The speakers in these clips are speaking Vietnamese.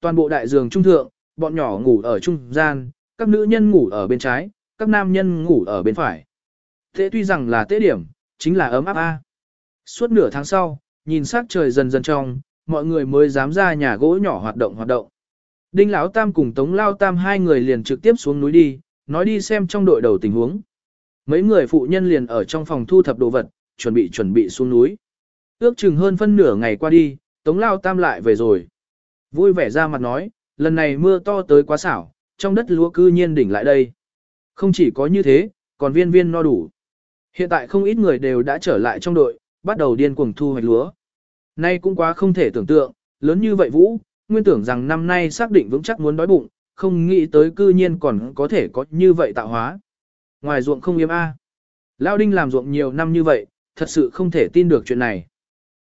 Toàn bộ đại giường trung thượng, bọn nhỏ ngủ ở trung gian, các nữ nhân ngủ ở bên trái, các nam nhân ngủ ở bên phải. Thế tuy rằng là tế điểm, chính là ấm áp a. Suốt nửa tháng sau, nhìn sắc trời dần dần trong, mọi người mới dám ra nhà gỗ nhỏ hoạt động hoạt động. Đinh Lão Tam cùng Tống Lao Tam hai người liền trực tiếp xuống núi đi, nói đi xem trong đội đầu tình huống. Mấy người phụ nhân liền ở trong phòng thu thập đồ vật, chuẩn bị chuẩn bị xuống núi. Ước chừng hơn phân nửa ngày qua đi, Tống Lao Tam lại về rồi. Vui vẻ ra mặt nói, lần này mưa to tới quá xảo, trong đất lúa cư nhiên đỉnh lại đây. Không chỉ có như thế, còn viên viên no đủ. Hiện tại không ít người đều đã trở lại trong đội, bắt đầu điên cuồng thu hoạch lúa. Nay cũng quá không thể tưởng tượng, lớn như vậy Vũ, nguyên tưởng rằng năm nay xác định vững chắc muốn đói bụng, không nghĩ tới cư nhiên còn có thể có như vậy tạo hóa. Ngoài ruộng không yếm A. Lao Đinh làm ruộng nhiều năm như vậy, thật sự không thể tin được chuyện này.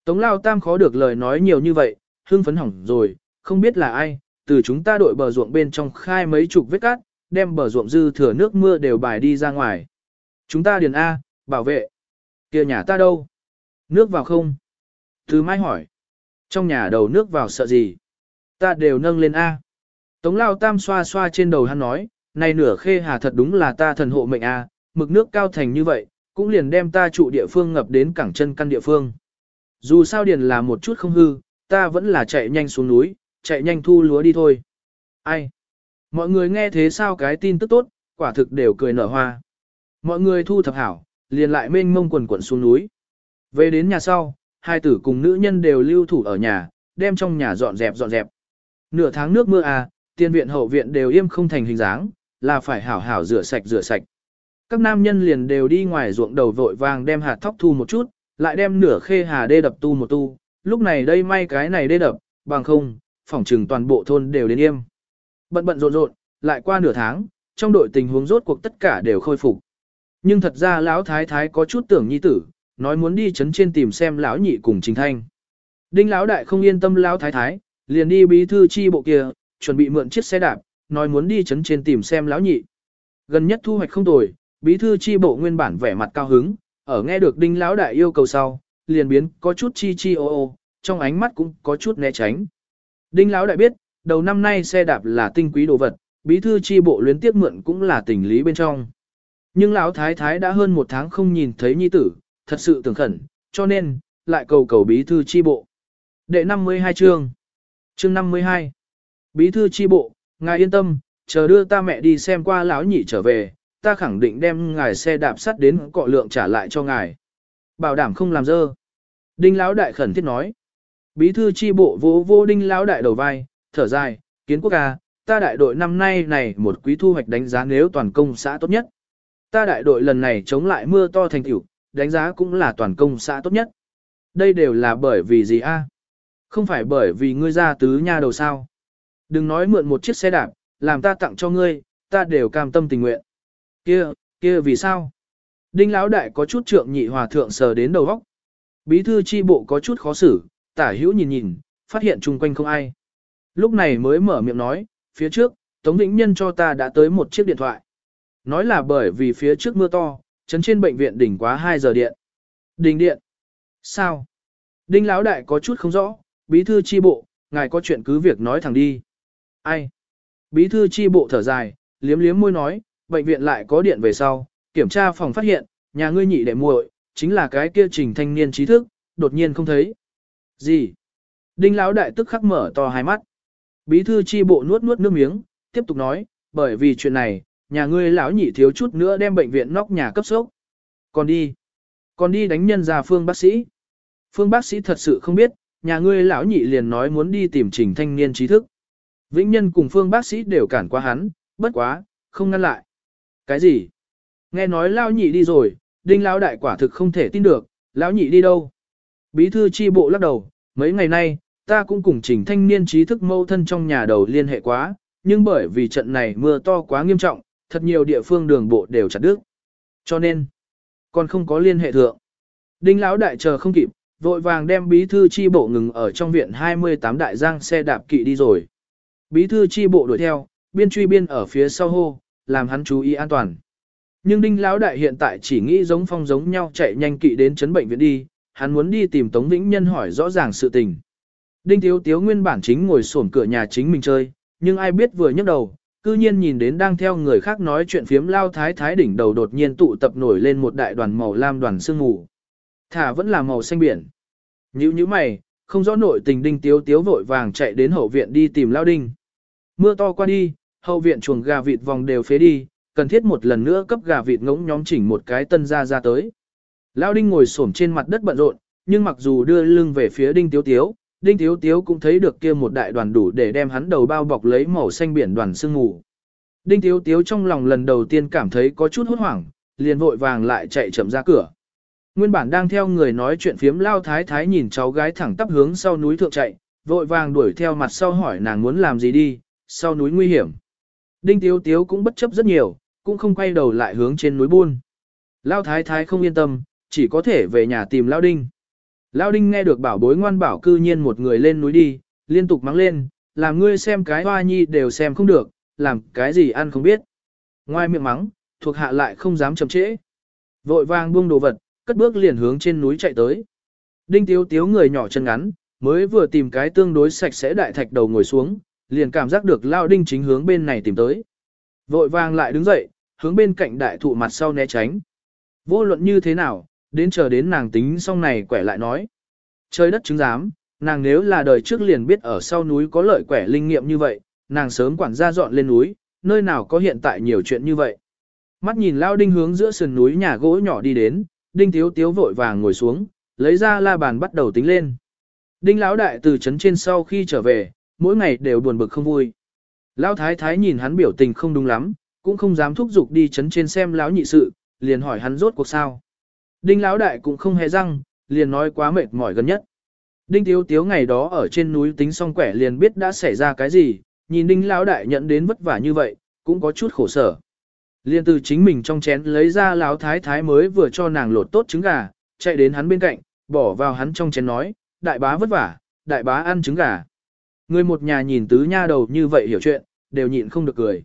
Tống Lao Tam khó được lời nói nhiều như vậy, hưng phấn hỏng rồi, không biết là ai, từ chúng ta đội bờ ruộng bên trong khai mấy chục vết cát, đem bờ ruộng dư thừa nước mưa đều bài đi ra ngoài. Chúng ta điền A, bảo vệ. kia nhà ta đâu? Nước vào không? Thứ mai hỏi. Trong nhà đầu nước vào sợ gì? Ta đều nâng lên A. Tống lao tam xoa xoa trên đầu hắn nói, này nửa khê hà thật đúng là ta thần hộ mệnh A, mực nước cao thành như vậy, cũng liền đem ta trụ địa phương ngập đến cẳng chân căn địa phương. Dù sao điền là một chút không hư, ta vẫn là chạy nhanh xuống núi, chạy nhanh thu lúa đi thôi. Ai? Mọi người nghe thế sao cái tin tức tốt, quả thực đều cười nở hoa. Mọi người thu thập hảo, liền lại mênh mông quần quần xuống núi. Về đến nhà sau, hai tử cùng nữ nhân đều lưu thủ ở nhà, đem trong nhà dọn dẹp dọn dẹp. Nửa tháng nước mưa à, tiên viện hậu viện đều im không thành hình dáng, là phải hảo hảo rửa sạch rửa sạch. Các nam nhân liền đều đi ngoài ruộng đầu vội vàng đem hạt thóc thu một chút, lại đem nửa khê hà đê đập tu một tu, lúc này đây may cái này đê đập, bằng không, phỏng trừng toàn bộ thôn đều đến im. Bận bận rộn rộn, lại qua nửa tháng, trong đội tình huống rốt cuộc tất cả đều khôi phục. Nhưng thật ra lão thái thái có chút tưởng nhi tử, nói muốn đi chấn trên tìm xem lão nhị cùng Trình Thanh. Đinh lão đại không yên tâm lão thái thái, liền đi bí thư chi bộ kia, chuẩn bị mượn chiếc xe đạp, nói muốn đi chấn trên tìm xem lão nhị. Gần nhất thu hoạch không tồi, bí thư chi bộ nguyên bản vẻ mặt cao hứng, ở nghe được đinh lão đại yêu cầu sau, liền biến có chút chi chi ô ô, trong ánh mắt cũng có chút né tránh. Đinh lão đại biết, đầu năm nay xe đạp là tinh quý đồ vật, bí thư chi bộ luyến tiếp mượn cũng là tình lý bên trong. Nhưng lão thái thái đã hơn một tháng không nhìn thấy nhi tử, thật sự tưởng khẩn, cho nên, lại cầu cầu bí thư chi bộ. Đệ 52 chương. Chương 52. Bí thư chi bộ, ngài yên tâm, chờ đưa ta mẹ đi xem qua lão nhị trở về, ta khẳng định đem ngài xe đạp sắt đến cọ lượng trả lại cho ngài. Bảo đảm không làm dơ. Đinh lão đại khẩn thiết nói. Bí thư chi bộ vô vô đinh lão đại đầu vai, thở dài, kiến quốc ca, ta đại đội năm nay này một quý thu hoạch đánh giá nếu toàn công xã tốt nhất. Ta đại đội lần này chống lại mưa to thành tiểu, đánh giá cũng là toàn công xã tốt nhất. Đây đều là bởi vì gì a? Không phải bởi vì ngươi ra tứ nha đầu sao. Đừng nói mượn một chiếc xe đạp, làm ta tặng cho ngươi, ta đều cam tâm tình nguyện. Kia, kia vì sao? Đinh lão đại có chút trượng nhị hòa thượng sờ đến đầu óc. Bí thư chi bộ có chút khó xử, tả hữu nhìn nhìn, phát hiện chung quanh không ai. Lúc này mới mở miệng nói, phía trước, Tống Vĩnh Nhân cho ta đã tới một chiếc điện thoại. Nói là bởi vì phía trước mưa to, chấn trên bệnh viện đỉnh quá 2 giờ điện. Đỉnh điện. Sao? Đinh Lão Đại có chút không rõ, bí thư chi bộ, ngài có chuyện cứ việc nói thẳng đi. Ai? Bí thư chi bộ thở dài, liếm liếm môi nói, bệnh viện lại có điện về sau, kiểm tra phòng phát hiện, nhà ngươi nhị đệ muội, chính là cái kia trình thanh niên trí thức, đột nhiên không thấy. Gì? Đinh Lão Đại tức khắc mở to hai mắt. Bí thư chi bộ nuốt nuốt nước miếng, tiếp tục nói, bởi vì chuyện này, nhà ngươi lão nhị thiếu chút nữa đem bệnh viện nóc nhà cấp sốc. Còn đi, còn đi đánh nhân ra phương bác sĩ. Phương bác sĩ thật sự không biết, nhà ngươi lão nhị liền nói muốn đi tìm trình thanh niên trí thức. Vĩnh nhân cùng phương bác sĩ đều cản qua hắn, bất quá, không ngăn lại. Cái gì? Nghe nói lão nhị đi rồi, đinh lão đại quả thực không thể tin được, lão nhị đi đâu? Bí thư chi bộ lắc đầu, mấy ngày nay, ta cũng cùng trình thanh niên trí thức mâu thân trong nhà đầu liên hệ quá, nhưng bởi vì trận này mưa to quá nghiêm trọng, thật nhiều địa phương đường bộ đều chặt đứt. Cho nên, còn không có liên hệ thượng. Đinh lão đại chờ không kịp, vội vàng đem bí thư chi bộ ngừng ở trong viện 28 đại giang xe đạp kỵ đi rồi. Bí thư chi bộ đuổi theo, biên truy biên ở phía sau hô, làm hắn chú ý an toàn. Nhưng đinh lão đại hiện tại chỉ nghĩ giống phong giống nhau chạy nhanh kỵ đến chấn bệnh viện đi, hắn muốn đi tìm Tống Vĩnh Nhân hỏi rõ ràng sự tình. Đinh Tiếu Tiếu nguyên bản chính ngồi xổm cửa nhà chính mình chơi, nhưng ai biết vừa nhấc đầu, cư nhiên nhìn đến đang theo người khác nói chuyện phiếm lao thái thái đỉnh đầu đột nhiên tụ tập nổi lên một đại đoàn màu lam đoàn sương mù. Thả vẫn là màu xanh biển. Nhữ như mày, không rõ nội tình Đinh Tiếu Tiếu vội vàng chạy đến hậu viện đi tìm lao đinh. Mưa to qua đi, hậu viện chuồng gà vịt vòng đều phế đi, cần thiết một lần nữa cấp gà vịt ngỗng nhóm chỉnh một cái tân ra ra tới. Lao đinh ngồi xổm trên mặt đất bận rộn, nhưng mặc dù đưa lưng về phía đinh tiếu tiếu, đinh tiếu tiếu cũng thấy được kia một đại đoàn đủ để đem hắn đầu bao bọc lấy màu xanh biển đoàn sương ngủ. Đinh tiếu tiếu trong lòng lần đầu tiên cảm thấy có chút hốt hoảng, liền vội vàng lại chạy chậm ra cửa. Nguyên bản đang theo người nói chuyện phiếm lao thái thái nhìn cháu gái thẳng tắp hướng sau núi thượng chạy, vội vàng đuổi theo mặt sau hỏi nàng muốn làm gì đi, sau núi nguy hiểm. Đinh tiếu tiếu cũng bất chấp rất nhiều, cũng không quay đầu lại hướng trên núi buôn. Lao thái thái không yên tâm, chỉ có thể về nhà tìm Lao Đinh. Lao Đinh nghe được bảo bối ngoan bảo cư nhiên một người lên núi đi, liên tục mắng lên, làm ngươi xem cái hoa nhi đều xem không được, làm cái gì ăn không biết. Ngoài miệng mắng, thuộc hạ lại không dám chậm trễ. Vội vàng buông đồ vật, cất bước liền hướng trên núi chạy tới. Đinh tiếu tiếu người nhỏ chân ngắn, mới vừa tìm cái tương đối sạch sẽ đại thạch đầu ngồi xuống, liền cảm giác được Lao Đinh chính hướng bên này tìm tới. Vội vàng lại đứng dậy, hướng bên cạnh đại thụ mặt sau né tránh. Vô luận như thế nào, đến chờ đến nàng tính xong này quẻ lại nói. Trời đất chứng giám, nàng nếu là đời trước liền biết ở sau núi có lợi quẻ linh nghiệm như vậy, nàng sớm quản gia dọn lên núi, nơi nào có hiện tại nhiều chuyện như vậy. Mắt nhìn lao đinh hướng giữa sườn núi nhà gỗ nhỏ đi đến, đinh thiếu tiếu vội vàng ngồi xuống, lấy ra la bàn bắt đầu tính lên. Đinh lão đại từ trấn trên sau khi trở về, mỗi ngày đều buồn bực không vui. Lão thái thái nhìn hắn biểu tình không đúng lắm, cũng không dám thúc giục đi trấn trên xem lão nhị sự, liền hỏi hắn rốt cuộc sao. Đinh lão đại cũng không hề răng, liền nói quá mệt mỏi gần nhất. Đinh Tiếu Tiếu ngày đó ở trên núi tính xong quẻ liền biết đã xảy ra cái gì, nhìn Đinh lão đại nhận đến vất vả như vậy, cũng có chút khổ sở. Liên từ chính mình trong chén lấy ra lão thái thái mới vừa cho nàng lột tốt trứng gà, chạy đến hắn bên cạnh, bỏ vào hắn trong chén nói, đại bá vất vả, đại bá ăn trứng gà. Người một nhà nhìn tứ nha đầu như vậy hiểu chuyện, đều nhịn không được cười.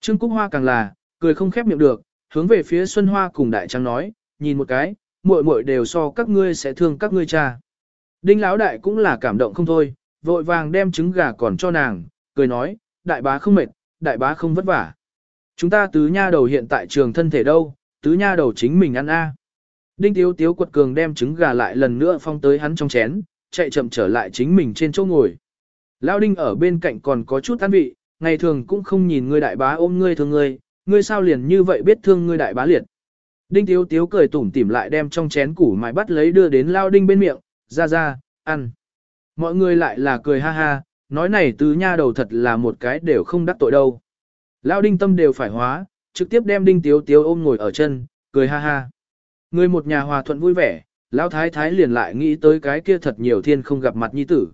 Trương Cúc Hoa càng là, cười không khép miệng được, hướng về phía Xuân Hoa cùng Đại Trắng nói, nhìn một cái, muội muội đều so các ngươi sẽ thương các ngươi cha. Đinh Lão Đại cũng là cảm động không thôi, vội vàng đem trứng gà còn cho nàng, cười nói, đại bá không mệt, đại bá không vất vả. Chúng ta tứ nha đầu hiện tại trường thân thể đâu, tứ nha đầu chính mình ăn a. Đinh Tiếu Tiếu quật cường đem trứng gà lại lần nữa phong tới hắn trong chén, chạy chậm trở lại chính mình trên chỗ ngồi. Lão Đinh ở bên cạnh còn có chút ăn vị, ngày thường cũng không nhìn ngươi đại bá ôm ngươi thương ngươi, ngươi sao liền như vậy biết thương ngươi đại bá liệt. Đinh Tiếu Tiếu cười tủm tỉm lại đem trong chén củ mài bắt lấy đưa đến Lao Đinh bên miệng, ra ra, ăn. Mọi người lại là cười ha ha, nói này tứ nha đầu thật là một cái đều không đắc tội đâu. Lao Đinh tâm đều phải hóa, trực tiếp đem Đinh Tiếu Tiếu ôm ngồi ở chân, cười ha ha. Người một nhà hòa thuận vui vẻ, Lão Thái Thái liền lại nghĩ tới cái kia thật nhiều thiên không gặp mặt nhi tử.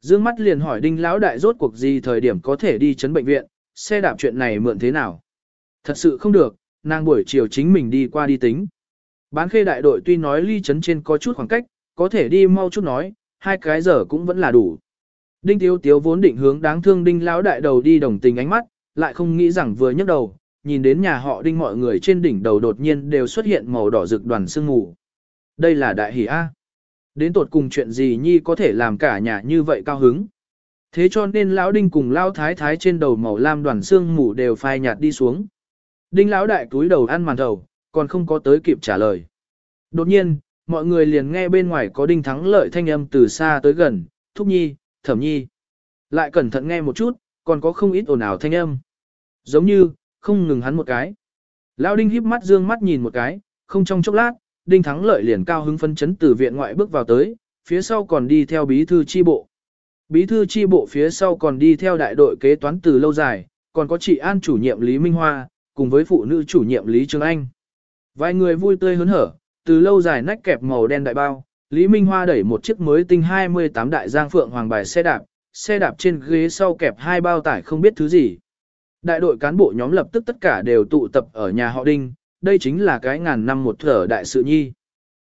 Dương mắt liền hỏi Đinh Lão Đại rốt cuộc gì thời điểm có thể đi chấn bệnh viện, xe đạp chuyện này mượn thế nào. Thật sự không được, nàng buổi chiều chính mình đi qua đi tính. Bán khê đại đội tuy nói ly chấn trên có chút khoảng cách, có thể đi mau chút nói, hai cái giờ cũng vẫn là đủ. Đinh Tiếu Tiếu vốn định hướng đáng thương Đinh lão đại đầu đi đồng tình ánh mắt, lại không nghĩ rằng vừa nhấc đầu, nhìn đến nhà họ Đinh mọi người trên đỉnh đầu đột nhiên đều xuất hiện màu đỏ rực đoàn sương mù. Đây là đại hỉ A. Đến tột cùng chuyện gì nhi có thể làm cả nhà như vậy cao hứng. Thế cho nên lão Đinh cùng lão thái thái trên đầu màu lam đoàn sương mù đều phai nhạt đi xuống. Đinh lão đại túi đầu ăn màn thầu, còn không có tới kịp trả lời. Đột nhiên, mọi người liền nghe bên ngoài có đinh thắng lợi thanh âm từ xa tới gần, thúc nhi, thẩm nhi. Lại cẩn thận nghe một chút, còn có không ít ồn ào thanh âm. Giống như, không ngừng hắn một cái. Lão đinh híp mắt dương mắt nhìn một cái, không trong chốc lát, đinh thắng lợi liền cao hứng phân chấn từ viện ngoại bước vào tới, phía sau còn đi theo bí thư chi bộ. Bí thư chi bộ phía sau còn đi theo đại đội kế toán từ lâu dài, còn có chị An chủ nhiệm Lý Minh Hoa, cùng với phụ nữ chủ nhiệm Lý Trường Anh. Vài người vui tươi hớn hở, từ lâu dài nách kẹp màu đen đại bao, Lý Minh Hoa đẩy một chiếc mới tinh 28 đại giang phượng hoàng bài xe đạp, xe đạp trên ghế sau kẹp hai bao tải không biết thứ gì. Đại đội cán bộ nhóm lập tức tất cả đều tụ tập ở nhà họ Đinh, đây chính là cái ngàn năm một thở đại sự nhi.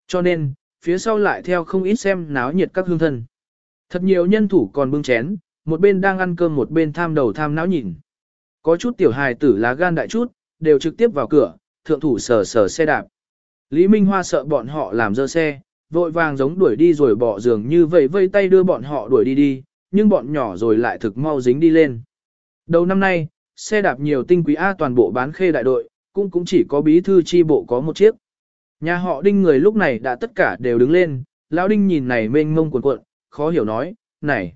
Cho nên, phía sau lại theo không ít xem náo nhiệt các hương thân. Thật nhiều nhân thủ còn bưng chén, một bên đang ăn cơm một bên tham đầu tham náo nhìn. Có chút tiểu hài tử lá gan đại chút, đều trực tiếp vào cửa, thượng thủ sờ sờ xe đạp. Lý Minh Hoa sợ bọn họ làm dơ xe, vội vàng giống đuổi đi rồi bỏ giường như vậy vây tay đưa bọn họ đuổi đi đi, nhưng bọn nhỏ rồi lại thực mau dính đi lên. Đầu năm nay, xe đạp nhiều tinh quý A toàn bộ bán khê đại đội, cũng cũng chỉ có bí thư chi bộ có một chiếc. Nhà họ đinh người lúc này đã tất cả đều đứng lên, lão đinh nhìn này mênh mông cuộn cuộn, khó hiểu nói, này.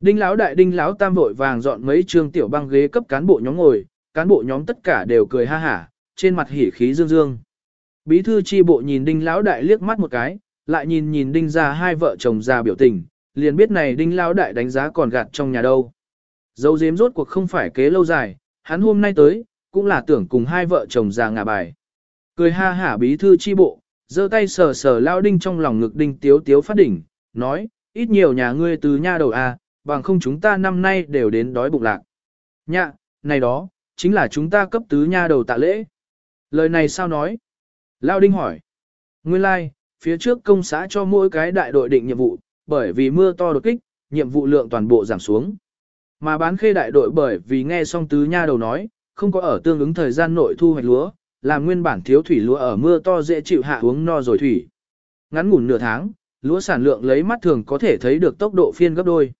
Đinh lão đại đinh lão tam vội vàng dọn mấy trường tiểu băng ghế cấp cán bộ nhóm ngồi, cán bộ nhóm tất cả đều cười ha hả, trên mặt hỉ khí dương dương. Bí thư chi bộ nhìn đinh lão đại liếc mắt một cái, lại nhìn nhìn đinh ra hai vợ chồng già biểu tình, liền biết này đinh lão đại đánh giá còn gạt trong nhà đâu. Dấu dếm rốt cuộc không phải kế lâu dài, hắn hôm nay tới, cũng là tưởng cùng hai vợ chồng già ngả bài. Cười ha hả bí thư chi bộ, giơ tay sờ sờ lao đinh trong lòng ngực đinh tiếu tiếu phát đỉnh, nói, ít nhiều nhà ngươi từ nha đầu à, bằng không chúng ta năm nay đều đến đói bụng lạc. Nhạ, này đó, chính là chúng ta cấp tứ nha đầu tạ lễ. Lời này sao nói? Lao đinh hỏi. Nguyên lai, like, phía trước công xã cho mỗi cái đại đội định nhiệm vụ, bởi vì mưa to đột kích, nhiệm vụ lượng toàn bộ giảm xuống. Mà bán khê đại đội bởi vì nghe xong tứ nha đầu nói, không có ở tương ứng thời gian nội thu hoạch lúa, làm nguyên bản thiếu thủy lúa ở mưa to dễ chịu hạ uống no rồi thủy. Ngắn ngủn nửa tháng, lúa sản lượng lấy mắt thường có thể thấy được tốc độ phiên gấp đôi.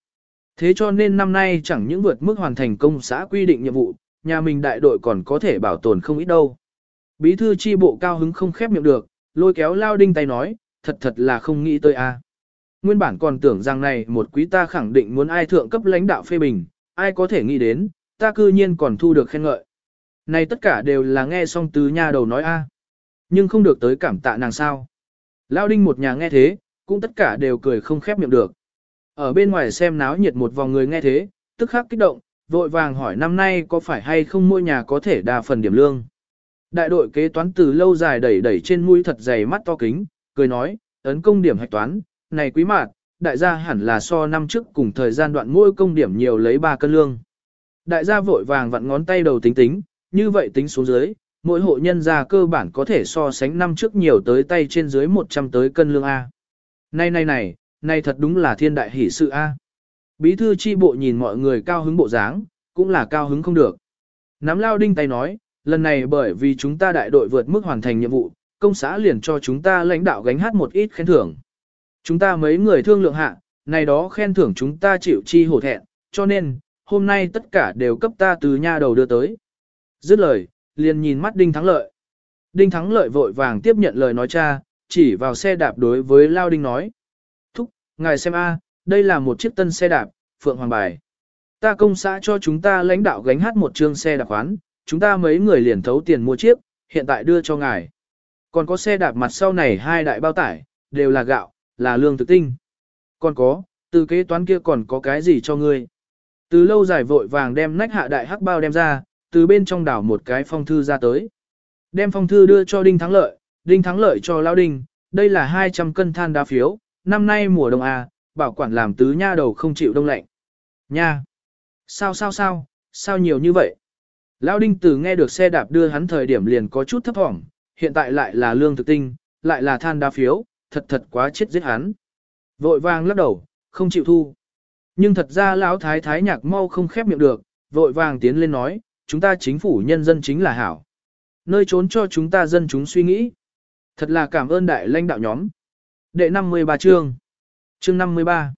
Thế cho nên năm nay chẳng những vượt mức hoàn thành công xã quy định nhiệm vụ, nhà mình đại đội còn có thể bảo tồn không ít đâu. Bí thư chi bộ cao hứng không khép miệng được, lôi kéo lao đinh tay nói, thật thật là không nghĩ tới a. À. Nguyên bản còn tưởng rằng này một quý ta khẳng định muốn ai thượng cấp lãnh đạo phê bình, ai có thể nghĩ đến, ta cư nhiên còn thu được khen ngợi. Này tất cả đều là nghe xong tứ nha đầu nói a, à. nhưng không được tới cảm tạ nàng sao. Lao đinh một nhà nghe thế, cũng tất cả đều cười không khép miệng được. Ở bên ngoài xem náo nhiệt một vòng người nghe thế, tức khắc kích động, vội vàng hỏi năm nay có phải hay không mỗi nhà có thể đa phần điểm lương. Đại đội kế toán từ lâu dài đẩy đẩy trên mũi thật dày mắt to kính, cười nói, ấn công điểm hạch toán, này quý mạt, đại gia hẳn là so năm trước cùng thời gian đoạn mỗi công điểm nhiều lấy 3 cân lương. Đại gia vội vàng vặn ngón tay đầu tính tính, như vậy tính xuống dưới, mỗi hộ nhân gia cơ bản có thể so sánh năm trước nhiều tới tay trên dưới 100 tới cân lương A. Này này này, này thật đúng là thiên đại hỷ sự A. Bí thư chi bộ nhìn mọi người cao hứng bộ dáng, cũng là cao hứng không được. Nắm lao đinh tay nói, lần này bởi vì chúng ta đại đội vượt mức hoàn thành nhiệm vụ, công xã liền cho chúng ta lãnh đạo gánh hát một ít khen thưởng. Chúng ta mấy người thương lượng hạ, này đó khen thưởng chúng ta chịu chi hổ thẹn, cho nên, hôm nay tất cả đều cấp ta từ nha đầu đưa tới. Dứt lời, liền nhìn mắt Đinh Thắng Lợi. Đinh Thắng Lợi vội vàng tiếp nhận lời nói cha, chỉ vào xe đạp đối với Lao Đinh nói. Ngài xem a, đây là một chiếc tân xe đạp, Phượng Hoàng Bài. Ta công xã cho chúng ta lãnh đạo gánh hát một chương xe đạp khoán, chúng ta mấy người liền thấu tiền mua chiếc, hiện tại đưa cho ngài. Còn có xe đạp mặt sau này hai đại bao tải, đều là gạo, là lương thực tinh. Còn có, từ kế toán kia còn có cái gì cho ngươi? Từ lâu dài vội vàng đem nách hạ đại hắc bao đem ra, từ bên trong đảo một cái phong thư ra tới. Đem phong thư đưa cho Đinh Thắng Lợi, Đinh Thắng Lợi cho Lao Đinh, đây là 200 cân than đá phiếu, năm nay mùa đông à, bảo quản làm tứ nha đầu không chịu đông lạnh. Nha! Sao sao sao, sao nhiều như vậy? lão Đinh tử nghe được xe đạp đưa hắn thời điểm liền có chút thấp thỏm, hiện tại lại là lương thực tinh, lại là than đa phiếu, thật thật quá chết giết hắn. Vội vàng lắc đầu, không chịu thu. Nhưng thật ra lão thái thái nhạc mau không khép miệng được, vội vàng tiến lên nói, chúng ta chính phủ nhân dân chính là hảo. Nơi trốn cho chúng ta dân chúng suy nghĩ. Thật là cảm ơn đại lãnh đạo nhóm. Đệ 53 chương. Chương 53.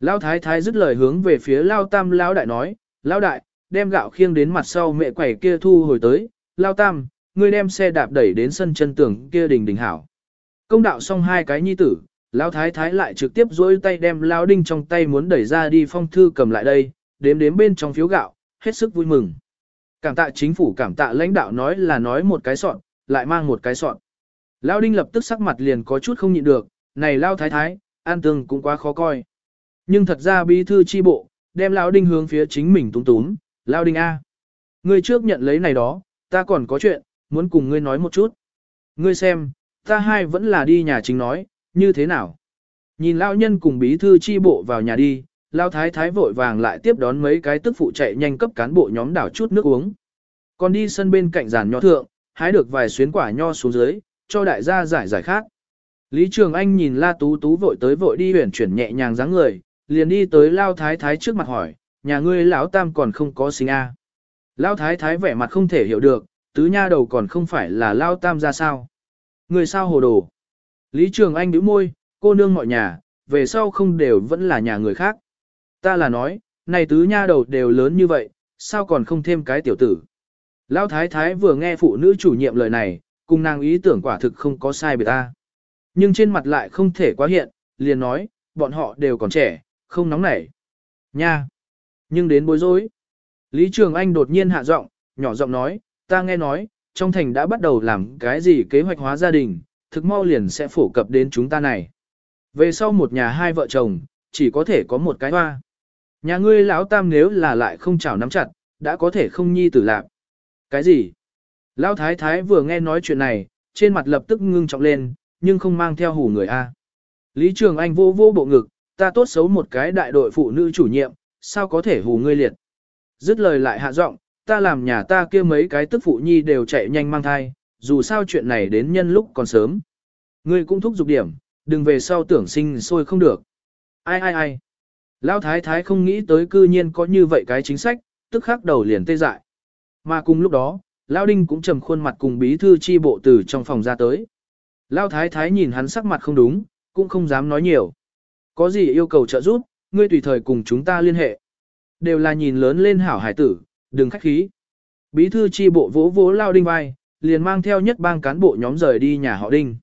Lão thái thái dứt lời hướng về phía Lão tam lão đại nói, Lão đại, đem gạo khiêng đến mặt sau mẹ quẩy kia thu hồi tới, Lão tam, ngươi đem xe đạp đẩy đến sân chân tường kia đình đình hảo. Công đạo xong hai cái nhi tử, Lão thái thái lại trực tiếp duỗi tay đem Lão đinh trong tay muốn đẩy ra đi phong thư cầm lại đây, đếm đếm bên trong phiếu gạo, hết sức vui mừng. Cảm tạ chính phủ cảm tạ lãnh đạo nói là nói một cái sọn, lại mang một cái sọn. Lão đinh lập tức sắc mặt liền có chút không nhịn được, này Lão thái thái, an tương cũng quá khó coi. Nhưng thật ra bí thư chi bộ, đem Lão đinh hướng phía chính mình túng túng, Lão đinh A. Ngươi trước nhận lấy này đó, ta còn có chuyện, muốn cùng ngươi nói một chút. Ngươi xem, ta hai vẫn là đi nhà chính nói, như thế nào? Nhìn lão nhân cùng bí thư chi bộ vào nhà đi, lão thái thái vội vàng lại tiếp đón mấy cái tức phụ chạy nhanh cấp cán bộ nhóm đảo chút nước uống. Còn đi sân bên cạnh giàn nho thượng, hái được vài xuyến quả nho xuống dưới, cho đại gia giải giải khác. Lý Trường Anh nhìn La Tú Tú vội tới vội đi huyển chuyển nhẹ nhàng dáng người, liền đi tới Lao Thái Thái trước mặt hỏi, nhà ngươi lão tam còn không có sinh a? À. Lao Thái Thái vẻ mặt không thể hiểu được, tứ nha đầu còn không phải là Lao tam ra sao? Người sao hồ đồ? Lý Trường Anh nhíu môi, cô nương mọi nhà, về sau không đều vẫn là nhà người khác. Ta là nói, này tứ nha đầu đều lớn như vậy, sao còn không thêm cái tiểu tử. Lão thái thái vừa nghe phụ nữ chủ nhiệm lời này, cùng nàng ý tưởng quả thực không có sai biệt ta. Nhưng trên mặt lại không thể quá hiện, liền nói, bọn họ đều còn trẻ, không nóng nảy. Nha! Nhưng đến bối rối. Lý Trường Anh đột nhiên hạ giọng, nhỏ giọng nói, ta nghe nói, trong thành đã bắt đầu làm cái gì kế hoạch hóa gia đình, thực mau liền sẽ phổ cập đến chúng ta này. Về sau một nhà hai vợ chồng, chỉ có thể có một cái hoa. Nhà ngươi lão tam nếu là lại không chảo nắm chặt, đã có thể không nhi tử lạc. Cái gì? Lão thái thái vừa nghe nói chuyện này, trên mặt lập tức ngưng trọng lên, nhưng không mang theo hủ người A. Lý Trường Anh vô vô bộ ngực, ta tốt xấu một cái đại đội phụ nữ chủ nhiệm, sao có thể hù ngươi liệt. Dứt lời lại hạ giọng, ta làm nhà ta kia mấy cái tức phụ nhi đều chạy nhanh mang thai, dù sao chuyện này đến nhân lúc còn sớm. Ngươi cũng thúc giục điểm, đừng về sau tưởng sinh sôi không được. Ai ai ai. Lão thái thái không nghĩ tới cư nhiên có như vậy cái chính sách, tức khắc đầu liền tê dại. Mà cùng lúc đó, Lão Đinh cũng trầm khuôn mặt cùng bí thư chi bộ từ trong phòng ra tới. Lão thái thái nhìn hắn sắc mặt không đúng, cũng không dám nói nhiều. Có gì yêu cầu trợ giúp, ngươi tùy thời cùng chúng ta liên hệ. Đều là nhìn lớn lên hảo hải tử, đừng khách khí. Bí thư chi bộ vỗ vỗ Lão Đinh vai, liền mang theo nhất bang cán bộ nhóm rời đi nhà họ Đinh.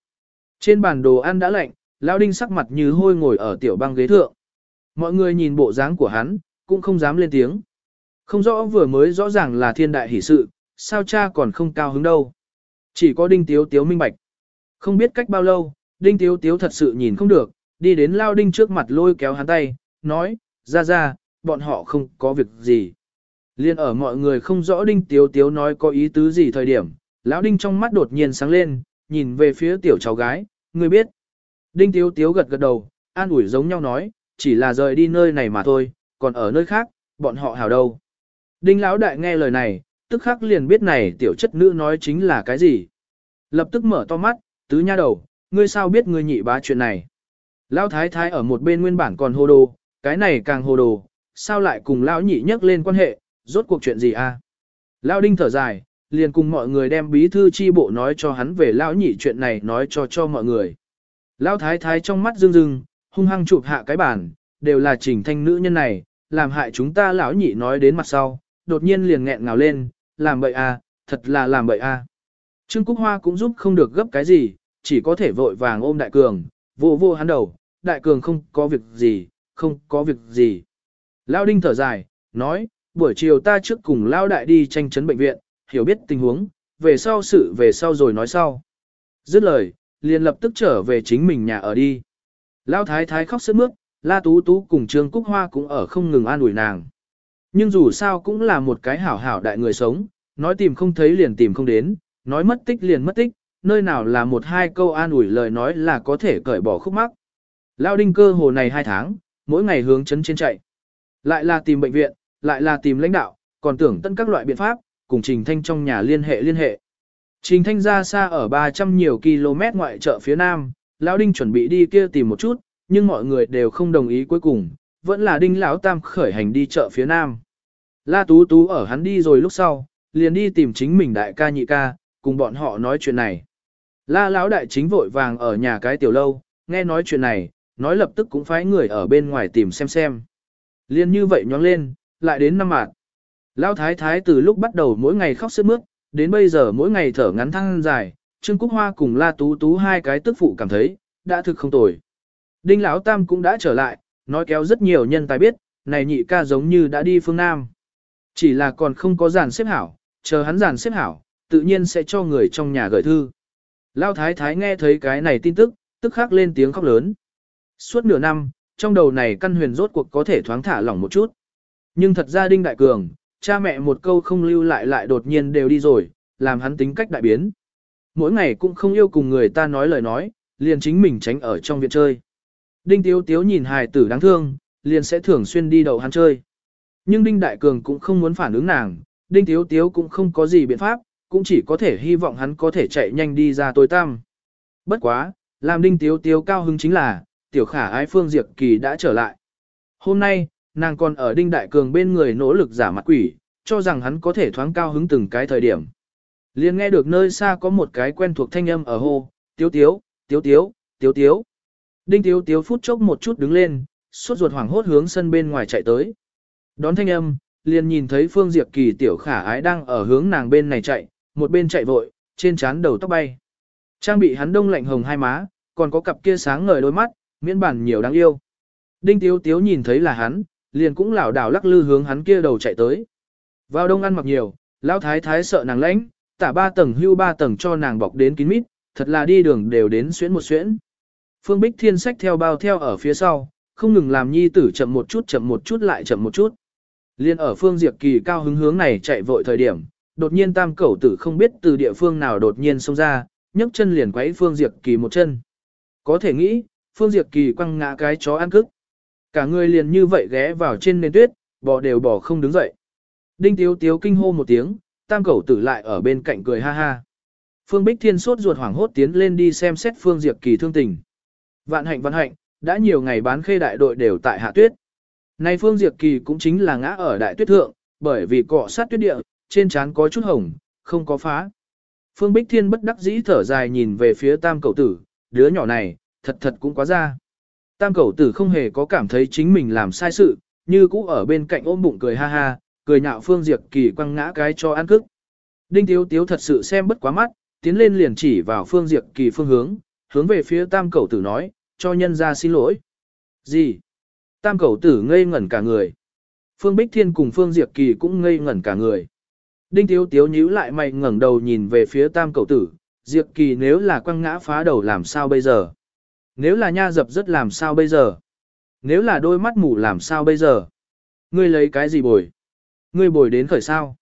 Trên bàn đồ ăn đã lạnh, Lão Đinh sắc mặt như hôi ngồi ở tiểu băng ghế thượng. Mọi người nhìn bộ dáng của hắn, cũng không dám lên tiếng. Không rõ vừa mới rõ ràng là thiên đại hỷ sự, sao cha còn không cao hứng đâu. Chỉ có Đinh Tiếu Tiếu minh bạch. Không biết cách bao lâu, Đinh Tiếu Tiếu thật sự nhìn không được, đi đến Lao Đinh trước mặt lôi kéo hắn tay, nói, ra ra, bọn họ không có việc gì. Liên ở mọi người không rõ Đinh Tiếu Tiếu nói có ý tứ gì thời điểm, Lão Đinh trong mắt đột nhiên sáng lên, nhìn về phía tiểu cháu gái, người biết. Đinh Tiếu Tiếu gật gật đầu, an ủi giống nhau nói, chỉ là rời đi nơi này mà thôi, còn ở nơi khác, bọn họ hào đâu. Đinh Lão Đại nghe lời này, tức khắc liền biết này tiểu chất nữ nói chính là cái gì. Lập tức mở to mắt, tứ nha đầu, ngươi sao biết ngươi nhị bá chuyện này. Lão Thái Thái ở một bên nguyên bản còn hồ đồ, cái này càng hồ đồ, sao lại cùng Lão nhị nhắc lên quan hệ, rốt cuộc chuyện gì a? À? Lão Đinh thở dài, liền cùng mọi người đem bí thư chi bộ nói cho hắn về Lão nhị chuyện này nói cho cho mọi người. Lão Thái Thái trong mắt rưng rưng, hung hăng chụp hạ cái bàn, đều là trình thanh nữ nhân này, làm hại chúng ta lão nhị nói đến mặt sau, đột nhiên liền nghẹn ngào lên, làm bậy à, thật là làm bậy à. Trương Cúc Hoa cũng giúp không được gấp cái gì, chỉ có thể vội vàng ôm Đại Cường, vô vô hắn đầu, Đại Cường không có việc gì, không có việc gì. Lão Đinh thở dài, nói, buổi chiều ta trước cùng Lão Đại đi tranh chấn bệnh viện, hiểu biết tình huống, về sau sự về sau rồi nói sau. Dứt lời, liền lập tức trở về chính mình nhà ở đi. Lão thái thái khóc sướt mướt, La Tú Tú cùng Trương Cúc Hoa cũng ở không ngừng an ủi nàng. Nhưng dù sao cũng là một cái hảo hảo đại người sống, nói tìm không thấy liền tìm không đến, nói mất tích liền mất tích, nơi nào là một hai câu an ủi lời nói là có thể cởi bỏ khúc mắc. Lao đinh cơ hồ này hai tháng, mỗi ngày hướng chấn trên chạy. Lại là tìm bệnh viện, lại là tìm lãnh đạo, còn tưởng tận các loại biện pháp, cùng Trình Thanh trong nhà liên hệ liên hệ. Trình Thanh ra xa ở 300 nhiều km ngoại chợ phía nam, Lão Đinh chuẩn bị đi kia tìm một chút, nhưng mọi người đều không đồng ý cuối cùng, vẫn là Đinh Lão Tam khởi hành đi chợ phía nam. La Tú Tú ở hắn đi rồi lúc sau, liền đi tìm chính mình đại ca nhị ca, cùng bọn họ nói chuyện này. La Lão Đại chính vội vàng ở nhà cái tiểu lâu, nghe nói chuyện này, nói lập tức cũng phái người ở bên ngoài tìm xem xem. Liên như vậy nhóng lên, lại đến năm mạng. Lão Thái Thái từ lúc bắt đầu mỗi ngày khóc sướt mướt, đến bây giờ mỗi ngày thở ngắn thăng dài, Trương Cúc Hoa cùng La Tú Tú hai cái tức phụ cảm thấy, đã thực không tồi. Đinh Lão Tam cũng đã trở lại, nói kéo rất nhiều nhân tài biết, này nhị ca giống như đã đi phương Nam. Chỉ là còn không có giàn xếp hảo, chờ hắn giàn xếp hảo, tự nhiên sẽ cho người trong nhà gửi thư. Lão Thái Thái nghe thấy cái này tin tức, tức khắc lên tiếng khóc lớn. Suốt nửa năm, trong đầu này căn huyền rốt cuộc có thể thoáng thả lỏng một chút. Nhưng thật ra Đinh Đại Cường, cha mẹ một câu không lưu lại lại đột nhiên đều đi rồi, làm hắn tính cách đại biến mỗi ngày cũng không yêu cùng người ta nói lời nói, liền chính mình tránh ở trong viện chơi. Đinh Tiếu Tiếu nhìn hài tử đáng thương, liền sẽ thường xuyên đi đầu hắn chơi. Nhưng Đinh Đại Cường cũng không muốn phản ứng nàng, Đinh Tiếu Tiếu cũng không có gì biện pháp, cũng chỉ có thể hy vọng hắn có thể chạy nhanh đi ra tối tăm. Bất quá, làm Đinh Tiếu Tiếu cao hứng chính là, tiểu khả ái Phương Diệp Kỳ đã trở lại. Hôm nay, nàng còn ở Đinh Đại Cường bên người nỗ lực giả mặt quỷ, cho rằng hắn có thể thoáng cao hứng từng cái thời điểm. Liền nghe được nơi xa có một cái quen thuộc thanh âm ở hô, tiếu tiếu, tiếu tiếu, tiếu tiếu. Đinh Tiếu Tiếu phút chốc một chút đứng lên, suốt ruột hoảng hốt hướng sân bên ngoài chạy tới. Đón thanh âm, liền nhìn thấy Phương Diệp Kỳ tiểu khả ái đang ở hướng nàng bên này chạy, một bên chạy vội, trên trán đầu tóc bay. Trang bị hắn đông lạnh hồng hai má, còn có cặp kia sáng ngời đôi mắt, miễn bản nhiều đáng yêu. Đinh Tiếu Tiếu nhìn thấy là hắn, liền cũng lảo đảo lắc lư hướng hắn kia đầu chạy tới. Vào đông ăn mặc nhiều, lão thái thái sợ nàng lãnh, tả ba tầng hưu ba tầng cho nàng bọc đến kín mít, thật là đi đường đều đến xuyễn một xuyễn. Phương Bích Thiên sách theo bao theo ở phía sau, không ngừng làm nhi tử chậm một chút chậm một chút lại chậm một chút. Liên ở Phương Diệp Kỳ cao hứng hướng này chạy vội thời điểm, đột nhiên tam cẩu tử không biết từ địa phương nào đột nhiên xông ra, nhấc chân liền quấy Phương Diệp Kỳ một chân. Có thể nghĩ, Phương Diệp Kỳ quăng ngã cái chó ăn cức. Cả người liền như vậy ghé vào trên nền tuyết, bò đều bò không đứng dậy. Đinh Tiếu Tiếu kinh hô một tiếng, tam cẩu tử lại ở bên cạnh cười ha ha. Phương Bích Thiên sốt ruột hoảng hốt tiến lên đi xem xét Phương Diệp Kỳ thương tình. Vạn hạnh vạn hạnh, đã nhiều ngày bán khê đại đội đều tại hạ tuyết. Nay Phương Diệp Kỳ cũng chính là ngã ở đại tuyết thượng, bởi vì cọ sát tuyết địa, trên trán có chút hồng, không có phá. Phương Bích Thiên bất đắc dĩ thở dài nhìn về phía tam cậu tử, đứa nhỏ này, thật thật cũng quá ra. Tam cậu tử không hề có cảm thấy chính mình làm sai sự, như cũ ở bên cạnh ôm bụng cười ha ha, cười nhạo Phương Diệp Kỳ quăng ngã cái cho ăn cức. Đinh Tiếu Tiếu thật sự xem bất quá mắt, tiến lên liền chỉ vào Phương Diệp Kỳ phương hướng, hướng về phía tam cậu tử nói, cho nhân ra xin lỗi. Gì? Tam cậu tử ngây ngẩn cả người. Phương Bích Thiên cùng Phương Diệp Kỳ cũng ngây ngẩn cả người. Đinh Tiếu Tiếu nhíu lại mày ngẩng đầu nhìn về phía tam cậu tử, Diệp Kỳ nếu là quăng ngã phá đầu làm sao bây giờ? Nếu là nha dập rất làm sao bây giờ? Nếu là đôi mắt mù làm sao bây giờ? Ngươi lấy cái gì bồi? Ngươi bồi đến khởi sao?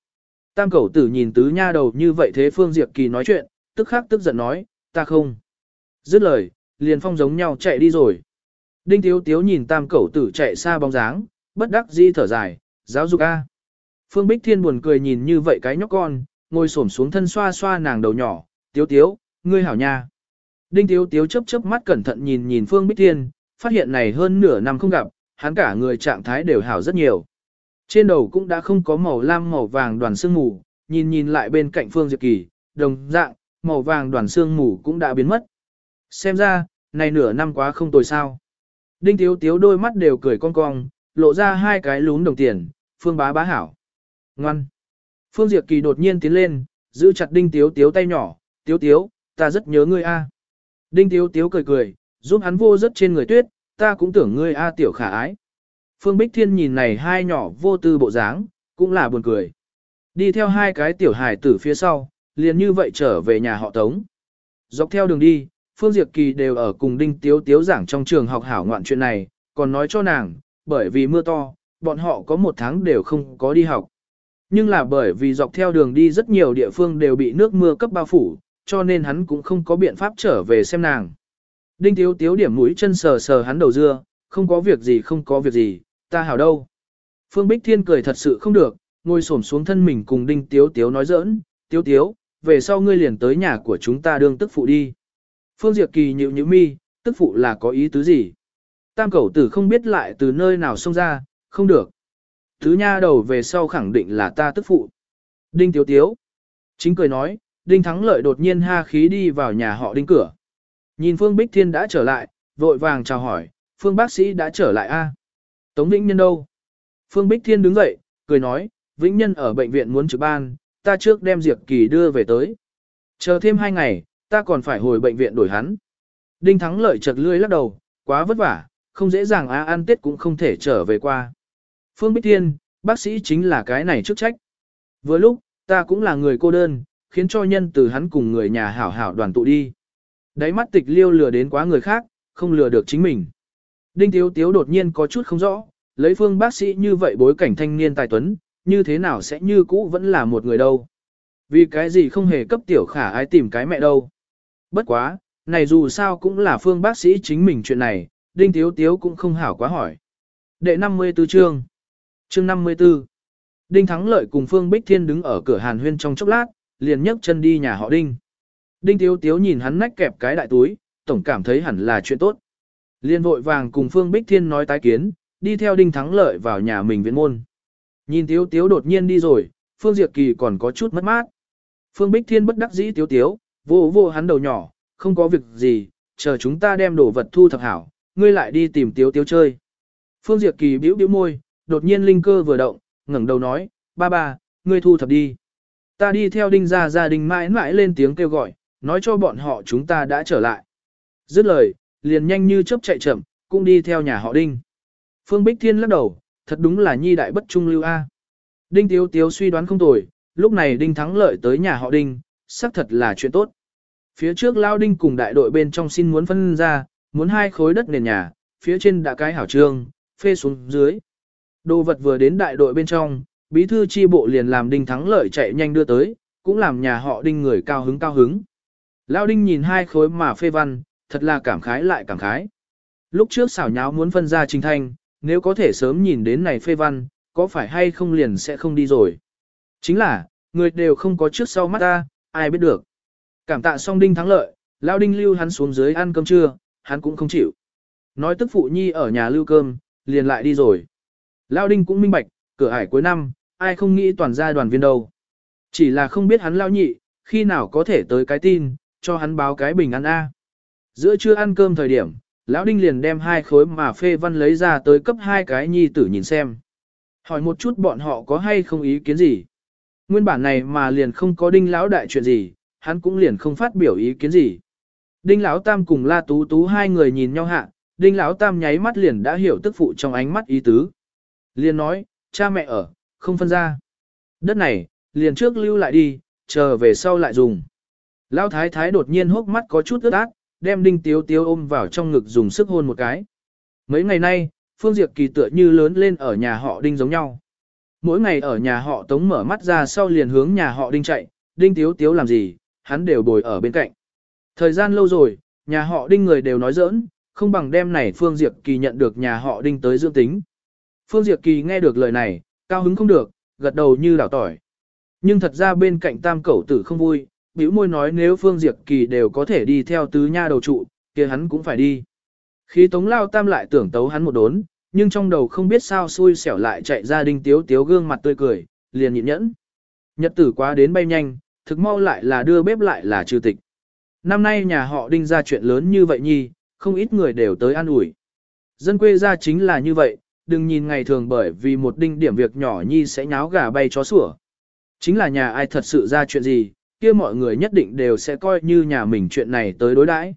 Tam cậu tử nhìn tứ nha đầu như vậy thế Phương Diệp Kỳ nói chuyện, tức khắc tức giận nói, ta không. Dứt lời, liền phong giống nhau chạy đi rồi. Đinh Tiếu Tiếu nhìn tam cẩu tử chạy xa bóng dáng, bất đắc di thở dài, giáo dục A. Phương Bích Thiên buồn cười nhìn như vậy cái nhóc con, ngồi xổm xuống thân xoa xoa nàng đầu nhỏ, Tiếu Tiếu, ngươi hảo nha. Đinh Tiếu Tiếu chớp chớp mắt cẩn thận nhìn nhìn Phương Bích Thiên, phát hiện này hơn nửa năm không gặp, hắn cả người trạng thái đều hảo rất nhiều. Trên đầu cũng đã không có màu lam màu vàng đoàn xương mù, nhìn nhìn lại bên cạnh Phương Diệp Kỳ, đồng dạng, màu vàng đoàn xương mù cũng đã biến mất. Xem ra, này nửa năm quá không tồi sao. Đinh Tiếu Tiếu đôi mắt đều cười cong cong, lộ ra hai cái lún đồng tiền, Phương bá bá hảo. Ngoan. Phương Diệp Kỳ đột nhiên tiến lên, giữ chặt Đinh Tiếu Tiếu tay nhỏ, Tiếu Tiếu, ta rất nhớ ngươi a. Đinh Tiếu Tiếu cười cười, giúp hắn vô rất trên người tuyết, ta cũng tưởng ngươi a tiểu khả ái. Phương Bích Thiên nhìn này hai nhỏ vô tư bộ dáng, cũng là buồn cười. Đi theo hai cái tiểu hài tử phía sau, liền như vậy trở về nhà họ Tống. Dọc theo đường đi, Phương Diệp Kỳ đều ở cùng Đinh Tiếu Tiếu giảng trong trường học hảo ngoạn chuyện này, còn nói cho nàng, bởi vì mưa to, bọn họ có một tháng đều không có đi học. Nhưng là bởi vì dọc theo đường đi rất nhiều địa phương đều bị nước mưa cấp bao phủ, cho nên hắn cũng không có biện pháp trở về xem nàng. Đinh Tiếu Tiếu điểm mũi chân sờ sờ hắn đầu dưa, không có việc gì không có việc gì, ta hảo đâu. Phương Bích Thiên cười thật sự không được, ngồi xổm xuống thân mình cùng Đinh Tiếu Tiếu nói giỡn, Tiếu Tiếu, về sau ngươi liền tới nhà của chúng ta đương tức phụ đi. Phương Diệp Kỳ nhịu nhịu mi, tức phụ là có ý tứ gì? Tam cẩu tử không biết lại từ nơi nào xông ra, không được. Thứ nha đầu về sau khẳng định là ta tức phụ. Đinh Tiếu Tiếu. Chính cười nói, Đinh Thắng Lợi đột nhiên ha khí đi vào nhà họ Đinh cửa. Nhìn Phương Bích Thiên đã trở lại, vội vàng chào hỏi, Phương bác sĩ đã trở lại a Tống Vĩnh Nhân đâu? Phương Bích Thiên đứng dậy, cười nói, Vĩnh Nhân ở bệnh viện muốn trực ban, ta trước đem Diệp Kỳ đưa về tới. Chờ thêm hai ngày, ta còn phải hồi bệnh viện đổi hắn. Đinh Thắng lợi chật lươi lắc đầu, quá vất vả, không dễ dàng à? ăn tết cũng không thể trở về qua. Phương Bích Thiên, bác sĩ chính là cái này chức trách. Vừa lúc, ta cũng là người cô đơn, khiến cho nhân từ hắn cùng người nhà hảo hảo đoàn tụ đi. Đáy mắt tịch liêu lừa đến quá người khác, không lừa được chính mình. Đinh Tiếu Tiếu đột nhiên có chút không rõ, lấy phương bác sĩ như vậy bối cảnh thanh niên tài tuấn, như thế nào sẽ như cũ vẫn là một người đâu. Vì cái gì không hề cấp tiểu khả ái tìm cái mẹ đâu. Bất quá, này dù sao cũng là phương bác sĩ chính mình chuyện này, Đinh Tiếu Tiếu cũng không hảo quá hỏi. Đệ 54 chương Chương 54 Đinh Thắng Lợi cùng Phương Bích Thiên đứng ở cửa Hàn Huyên trong chốc lát, liền nhấc chân đi nhà họ Đinh. Đinh Tiếu Tiếu nhìn hắn nách kẹp cái đại túi, tổng cảm thấy hẳn là chuyện tốt. Liên vội vàng cùng Phương Bích Thiên nói tái kiến, đi theo Đinh Thắng Lợi vào nhà mình viện môn. Nhìn Tiếu Tiếu đột nhiên đi rồi, Phương Diệp Kỳ còn có chút mất mát. Phương Bích Thiên bất đắc dĩ Tiếu Tiếu, vô vô hắn đầu nhỏ, không có việc gì, chờ chúng ta đem đồ vật thu thập hảo, ngươi lại đi tìm tiếu tiếu chơi. Phương Diệp Kỳ bĩu bĩu môi, đột nhiên linh cơ vừa động, ngẩng đầu nói, ba ba, ngươi thu thập đi. Ta đi theo đinh ra gia đình mãi mãi lên tiếng kêu gọi, nói cho bọn họ chúng ta đã trở lại. Dứt lời, liền nhanh như chớp chạy chậm, cũng đi theo nhà họ đinh. Phương Bích Thiên lắc đầu, thật đúng là nhi đại bất trung lưu A. Đinh Tiếu Tiếu suy đoán không tồi, lúc này Đinh thắng lợi tới nhà họ Đinh, xác thật là chuyện tốt. Phía trước Lao Đinh cùng đại đội bên trong xin muốn phân ra, muốn hai khối đất nền nhà, phía trên đã cái hảo trương, phê xuống dưới. Đồ vật vừa đến đại đội bên trong, bí thư chi bộ liền làm Đinh thắng lợi chạy nhanh đưa tới, cũng làm nhà họ Đinh người cao hứng cao hứng. Lao Đinh nhìn hai khối mà phê văn, thật là cảm khái lại cảm khái. Lúc trước xảo nháo muốn phân ra trình thanh, nếu có thể sớm nhìn đến này phê văn, có phải hay không liền sẽ không đi rồi. Chính là, người đều không có trước sau mắt ta, ai biết được. Cảm tạ song đinh thắng lợi, lao đinh lưu hắn xuống dưới ăn cơm trưa, hắn cũng không chịu. Nói tức phụ nhi ở nhà lưu cơm, liền lại đi rồi. Lao đinh cũng minh bạch, cửa ải cuối năm, ai không nghĩ toàn gia đoàn viên đâu. Chỉ là không biết hắn lao nhị, khi nào có thể tới cái tin, cho hắn báo cái bình ăn A. Giữa trưa ăn cơm thời điểm, lão đinh liền đem hai khối mà phê văn lấy ra tới cấp hai cái nhi tử nhìn xem. Hỏi một chút bọn họ có hay không ý kiến gì. Nguyên bản này mà liền không có đinh lão đại chuyện gì, hắn cũng liền không phát biểu ý kiến gì. Đinh lão tam cùng La Tú Tú hai người nhìn nhau hạ, đinh lão tam nháy mắt liền đã hiểu tức phụ trong ánh mắt ý tứ. Liền nói, cha mẹ ở, không phân ra. Đất này, liền trước lưu lại đi, chờ về sau lại dùng. Lão thái thái đột nhiên hốc mắt có chút ướt át, đem đinh tiếu tiếu ôm vào trong ngực dùng sức hôn một cái. Mấy ngày nay, Phương Diệp Kỳ tựa như lớn lên ở nhà họ đinh giống nhau. Mỗi ngày ở nhà họ tống mở mắt ra sau liền hướng nhà họ đinh chạy, đinh tiếu tiếu làm gì, hắn đều bồi ở bên cạnh. Thời gian lâu rồi, nhà họ đinh người đều nói giỡn, không bằng đem này Phương Diệp Kỳ nhận được nhà họ đinh tới dương tính. Phương Diệp Kỳ nghe được lời này, cao hứng không được, gật đầu như đảo tỏi. Nhưng thật ra bên cạnh tam cẩu tử không vui, bĩu môi nói nếu Phương Diệp Kỳ đều có thể đi theo tứ nha đầu trụ, kia hắn cũng phải đi. Khi Tống Lao Tam lại tưởng tấu hắn một đốn, nhưng trong đầu không biết sao xui xẻo lại chạy ra đinh tiếu tiếu gương mặt tươi cười, liền nhịn nhẫn. Nhật tử quá đến bay nhanh, thực mau lại là đưa bếp lại là trừ tịch. Năm nay nhà họ đinh ra chuyện lớn như vậy nhi, không ít người đều tới an ủi. Dân quê ra chính là như vậy, đừng nhìn ngày thường bởi vì một đinh điểm việc nhỏ nhi sẽ nháo gà bay chó sủa. Chính là nhà ai thật sự ra chuyện gì, kia mọi người nhất định đều sẽ coi như nhà mình chuyện này tới đối đãi.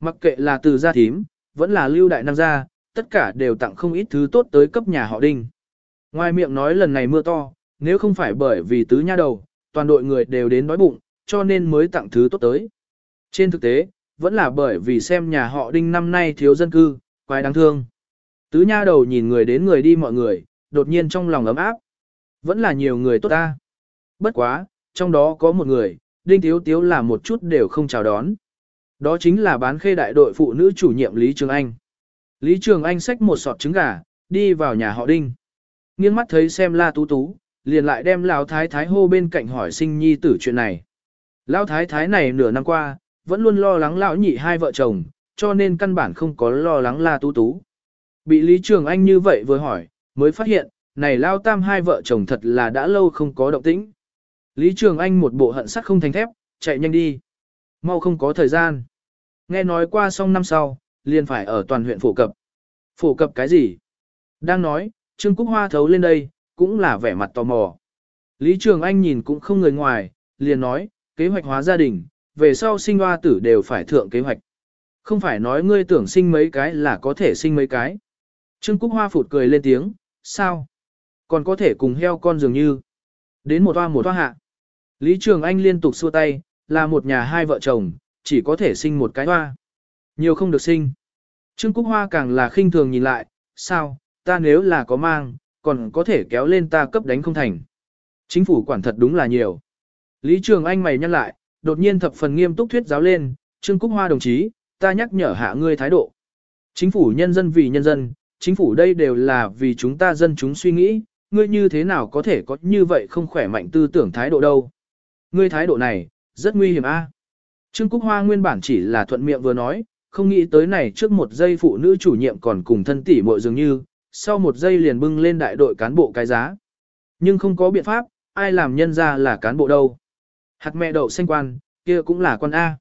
Mặc kệ là từ gia thím, vẫn là lưu đại nam gia, tất cả đều tặng không ít thứ tốt tới cấp nhà họ đinh. Ngoài miệng nói lần này mưa to, nếu không phải bởi vì tứ nha đầu, toàn đội người đều đến đói bụng, cho nên mới tặng thứ tốt tới. Trên thực tế, vẫn là bởi vì xem nhà họ đinh năm nay thiếu dân cư, quái đáng thương. Tứ nha đầu nhìn người đến người đi mọi người, đột nhiên trong lòng ấm áp. Vẫn là nhiều người tốt ta. Bất quá, trong đó có một người, đinh thiếu tiếu là một chút đều không chào đón. Đó chính là bán khê đại đội phụ nữ chủ nhiệm Lý Trường Anh. Lý Trường Anh xách một sọt trứng gà, đi vào nhà họ đinh. Nghiêng mắt thấy xem la tú tú, liền lại đem lão thái thái hô bên cạnh hỏi sinh nhi tử chuyện này. Lão thái thái này nửa năm qua, vẫn luôn lo lắng lão nhị hai vợ chồng, cho nên căn bản không có lo lắng la tú tú. Bị Lý Trường Anh như vậy vừa hỏi, mới phát hiện, này lao tam hai vợ chồng thật là đã lâu không có động tĩnh. Lý Trường Anh một bộ hận sắt không thành thép, chạy nhanh đi. Mau không có thời gian. Nghe nói qua xong năm sau, liền phải ở toàn huyện phổ cập. Phổ cập cái gì? Đang nói, Trương Cúc Hoa thấu lên đây, cũng là vẻ mặt tò mò. Lý Trường Anh nhìn cũng không người ngoài, liền nói, kế hoạch hóa gia đình, về sau sinh hoa tử đều phải thượng kế hoạch. Không phải nói ngươi tưởng sinh mấy cái là có thể sinh mấy cái. Trương Cúc Hoa phụt cười lên tiếng, sao? Còn có thể cùng heo con dường như. Đến một hoa một hoa hạ. Lý Trường Anh liên tục xua tay, là một nhà hai vợ chồng, chỉ có thể sinh một cái hoa. Nhiều không được sinh. Trương Cúc Hoa càng là khinh thường nhìn lại, sao, ta nếu là có mang, còn có thể kéo lên ta cấp đánh không thành. Chính phủ quản thật đúng là nhiều. Lý Trường Anh mày nhăn lại, đột nhiên thập phần nghiêm túc thuyết giáo lên, Trương Cúc Hoa đồng chí, ta nhắc nhở hạ ngươi thái độ. Chính phủ nhân dân vì nhân dân, chính phủ đây đều là vì chúng ta dân chúng suy nghĩ, ngươi như thế nào có thể có như vậy không khỏe mạnh tư tưởng thái độ đâu. Ngươi thái độ này, rất nguy hiểm a. Trương Cúc Hoa nguyên bản chỉ là thuận miệng vừa nói, không nghĩ tới này trước một giây phụ nữ chủ nhiệm còn cùng thân tỷ muội dường như, sau một giây liền bưng lên đại đội cán bộ cái giá. Nhưng không có biện pháp, ai làm nhân ra là cán bộ đâu. Hạt mẹ đậu xanh quan, kia cũng là quan A.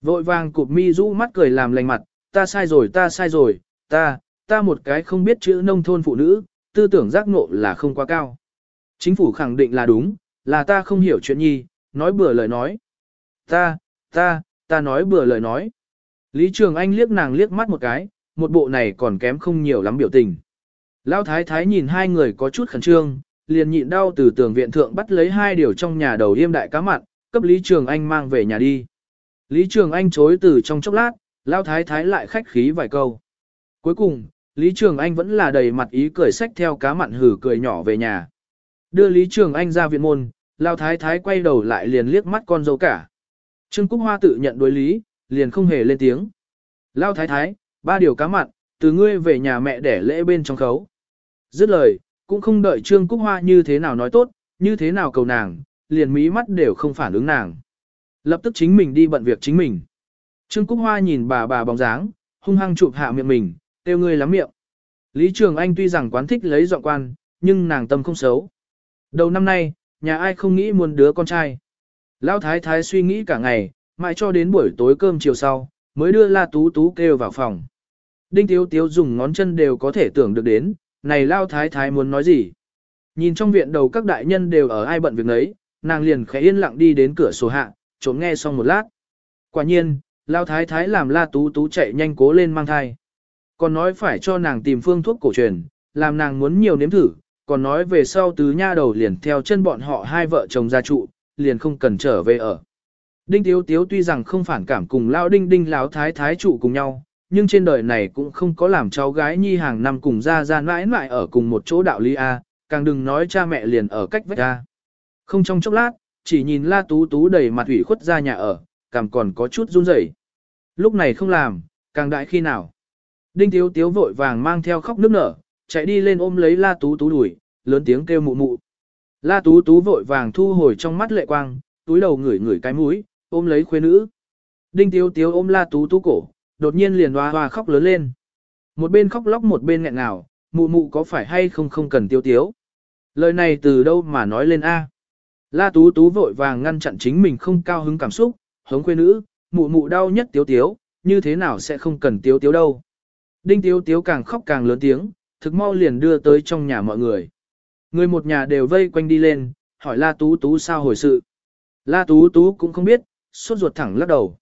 Vội vàng cụp mi rũ mắt cười làm lành mặt, ta sai rồi ta sai rồi, ta, ta một cái không biết chữ nông thôn phụ nữ, tư tưởng giác ngộ là không quá cao. Chính phủ khẳng định là đúng, là ta không hiểu chuyện nhi, nói bừa lời nói. Ta, ta, ta nói bừa lời nói. Lý Trường Anh liếc nàng liếc mắt một cái, một bộ này còn kém không nhiều lắm biểu tình. Lão thái thái nhìn hai người có chút khẩn trương, liền nhịn đau từ tường viện thượng bắt lấy hai điều trong nhà đầu yêm đại cá mặn, cấp Lý Trường Anh mang về nhà đi. Lý Trường Anh chối từ trong chốc lát, Lão thái thái lại khách khí vài câu. Cuối cùng, Lý Trường Anh vẫn là đầy mặt ý cười sách theo cá mặn hử cười nhỏ về nhà. Đưa Lý Trường Anh ra viện môn, Lão thái thái quay đầu lại liền liếc mắt con dâu cả. Trương Cúc Hoa tự nhận đối lý, liền không hề lên tiếng. Lão thái thái, ba điều cá mặn, từ ngươi về nhà mẹ để lễ bên trong khấu. Dứt lời, cũng không đợi Trương Cúc Hoa như thế nào nói tốt, như thế nào cầu nàng, liền mí mắt đều không phản ứng nàng. Lập tức chính mình đi bận việc chính mình. Trương Cúc Hoa nhìn bà bà bóng dáng, hung hăng chụp hạ miệng mình, kêu ngươi lắm miệng. Lý Trường Anh tuy rằng quán thích lấy dọn quan, nhưng nàng tâm không xấu. Đầu năm nay, nhà ai không nghĩ muốn đứa con trai. Lão Thái Thái suy nghĩ cả ngày, mãi cho đến buổi tối cơm chiều sau, mới đưa La Tú Tú kêu vào phòng. Đinh Tiếu Tiếu dùng ngón chân đều có thể tưởng được đến, này lao thái thái muốn nói gì. Nhìn trong viện đầu các đại nhân đều ở ai bận việc nấy, nàng liền khẽ yên lặng đi đến cửa sổ hạ, trốn nghe xong một lát. Quả nhiên, lao thái thái làm la tú tú chạy nhanh cố lên mang thai. Còn nói phải cho nàng tìm phương thuốc cổ truyền, làm nàng muốn nhiều nếm thử, còn nói về sau tứ nha đầu liền theo chân bọn họ hai vợ chồng gia trụ, liền không cần trở về ở. Đinh Tiếu Tiếu tuy rằng không phản cảm cùng lao đinh đinh láo thái thái trụ cùng nhau, nhưng trên đời này cũng không có làm cháu gái nhi hàng năm cùng ra ra mãi mãi ở cùng một chỗ đạo lý A, càng đừng nói cha mẹ liền ở cách vách A. Không trong chốc lát, chỉ nhìn la tú tú đầy mặt ủy khuất ra nhà ở, càng còn có chút run rẩy. Lúc này không làm, càng đại khi nào. Đinh Tiếu Tiếu vội vàng mang theo khóc nước nở, chạy đi lên ôm lấy la tú tú đuổi, lớn tiếng kêu mụ mụ. La tú tú vội vàng thu hồi trong mắt lệ quang, túi đầu ngửi ngửi cái mũi, ôm lấy khuê nữ. Đinh Tiếu Tiếu ôm la tú tú cổ, đột nhiên liền hoa hoa khóc lớn lên. Một bên khóc lóc một bên nghẹn ngào, mụ mụ có phải hay không không cần tiêu tiếu. Lời này từ đâu mà nói lên A. La tú tú vội vàng ngăn chặn chính mình không cao hứng cảm xúc, hống khuê nữ, mụ mụ đau nhất tiếu tiếu, như thế nào sẽ không cần tiếu tiếu đâu. Đinh tiếu tiếu càng khóc càng lớn tiếng, thực mau liền đưa tới trong nhà mọi người. Người một nhà đều vây quanh đi lên, hỏi La Tú Tú sao hồi sự. La Tú Tú cũng không biết, suốt ruột thẳng lắc đầu.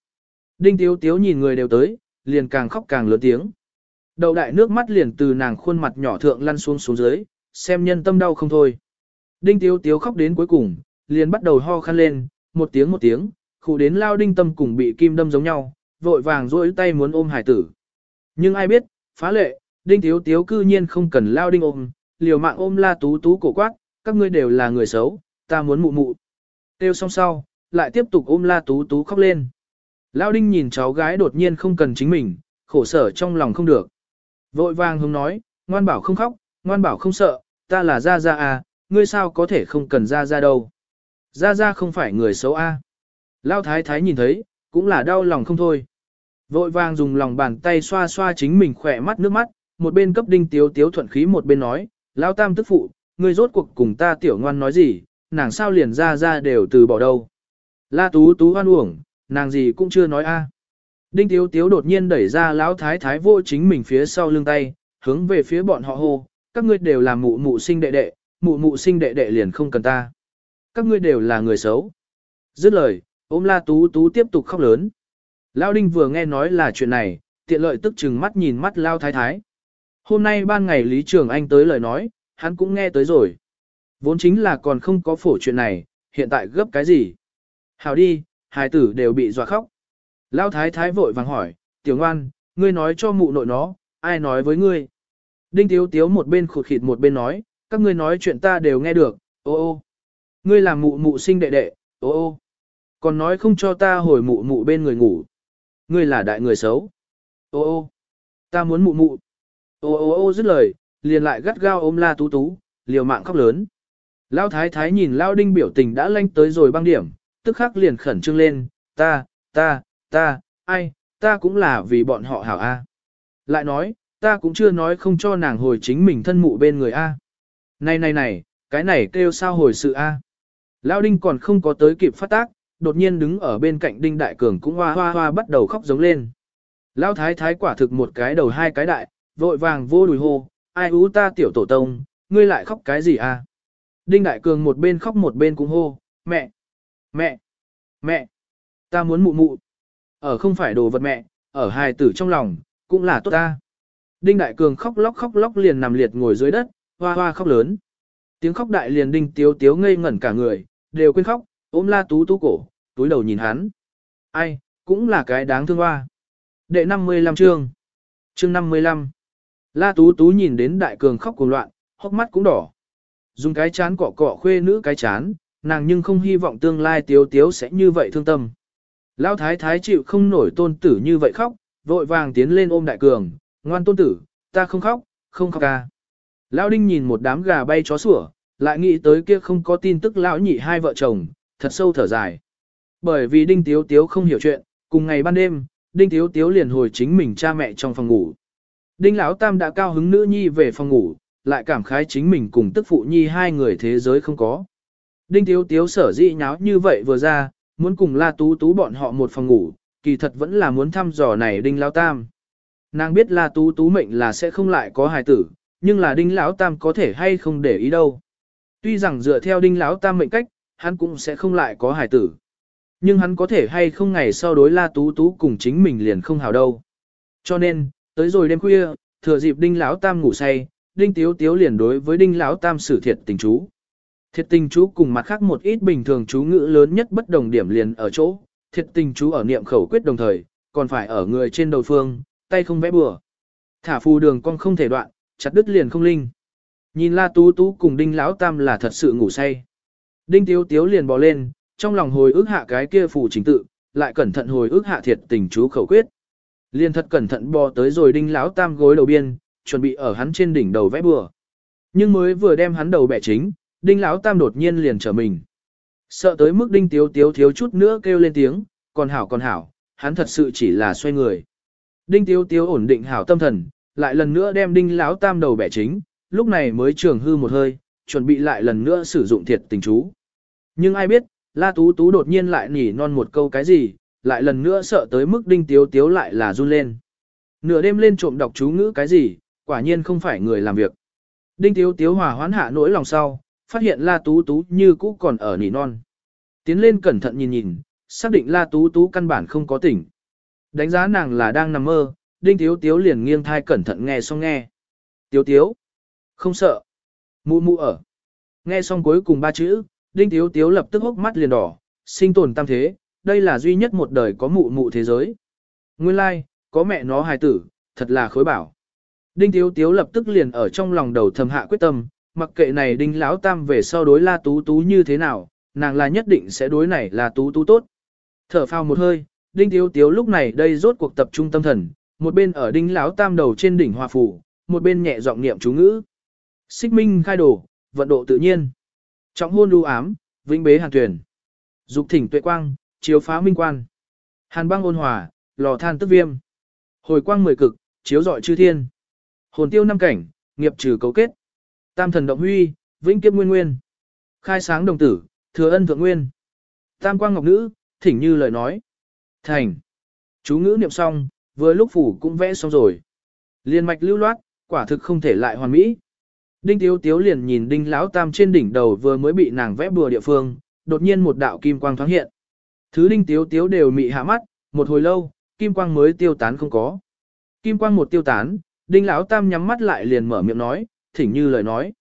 Đinh Tiếu Tiếu nhìn người đều tới, liền càng khóc càng lớn tiếng. đầu đại nước mắt liền từ nàng khuôn mặt nhỏ thượng lăn xuống xuống dưới, xem nhân tâm đau không thôi. Đinh tiếu tiếu khóc đến cuối cùng, liền bắt đầu ho khăn lên, một tiếng một tiếng, khu đến lao đinh tâm cùng bị kim đâm giống nhau, vội vàng rỗi tay muốn ôm hải tử. Nhưng ai biết, phá lệ, đinh thiếu tiếu cư nhiên không cần lao đinh ôm, liều mạng ôm la tú tú cổ quát, các ngươi đều là người xấu, ta muốn mụ mụ. Tiêu xong sau, lại tiếp tục ôm la tú tú khóc lên. Lao đinh nhìn cháu gái đột nhiên không cần chính mình, khổ sở trong lòng không được. Vội vàng hướng nói, ngoan bảo không khóc, ngoan bảo không sợ, ta là Gia Gia à, ngươi sao có thể không cần Gia Gia đâu. Gia Gia không phải người xấu a. À. Lao thái thái nhìn thấy, cũng là đau lòng không thôi. Vội vàng dùng lòng bàn tay xoa xoa chính mình khỏe mắt nước mắt, một bên cấp đinh tiếu tiếu thuận khí một bên nói, Lao tam tức phụ, ngươi rốt cuộc cùng ta tiểu ngoan nói gì, nàng sao liền ra ra đều từ bỏ đâu. La tú tú hoan uổng, nàng gì cũng chưa nói a. Đinh Tiếu Tiếu đột nhiên đẩy ra lão thái thái vô chính mình phía sau lưng tay, hướng về phía bọn họ hô, các ngươi đều là mụ mụ sinh đệ đệ, mụ mụ sinh đệ đệ liền không cần ta. Các ngươi đều là người xấu. Dứt lời, ôm la tú tú tiếp tục khóc lớn. Lão Đinh vừa nghe nói là chuyện này, tiện lợi tức chừng mắt nhìn mắt Lao Thái Thái. Hôm nay ban ngày Lý Trường Anh tới lời nói, hắn cũng nghe tới rồi. Vốn chính là còn không có phổ chuyện này, hiện tại gấp cái gì. Hào đi, hài tử đều bị dọa khóc. Lão thái thái vội vàng hỏi, tiểu ngoan, ngươi nói cho mụ nội nó, ai nói với ngươi? Đinh tiếu tiếu một bên khụt khịt một bên nói, các ngươi nói chuyện ta đều nghe được, ô ô. Ngươi làm mụ mụ sinh đệ đệ, ô ô. Còn nói không cho ta hồi mụ mụ bên người ngủ. Ngươi là đại người xấu. Ô ô. Ta muốn mụ mụ. Ô ô ô dứt lời, liền lại gắt gao ôm la tú tú, liều mạng khóc lớn. Lão thái thái nhìn Lão đinh biểu tình đã lanh tới rồi băng điểm, tức khắc liền khẩn trương lên, ta, ta, ta, ai, ta cũng là vì bọn họ hảo A. Lại nói, ta cũng chưa nói không cho nàng hồi chính mình thân mụ bên người A. Này này này, cái này kêu sao hồi sự A. Lão Đinh còn không có tới kịp phát tác, đột nhiên đứng ở bên cạnh Đinh Đại Cường cũng hoa hoa hoa bắt đầu khóc giống lên. Lão Thái Thái quả thực một cái đầu hai cái đại, vội vàng vô đùi hô, ai ú ta tiểu tổ tông, ngươi lại khóc cái gì à? Đinh Đại Cường một bên khóc một bên cũng hô, mẹ, mẹ, mẹ, ta muốn mụ mụ. Ở không phải đồ vật mẹ, ở hài tử trong lòng, cũng là tốt ta. Đinh Đại Cường khóc lóc khóc lóc liền nằm liệt ngồi dưới đất, hoa hoa khóc lớn. Tiếng khóc đại liền đinh tiếu tiếu ngây ngẩn cả người, đều quên khóc, ôm la tú tú cổ, túi đầu nhìn hắn. Ai, cũng là cái đáng thương hoa. Đệ 55 chương. Chương 55. La tú tú nhìn đến đại cường khóc cuồng loạn, hốc mắt cũng đỏ. Dùng cái chán cọ cọ khuê nữ cái chán, nàng nhưng không hy vọng tương lai tiếu tiếu sẽ như vậy thương tâm. Lão thái thái chịu không nổi tôn tử như vậy khóc, vội vàng tiến lên ôm đại cường, ngoan tôn tử, ta không khóc, không khóc ca. Lão đinh nhìn một đám gà bay chó sủa, lại nghĩ tới kia không có tin tức lão nhị hai vợ chồng, thật sâu thở dài. Bởi vì đinh tiếu tiếu không hiểu chuyện, cùng ngày ban đêm, đinh tiếu tiếu liền hồi chính mình cha mẹ trong phòng ngủ. Đinh lão tam đã cao hứng nữ nhi về phòng ngủ, lại cảm khái chính mình cùng tức phụ nhi hai người thế giới không có. Đinh tiếu tiếu sở dĩ nháo như vậy vừa ra, muốn cùng la tú tú bọn họ một phòng ngủ, kỳ thật vẫn là muốn thăm dò này đinh lão tam. Nàng biết la tú tú mệnh là sẽ không lại có hài tử, nhưng là đinh lão tam có thể hay không để ý đâu. Tuy rằng dựa theo đinh lão tam mệnh cách, hắn cũng sẽ không lại có hài tử. Nhưng hắn có thể hay không ngày sau đối la tú tú cùng chính mình liền không hào đâu. Cho nên, tới rồi đêm khuya, thừa dịp đinh lão tam ngủ say, đinh tiếu tiếu liền đối với đinh lão tam sử thiệt tình chú. Thiệt tình chú cùng mặt khác một ít bình thường chú ngữ lớn nhất bất đồng điểm liền ở chỗ, thiệt tình chú ở niệm khẩu quyết đồng thời, còn phải ở người trên đầu phương, tay không vẽ bừa. Thả phù đường con không thể đoạn, chặt đứt liền không linh. Nhìn La Tú Tú cùng Đinh Lão Tam là thật sự ngủ say. Đinh Tiếu Tiếu liền bò lên, trong lòng hồi ức hạ cái kia phù chính tự, lại cẩn thận hồi ức hạ thiệt tình chú khẩu quyết. Liên thật cẩn thận bò tới rồi Đinh Lão Tam gối đầu biên, chuẩn bị ở hắn trên đỉnh đầu vẽ bừa. Nhưng mới vừa đem hắn đầu bẻ chính, Đinh Lão Tam đột nhiên liền trở mình. Sợ tới mức Đinh Tiếu Tiếu thiếu chút nữa kêu lên tiếng, còn hảo còn hảo, hắn thật sự chỉ là xoay người. Đinh Tiếu Tiếu ổn định hảo tâm thần, lại lần nữa đem Đinh Lão Tam đầu bẻ chính, lúc này mới trường hư một hơi, chuẩn bị lại lần nữa sử dụng thiệt tình chú. Nhưng ai biết, La Tú Tú đột nhiên lại nỉ non một câu cái gì, lại lần nữa sợ tới mức Đinh Tiếu Tiếu lại là run lên. Nửa đêm lên trộm đọc chú ngữ cái gì, quả nhiên không phải người làm việc. Đinh Tiếu Tiếu hòa hoãn hạ nỗi lòng sau, phát hiện La Tú Tú như cũ còn ở nỉ non. Tiến lên cẩn thận nhìn nhìn, xác định La Tú Tú căn bản không có tỉnh. Đánh giá nàng là đang nằm mơ, Đinh Tiếu Tiếu liền nghiêng thai cẩn thận nghe xong nghe. Tiếu Tiếu, không sợ. Mụ mụ ở. Nghe xong cuối cùng ba chữ, Đinh Tiếu Tiếu lập tức hốc mắt liền đỏ, sinh tồn tam thế, đây là duy nhất một đời có mụ mụ thế giới. Nguyên lai, like, có mẹ nó hài tử, thật là khối bảo. Đinh Tiếu Tiếu lập tức liền ở trong lòng đầu thầm hạ quyết tâm, mặc kệ này Đinh Lão Tam về sau đối La Tú Tú như thế nào, nàng là nhất định sẽ đối này là Tú Tú tốt. Thở phào một hơi, Đinh Tiếu Tiếu lúc này đây rốt cuộc tập trung tâm thần, một bên ở Đinh Lão Tam đầu trên đỉnh hòa phủ, một bên nhẹ giọng niệm chú ngữ. Xích minh khai đổ, vận độ tự nhiên. Trọng hôn lưu ám, vĩnh bế hàn tuyển. Dục thỉnh tuệ quang, chiếu phá minh quan. Hàn băng ôn hòa, lò than tức viêm. Hồi quang mười cực, chiếu rọi chư thiên. Hồn tiêu năm cảnh, nghiệp trừ cấu kết. Tam thần động huy, vĩnh kiếp nguyên nguyên. Khai sáng đồng tử, thừa ân thượng nguyên. Tam quang ngọc nữ, thỉnh như lời nói. Thành. Chú ngữ niệm xong, vừa lúc phủ cũng vẽ xong rồi. Liên mạch lưu loát, quả thực không thể lại hoàn mỹ. Đinh Tiếu Tiếu liền nhìn Đinh Lão Tam trên đỉnh đầu vừa mới bị nàng vẽ bừa địa phương, đột nhiên một đạo kim quang thoáng hiện. Thứ Đinh Tiếu Tiếu đều mị hạ mắt, một hồi lâu, kim quang mới tiêu tán không có. Kim quang một tiêu tán, Đinh Lão Tam nhắm mắt lại liền mở miệng nói, thỉnh như lời nói.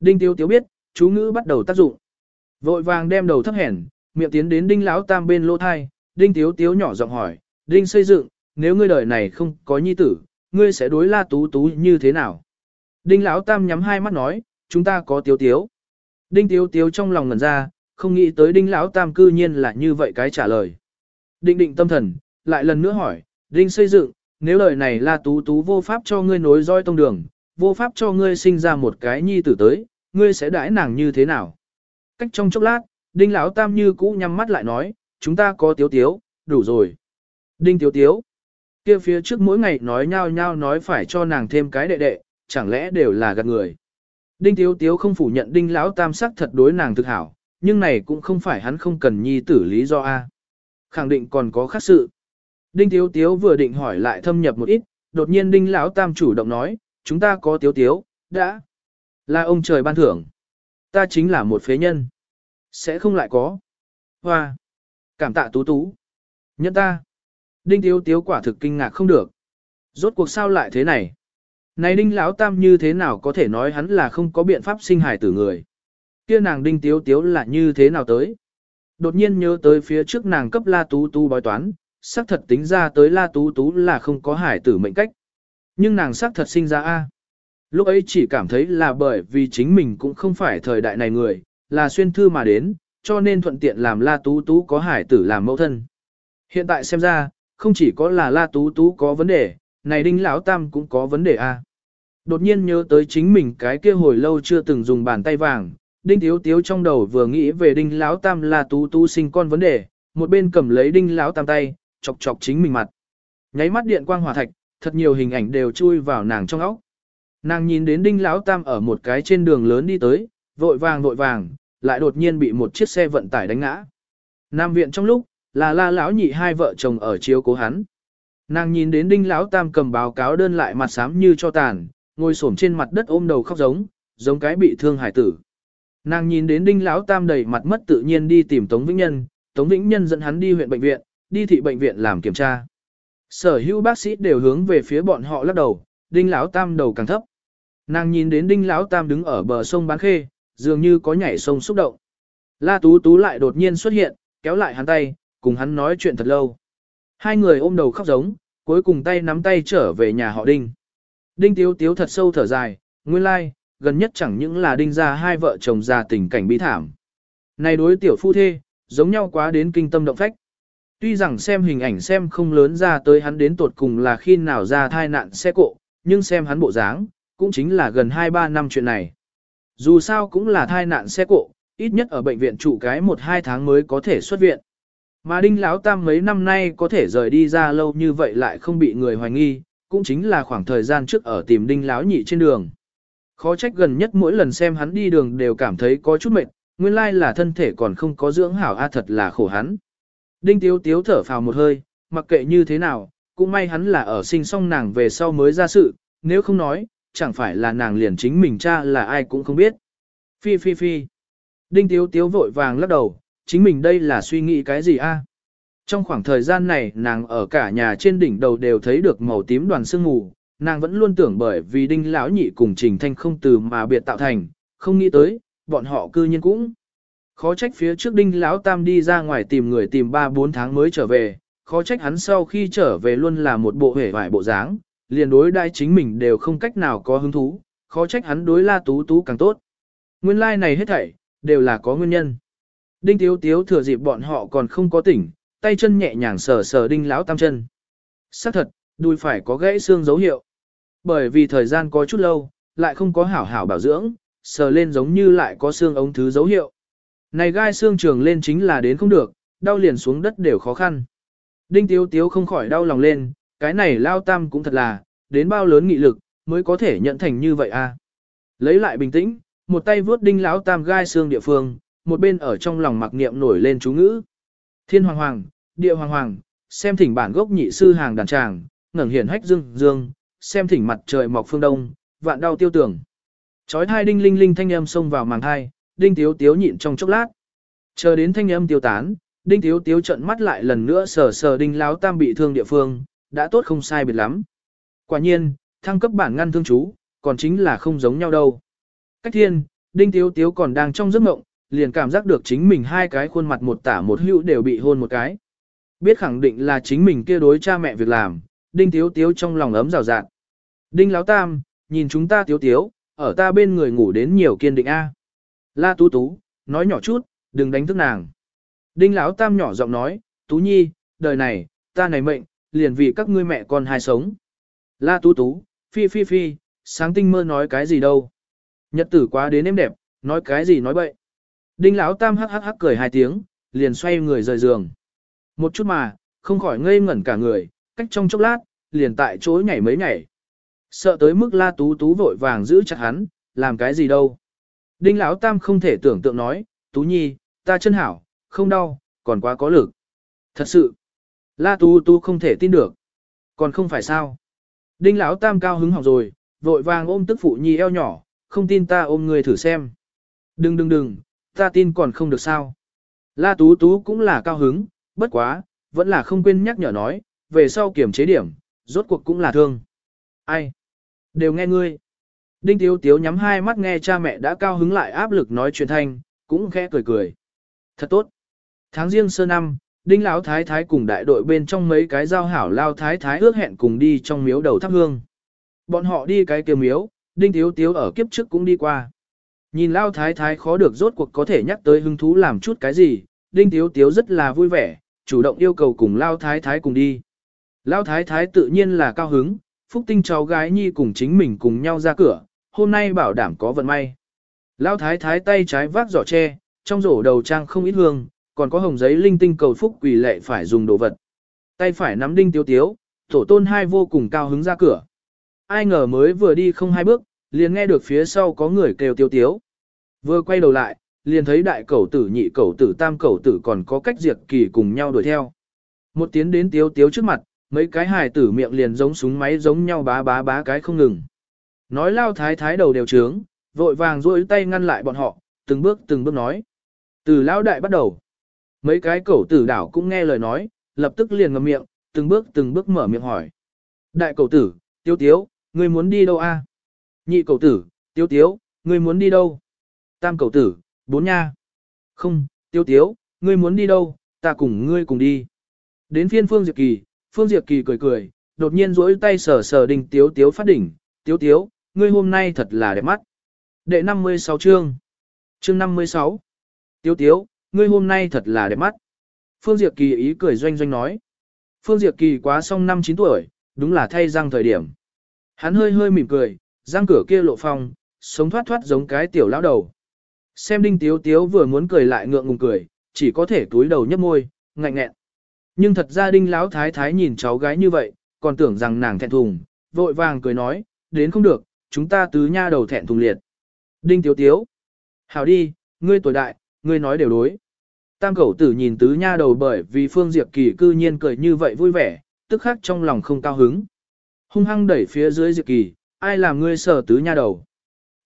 Đinh Tiếu Tiếu biết, chú ngữ bắt đầu tác dụng. Vội vàng đem đầu thấp hèn, miệng tiến đến Đinh Lão Tam bên lỗ thai, Đinh Tiếu Tiếu nhỏ giọng hỏi, Đinh xây dựng, nếu ngươi đời này không có nhi tử, ngươi sẽ đối la tú tú như thế nào? Đinh Lão Tam nhắm hai mắt nói, chúng ta có tiếu tiếu. Đinh tiếu tiếu trong lòng ngẩn ra, không nghĩ tới Đinh Lão Tam cư nhiên là như vậy cái trả lời. Đinh định tâm thần, lại lần nữa hỏi, Đinh xây dựng, nếu lời này là tú tú vô pháp cho ngươi nối roi tông đường, vô pháp cho ngươi sinh ra một cái nhi tử tới, ngươi sẽ đãi nàng như thế nào? Cách trong chốc lát, Đinh Lão Tam như cũ nhắm mắt lại nói, chúng ta có tiếu tiếu, đủ rồi. Đinh tiếu tiếu, kia phía trước mỗi ngày nói nhau nhau nói phải cho nàng thêm cái đệ đệ, chẳng lẽ đều là gạt người. Đinh Tiếu Tiếu không phủ nhận Đinh Lão Tam sắc thật đối nàng thực hảo, nhưng này cũng không phải hắn không cần nhi tử lý do A. Khẳng định còn có khác sự. Đinh Tiếu Tiếu vừa định hỏi lại thâm nhập một ít, đột nhiên đinh lão tam chủ động nói, chúng ta có tiếu tiếu, đã. Là ông trời ban thưởng. Ta chính là một phế nhân. Sẽ không lại có. Hoa. Cảm tạ tú tú. Nhân ta. Đinh tiếu tiếu quả thực kinh ngạc không được. Rốt cuộc sao lại thế này? Này đinh lão tam như thế nào có thể nói hắn là không có biện pháp sinh hài tử người? Kia nàng đinh tiếu tiếu là như thế nào tới? Đột nhiên nhớ tới phía trước nàng cấp la tú tú bói toán, xác thật tính ra tới la tú tú là không có hải tử mệnh cách. Nhưng nàng xác thật sinh ra A. Lúc ấy chỉ cảm thấy là bởi vì chính mình cũng không phải thời đại này người, là xuyên thư mà đến, cho nên thuận tiện làm la tú tú có hải tử làm mẫu thân. Hiện tại xem ra, không chỉ có là la tú tú có vấn đề, này đinh lão tam cũng có vấn đề A. Đột nhiên nhớ tới chính mình cái kia hồi lâu chưa từng dùng bàn tay vàng, đinh thiếu tiếu trong đầu vừa nghĩ về đinh lão tam là tú tú sinh con vấn đề, một bên cầm lấy đinh lão tam tay, chọc chọc chính mình mặt. Nháy mắt điện quang hỏa thạch, thật nhiều hình ảnh đều chui vào nàng trong óc. Nàng nhìn đến đinh lão tam ở một cái trên đường lớn đi tới, vội vàng vội vàng, lại đột nhiên bị một chiếc xe vận tải đánh ngã. Nam viện trong lúc, là la lão nhị hai vợ chồng ở chiếu cố hắn. Nàng nhìn đến đinh lão tam cầm báo cáo đơn lại mặt xám như cho tàn, ngồi xổm trên mặt đất ôm đầu khóc giống, giống cái bị thương hải tử. Nàng nhìn đến đinh lão tam đầy mặt mất tự nhiên đi tìm Tống Vĩnh Nhân, Tống Vĩnh Nhân dẫn hắn đi huyện bệnh viện, đi thị bệnh viện làm kiểm tra. Sở hữu bác sĩ đều hướng về phía bọn họ lắc đầu, đinh lão tam đầu càng thấp. Nàng nhìn đến đinh lão tam đứng ở bờ sông bán khê, dường như có nhảy sông xúc động. La Tú Tú lại đột nhiên xuất hiện, kéo lại hắn tay, cùng hắn nói chuyện thật lâu. Hai người ôm đầu khóc giống, cuối cùng tay nắm tay trở về nhà họ đinh. Đinh Tiếu Tiếu thật sâu thở dài, nguyên lai, like, gần nhất chẳng những là đinh ra hai vợ chồng già tình cảnh bi thảm. Này đối tiểu phu thê, giống nhau quá đến kinh tâm động phách. Tuy rằng xem hình ảnh xem không lớn ra tới hắn đến tột cùng là khi nào ra thai nạn xe cộ, nhưng xem hắn bộ dáng, cũng chính là gần 2-3 năm chuyện này. Dù sao cũng là thai nạn xe cộ, ít nhất ở bệnh viện trụ cái 1-2 tháng mới có thể xuất viện. Mà đinh lão tam mấy năm nay có thể rời đi ra lâu như vậy lại không bị người hoài nghi, cũng chính là khoảng thời gian trước ở tìm đinh lão nhị trên đường. Khó trách gần nhất mỗi lần xem hắn đi đường đều cảm thấy có chút mệt, nguyên lai là thân thể còn không có dưỡng hảo a thật là khổ hắn. Đinh tiếu tiếu thở phào một hơi, mặc kệ như thế nào, cũng may hắn là ở sinh xong nàng về sau mới ra sự, nếu không nói, chẳng phải là nàng liền chính mình cha là ai cũng không biết. Phi phi phi. Đinh tiếu tiếu vội vàng lắc đầu, chính mình đây là suy nghĩ cái gì a? Trong khoảng thời gian này nàng ở cả nhà trên đỉnh đầu đều thấy được màu tím đoàn sương mù, nàng vẫn luôn tưởng bởi vì đinh lão nhị cùng trình thanh không từ mà biệt tạo thành, không nghĩ tới, bọn họ cư nhiên cũng. Khó trách phía trước đinh lão tam đi ra ngoài tìm người tìm 3-4 tháng mới trở về, khó trách hắn sau khi trở về luôn là một bộ hể vải bộ dáng, liền đối đai chính mình đều không cách nào có hứng thú, khó trách hắn đối la tú tú càng tốt. Nguyên lai like này hết thảy, đều là có nguyên nhân. Đinh tiếu tiếu thừa dịp bọn họ còn không có tỉnh, tay chân nhẹ nhàng sờ sờ đinh lão tam chân. xác thật, đùi phải có gãy xương dấu hiệu. Bởi vì thời gian có chút lâu, lại không có hảo hảo bảo dưỡng, sờ lên giống như lại có xương ống thứ dấu hiệu. Này gai xương trường lên chính là đến không được, đau liền xuống đất đều khó khăn. Đinh tiếu tiếu không khỏi đau lòng lên, cái này lao tam cũng thật là, đến bao lớn nghị lực, mới có thể nhận thành như vậy a. À. Lấy lại bình tĩnh, một tay vướt đinh lão tam gai xương địa phương, một bên ở trong lòng mặc niệm nổi lên chú ngữ. Thiên hoàng hoàng, địa hoàng hoàng, xem thỉnh bản gốc nhị sư hàng đàn tràng, ngẩng hiển hách dương dương, xem thỉnh mặt trời mọc phương đông, vạn đau tiêu tưởng. Chói hai đinh linh linh thanh âm xông vào màng hai, đinh tiếu tiếu nhịn trong chốc lát. Chờ đến thanh âm tiêu tán, đinh tiếu tiếu trận mắt lại lần nữa sờ sờ đinh láo tam bị thương địa phương, đã tốt không sai biệt lắm. Quả nhiên, thăng cấp bản ngăn thương chú, còn chính là không giống nhau đâu. Cách thiên, đinh tiếu tiếu còn đang trong giấc mộng, liền cảm giác được chính mình hai cái khuôn mặt một tả một hữu đều bị hôn một cái. Biết khẳng định là chính mình kia đối cha mẹ việc làm, đinh tiếu tiếu trong lòng ấm rào rạt. Đinh láo tam, nhìn chúng ta tiếu tiếu, ở ta bên người ngủ đến nhiều kiên định A. La tú tú, nói nhỏ chút, đừng đánh thức nàng. Đinh lão tam nhỏ giọng nói, tú nhi, đời này, ta này mệnh, liền vì các ngươi mẹ con hai sống. La tú tú, phi phi phi, sáng tinh mơ nói cái gì đâu. Nhật tử quá đến êm đẹp, nói cái gì nói bậy. Đinh lão tam hắc hắc hắc cười hai tiếng, liền xoay người rời giường. Một chút mà, không khỏi ngây ngẩn cả người, cách trong chốc lát, liền tại chỗ nhảy mấy nhảy. Sợ tới mức la tú tú vội vàng giữ chặt hắn, làm cái gì đâu. Đinh Lão Tam không thể tưởng tượng nói, Tú Nhi, ta chân hảo, không đau, còn quá có lực. Thật sự, La Tú Tú không thể tin được. Còn không phải sao. Đinh lão tam cao hứng học rồi, vội vàng ôm tức phụ nhi eo nhỏ, không tin ta ôm người thử xem. Đừng đừng đừng, ta tin còn không được sao. La Tú Tú cũng là cao hứng, bất quá, vẫn là không quên nhắc nhở nói, về sau kiểm chế điểm, rốt cuộc cũng là thương. Ai? Đều nghe ngươi. Đinh Tiếu Tiếu nhắm hai mắt nghe cha mẹ đã cao hứng lại áp lực nói chuyện thanh, cũng khẽ cười cười. Thật tốt. Tháng riêng sơ năm, Đinh Lão Thái Thái cùng đại đội bên trong mấy cái giao hảo lao Thái Thái ước hẹn cùng đi trong miếu đầu thắp hương. Bọn họ đi cái kia miếu, Đinh Tiếu Tiếu ở kiếp trước cũng đi qua. Nhìn Lao Thái Thái khó được rốt cuộc có thể nhắc tới hứng thú làm chút cái gì, Đinh Tiếu Tiếu rất là vui vẻ, chủ động yêu cầu cùng Lao Thái Thái cùng đi. Lao Thái Thái tự nhiên là cao hứng, Phúc Tinh cháu gái nhi cùng chính mình cùng nhau ra cửa, hôm nay bảo đảm có vận may. Lao Thái Thái tay trái vác giỏ tre, trong rổ đầu trang không ít hương, còn có hồng giấy linh tinh cầu phúc quỷ lệ phải dùng đồ vật. Tay phải nắm Đinh Tiếu Tiếu, tổ tôn hai vô cùng cao hứng ra cửa. Ai ngờ mới vừa đi không hai bước, liền nghe được phía sau có người kêu tiêu Tiếu. Vừa quay đầu lại, liền thấy đại cẩu tử nhị cẩu tử tam cẩu tử còn có cách diệt kỳ cùng nhau đuổi theo. Một tiến đến tiếu tiếu trước mặt, mấy cái hài tử miệng liền giống súng máy giống nhau bá bá bá cái không ngừng. Nói lao thái thái đầu đều trướng, vội vàng duỗi tay ngăn lại bọn họ, từng bước từng bước nói. Từ lao đại bắt đầu. Mấy cái cẩu tử đảo cũng nghe lời nói, lập tức liền ngậm miệng, từng bước từng bước mở miệng hỏi. Đại cẩu tử, tiêu tiếu, ngươi muốn đi đâu a? Nhị Cầu tử, tiếu tiếu, ngươi muốn đi đâu? Tam Cầu tử, bốn nha. Không, tiếu tiếu, ngươi muốn đi đâu, ta cùng ngươi cùng đi. Đến phiên Phương Diệp Kỳ, Phương Diệp Kỳ cười cười, đột nhiên duỗi tay sờ sờ đình tiếu tiếu phát đỉnh, tiếu tiếu, ngươi hôm nay thật là đẹp mắt. Đệ 56 chương. Chương 56. Tiếu tiếu, ngươi hôm nay thật là đẹp mắt. Phương Diệp Kỳ ý cười doanh doanh nói. Phương Diệp Kỳ quá xong năm 9 tuổi, đúng là thay răng thời điểm. Hắn hơi hơi mỉm cười, răng cửa kia lộ phong, sống thoát thoát giống cái tiểu lão đầu. Xem đinh tiếu tiếu vừa muốn cười lại ngượng ngùng cười, chỉ có thể túi đầu nhấp môi, ngạnh nghẹn. Nhưng thật ra đinh lão thái thái nhìn cháu gái như vậy, còn tưởng rằng nàng thẹn thùng, vội vàng cười nói, đến không được, chúng ta tứ nha đầu thẹn thùng liệt. Đinh tiếu tiếu. Hảo đi, ngươi tuổi đại, ngươi nói đều đối. Tam cẩu tử nhìn tứ nha đầu bởi vì Phương Diệp Kỳ cư nhiên cười như vậy vui vẻ, tức khắc trong lòng không cao hứng. Hung hăng đẩy phía dưới Diệp Kỳ, ai làm ngươi sở tứ nha đầu.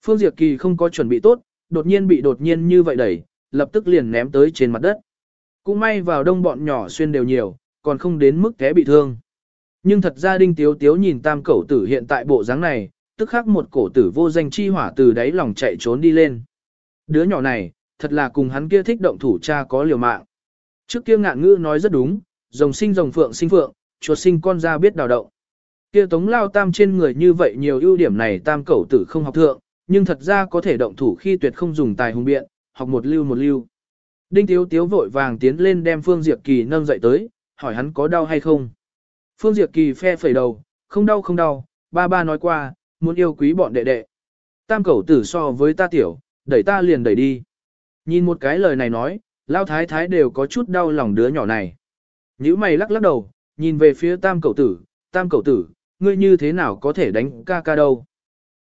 Phương Diệp Kỳ không có chuẩn bị tốt, đột nhiên bị đột nhiên như vậy đẩy, lập tức liền ném tới trên mặt đất. Cũng may vào đông bọn nhỏ xuyên đều nhiều, còn không đến mức té bị thương. Nhưng thật ra đinh tiếu tiếu nhìn tam cẩu tử hiện tại bộ dáng này, tức khắc một cổ tử vô danh chi hỏa từ đáy lòng chạy trốn đi lên. Đứa nhỏ này, thật là cùng hắn kia thích động thủ cha có liều mạng. Trước kia ngạn ngữ nói rất đúng, rồng sinh rồng phượng sinh phượng, chuột sinh con ra biết đào động. Kia tống lao tam trên người như vậy nhiều ưu điểm này tam cẩu tử không học thượng, nhưng thật ra có thể động thủ khi tuyệt không dùng tài hùng biện, học một lưu một lưu. Đinh Tiếu Tiếu vội vàng tiến lên đem Phương Diệp Kỳ nâng dậy tới, hỏi hắn có đau hay không. Phương Diệp Kỳ phe phẩy đầu, không đau không đau, ba ba nói qua, muốn yêu quý bọn đệ đệ. Tam cẩu tử so với ta tiểu, đẩy ta liền đẩy đi. Nhìn một cái lời này nói, lao thái thái đều có chút đau lòng đứa nhỏ này. Nhữ mày lắc lắc đầu, nhìn về phía tam cẩu tử, tam cẩu tử, ngươi như thế nào có thể đánh ca ca đâu.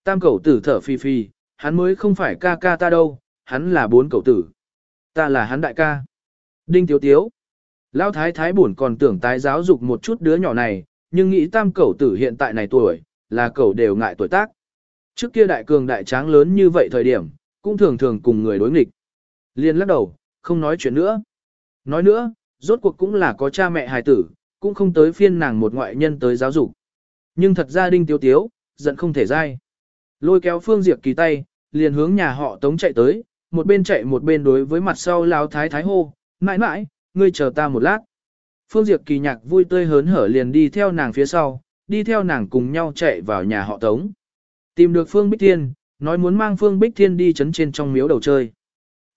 Tam cẩu tử thở phi phi, hắn mới không phải ca ca ta đâu, hắn là bốn cẩu tử. Ta là hắn đại ca. Đinh Tiếu Tiếu. Lão thái thái buồn còn tưởng tái giáo dục một chút đứa nhỏ này, nhưng nghĩ tam cẩu tử hiện tại này tuổi, là cẩu đều ngại tuổi tác. Trước kia đại cường đại tráng lớn như vậy thời điểm, cũng thường thường cùng người đối nghịch. Liên lắc đầu, không nói chuyện nữa. Nói nữa, rốt cuộc cũng là có cha mẹ hài tử, cũng không tới phiên nàng một ngoại nhân tới giáo dục. Nhưng thật ra đinh tiếu tiếu, giận không thể dai. Lôi kéo Phương Diệp Kỳ tay, liền hướng nhà họ Tống chạy tới, một bên chạy một bên đối với mặt sau lao thái thái hô, mãi mãi, ngươi chờ ta một lát. Phương Diệp Kỳ nhạc vui tươi hớn hở liền đi theo nàng phía sau, đi theo nàng cùng nhau chạy vào nhà họ Tống. Tìm được Phương Bích Thiên, nói muốn mang Phương Bích Thiên đi chấn trên trong miếu đầu chơi.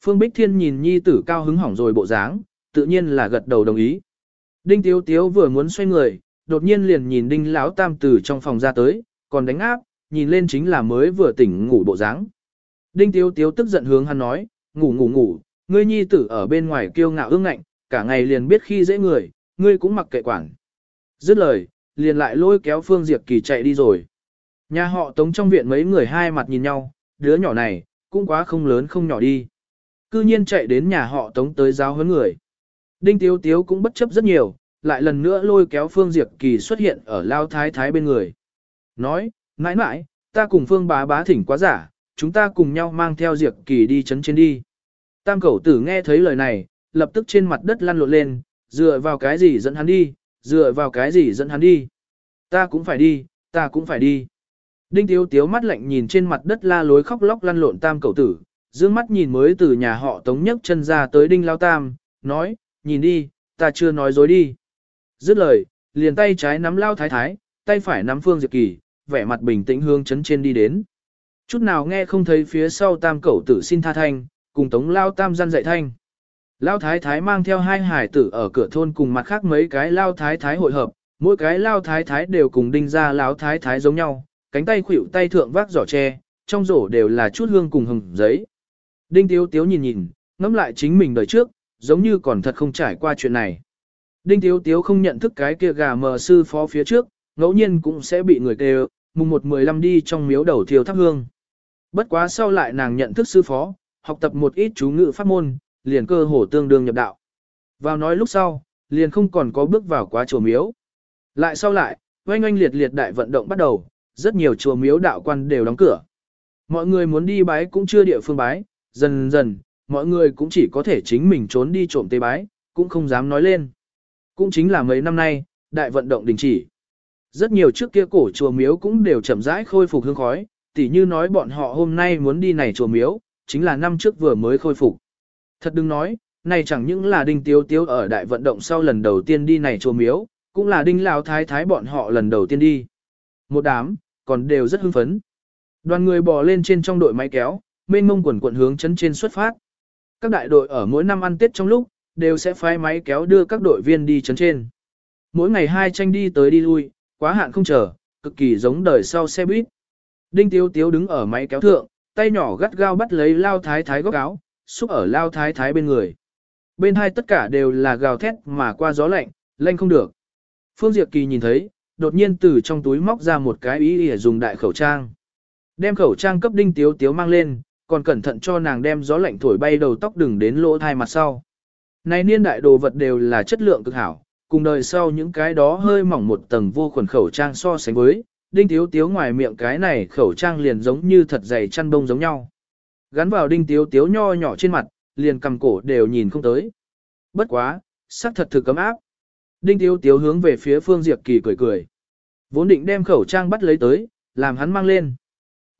Phương Bích Thiên nhìn nhi tử cao hứng hỏng rồi bộ dáng, tự nhiên là gật đầu đồng ý. Đinh Tiếu Tiếu vừa muốn xoay người, đột nhiên liền nhìn Đinh Lão Tam từ trong phòng ra tới, còn đánh áp, nhìn lên chính là mới vừa tỉnh ngủ bộ dáng. Đinh Tiếu Tiếu tức giận hướng hắn nói, ngủ ngủ ngủ, ngươi nhi tử ở bên ngoài kiêu ngạo ương ngạnh, cả ngày liền biết khi dễ người, ngươi cũng mặc kệ quản. Dứt lời, liền lại lôi kéo Phương Diệp Kỳ chạy đi rồi. Nhà họ tống trong viện mấy người hai mặt nhìn nhau, đứa nhỏ này, cũng quá không lớn không nhỏ đi. Cư nhiên chạy đến nhà họ tống tới giáo huấn người. Đinh Tiếu Tiếu cũng bất chấp rất nhiều, lại lần nữa lôi kéo Phương Diệp Kỳ xuất hiện ở Lao Thái Thái bên người. Nói, mãi mãi, ta cùng phương bá bá thỉnh quá giả, chúng ta cùng nhau mang theo Diệp kỳ đi chấn trên đi. Tam cẩu tử nghe thấy lời này, lập tức trên mặt đất lăn lộn lên, dựa vào cái gì dẫn hắn đi, dựa vào cái gì dẫn hắn đi. Ta cũng phải đi, ta cũng phải đi. Đinh Tiếu Tiếu mắt lạnh nhìn trên mặt đất la lối khóc lóc lăn lộn tam cậu tử, dương mắt nhìn mới từ nhà họ tống nhấc chân ra tới Đinh Lao Tam, nói, nhìn đi, ta chưa nói dối đi. Dứt lời, liền tay trái nắm Lao Thái Thái, tay phải nắm Phương Diệp Kỳ, vẻ mặt bình tĩnh hương chấn trên đi đến. Chút nào nghe không thấy phía sau tam cậu tử xin tha thanh, cùng tống Lao Tam gian dạy thanh. Lao Thái Thái mang theo hai hải tử ở cửa thôn cùng mặt khác mấy cái Lao Thái Thái hội hợp, mỗi cái Lao Thái Thái đều cùng đinh ra Lao Thái Thái giống nhau, cánh tay khuỷu tay thượng vác giỏ tre, trong rổ đều là chút hương cùng hồng giấy. Đinh Tiếu Tiếu nhìn nhìn, ngẫm lại chính mình đời trước, giống như còn thật không trải qua chuyện này. Đinh Tiếu Tiếu không nhận thức cái kia gà mờ sư phó phía trước, ngẫu nhiên cũng sẽ bị người kêu, mùng một mười lăm đi trong miếu đầu thiêu thắp hương. Bất quá sau lại nàng nhận thức sư phó, học tập một ít chú ngữ pháp môn, liền cơ hồ tương đương nhập đạo. Vào nói lúc sau, liền không còn có bước vào quá chùa miếu. Lại sau lại, oanh oanh liệt liệt đại vận động bắt đầu, rất nhiều chùa miếu đạo quan đều đóng cửa. Mọi người muốn đi bái cũng chưa địa phương bái, dần dần, mọi người cũng chỉ có thể chính mình trốn đi trộm tế bái, cũng không dám nói lên. Cũng chính là mấy năm nay, đại vận động đình chỉ. Rất nhiều trước kia cổ chùa miếu cũng đều chậm rãi khôi phục hương khói, tỉ như nói bọn họ hôm nay muốn đi này chùa miếu, chính là năm trước vừa mới khôi phục. Thật đừng nói, này chẳng những là đinh tiếu tiếu ở đại vận động sau lần đầu tiên đi này chùa miếu, cũng là đinh lão thái thái bọn họ lần đầu tiên đi. Một đám, còn đều rất hưng phấn. Đoàn người bò lên trên trong đội máy kéo, mênh mông quần quận hướng chấn trên xuất phát. Các đại đội ở mỗi năm ăn Tết trong lúc, đều sẽ phái máy kéo đưa các đội viên đi chấn trên. Mỗi ngày hai tranh đi tới đi lui, quá hạn không chờ, cực kỳ giống đời sau xe buýt. Đinh Tiếu Tiếu đứng ở máy kéo thượng, tay nhỏ gắt gao bắt lấy lao thái thái góc áo, xúc ở lao thái thái bên người. Bên hai tất cả đều là gào thét mà qua gió lạnh, lanh không được. Phương Diệp Kỳ nhìn thấy, đột nhiên từ trong túi móc ra một cái ý để dùng đại khẩu trang. Đem khẩu trang cấp đinh tiếu tiếu mang lên, còn cẩn thận cho nàng đem gió lạnh thổi bay đầu tóc đừng đến lỗ thai mặt sau. Này niên đại đồ vật đều là chất lượng cực hảo, cùng đời sau những cái đó hơi mỏng một tầng vô khuẩn khẩu trang so sánh với, đinh tiếu tiếu ngoài miệng cái này khẩu trang liền giống như thật dày chăn bông giống nhau. Gắn vào đinh tiếu tiếu nho nhỏ trên mặt, liền cầm cổ đều nhìn không tới. Bất quá, sắc thật thực cấm áp. Đinh tiếu tiếu hướng về phía Phương Diệp Kỳ cười cười. Vốn định đem khẩu trang bắt lấy tới, làm hắn mang lên.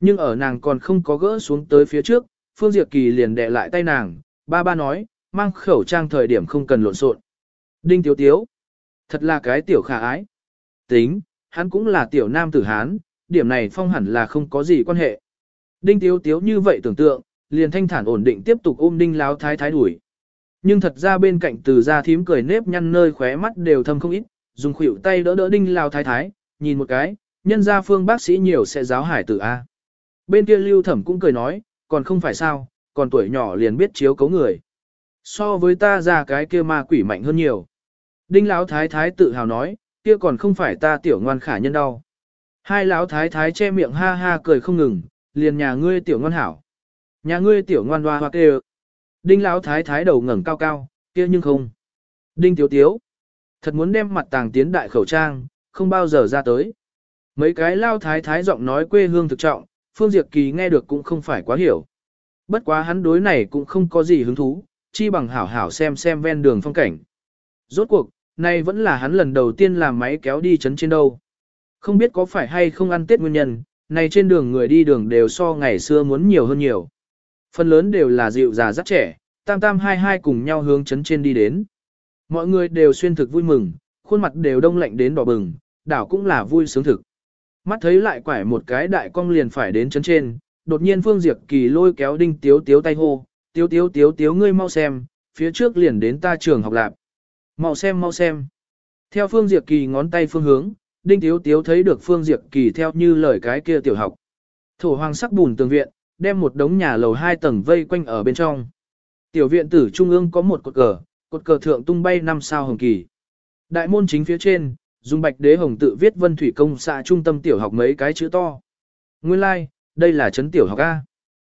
Nhưng ở nàng còn không có gỡ xuống tới phía trước, Phương Diệp Kỳ liền đè lại tay nàng, ba ba nói, mang khẩu trang thời điểm không cần lộn xộn. Đinh tiếu tiếu. Thật là cái tiểu khả ái. Tính, hắn cũng là tiểu nam tử hán, điểm này phong hẳn là không có gì quan hệ. Đinh tiếu tiếu như vậy tưởng tượng, liền thanh thản ổn định tiếp tục ôm đinh láo thái thái đuổi. Nhưng thật ra bên cạnh từ ra thím cười nếp nhăn nơi khóe mắt đều thâm không ít, dùng khuỷu tay đỡ đỡ đinh Láo thái thái, nhìn một cái, nhân gia phương bác sĩ nhiều sẽ giáo hải tử A. Bên kia lưu thẩm cũng cười nói, còn không phải sao, còn tuổi nhỏ liền biết chiếu cấu người. So với ta ra cái kia ma quỷ mạnh hơn nhiều. Đinh lão thái thái tự hào nói, kia còn không phải ta tiểu ngoan khả nhân đau. Hai lão thái thái che miệng ha ha cười không ngừng, liền nhà ngươi tiểu ngoan hảo. Nhà ngươi tiểu ngoan hoa hoa kêu. Đinh lão thái thái đầu ngẩng cao cao, kia nhưng không. Đinh tiếu tiếu. Thật muốn đem mặt tàng tiến đại khẩu trang, không bao giờ ra tới. Mấy cái lao thái thái giọng nói quê hương thực trọng, Phương Diệp Kỳ nghe được cũng không phải quá hiểu. Bất quá hắn đối này cũng không có gì hứng thú, chi bằng hảo hảo xem xem ven đường phong cảnh. Rốt cuộc, nay vẫn là hắn lần đầu tiên làm máy kéo đi chấn trên đâu. Không biết có phải hay không ăn tết nguyên nhân, này trên đường người đi đường đều so ngày xưa muốn nhiều hơn nhiều. Phần lớn đều là dịu già rất trẻ, tam tam hai hai cùng nhau hướng chấn trên đi đến. Mọi người đều xuyên thực vui mừng, khuôn mặt đều đông lạnh đến đỏ bừng, đảo cũng là vui sướng thực. Mắt thấy lại quải một cái đại cong liền phải đến chấn trên, đột nhiên Phương Diệp Kỳ lôi kéo đinh tiếu tiếu tay hô, tiếu tiếu tiếu tiếu ngươi mau xem, phía trước liền đến ta trường học lạp. Mau xem mau xem. Theo Phương Diệp Kỳ ngón tay phương hướng, đinh tiếu tiếu thấy được Phương Diệp Kỳ theo như lời cái kia tiểu học. Thổ hoàng sắc bùn tường viện, đem một đống nhà lầu hai tầng vây quanh ở bên trong. Tiểu viện tử trung ương có một cột cờ, cột cờ thượng tung bay năm sao hồng kỳ. Đại môn chính phía trên, dùng bạch đế hồng tự viết vân thủy công xã trung tâm tiểu học mấy cái chữ to. Nguyên lai, like, đây là trấn tiểu học A.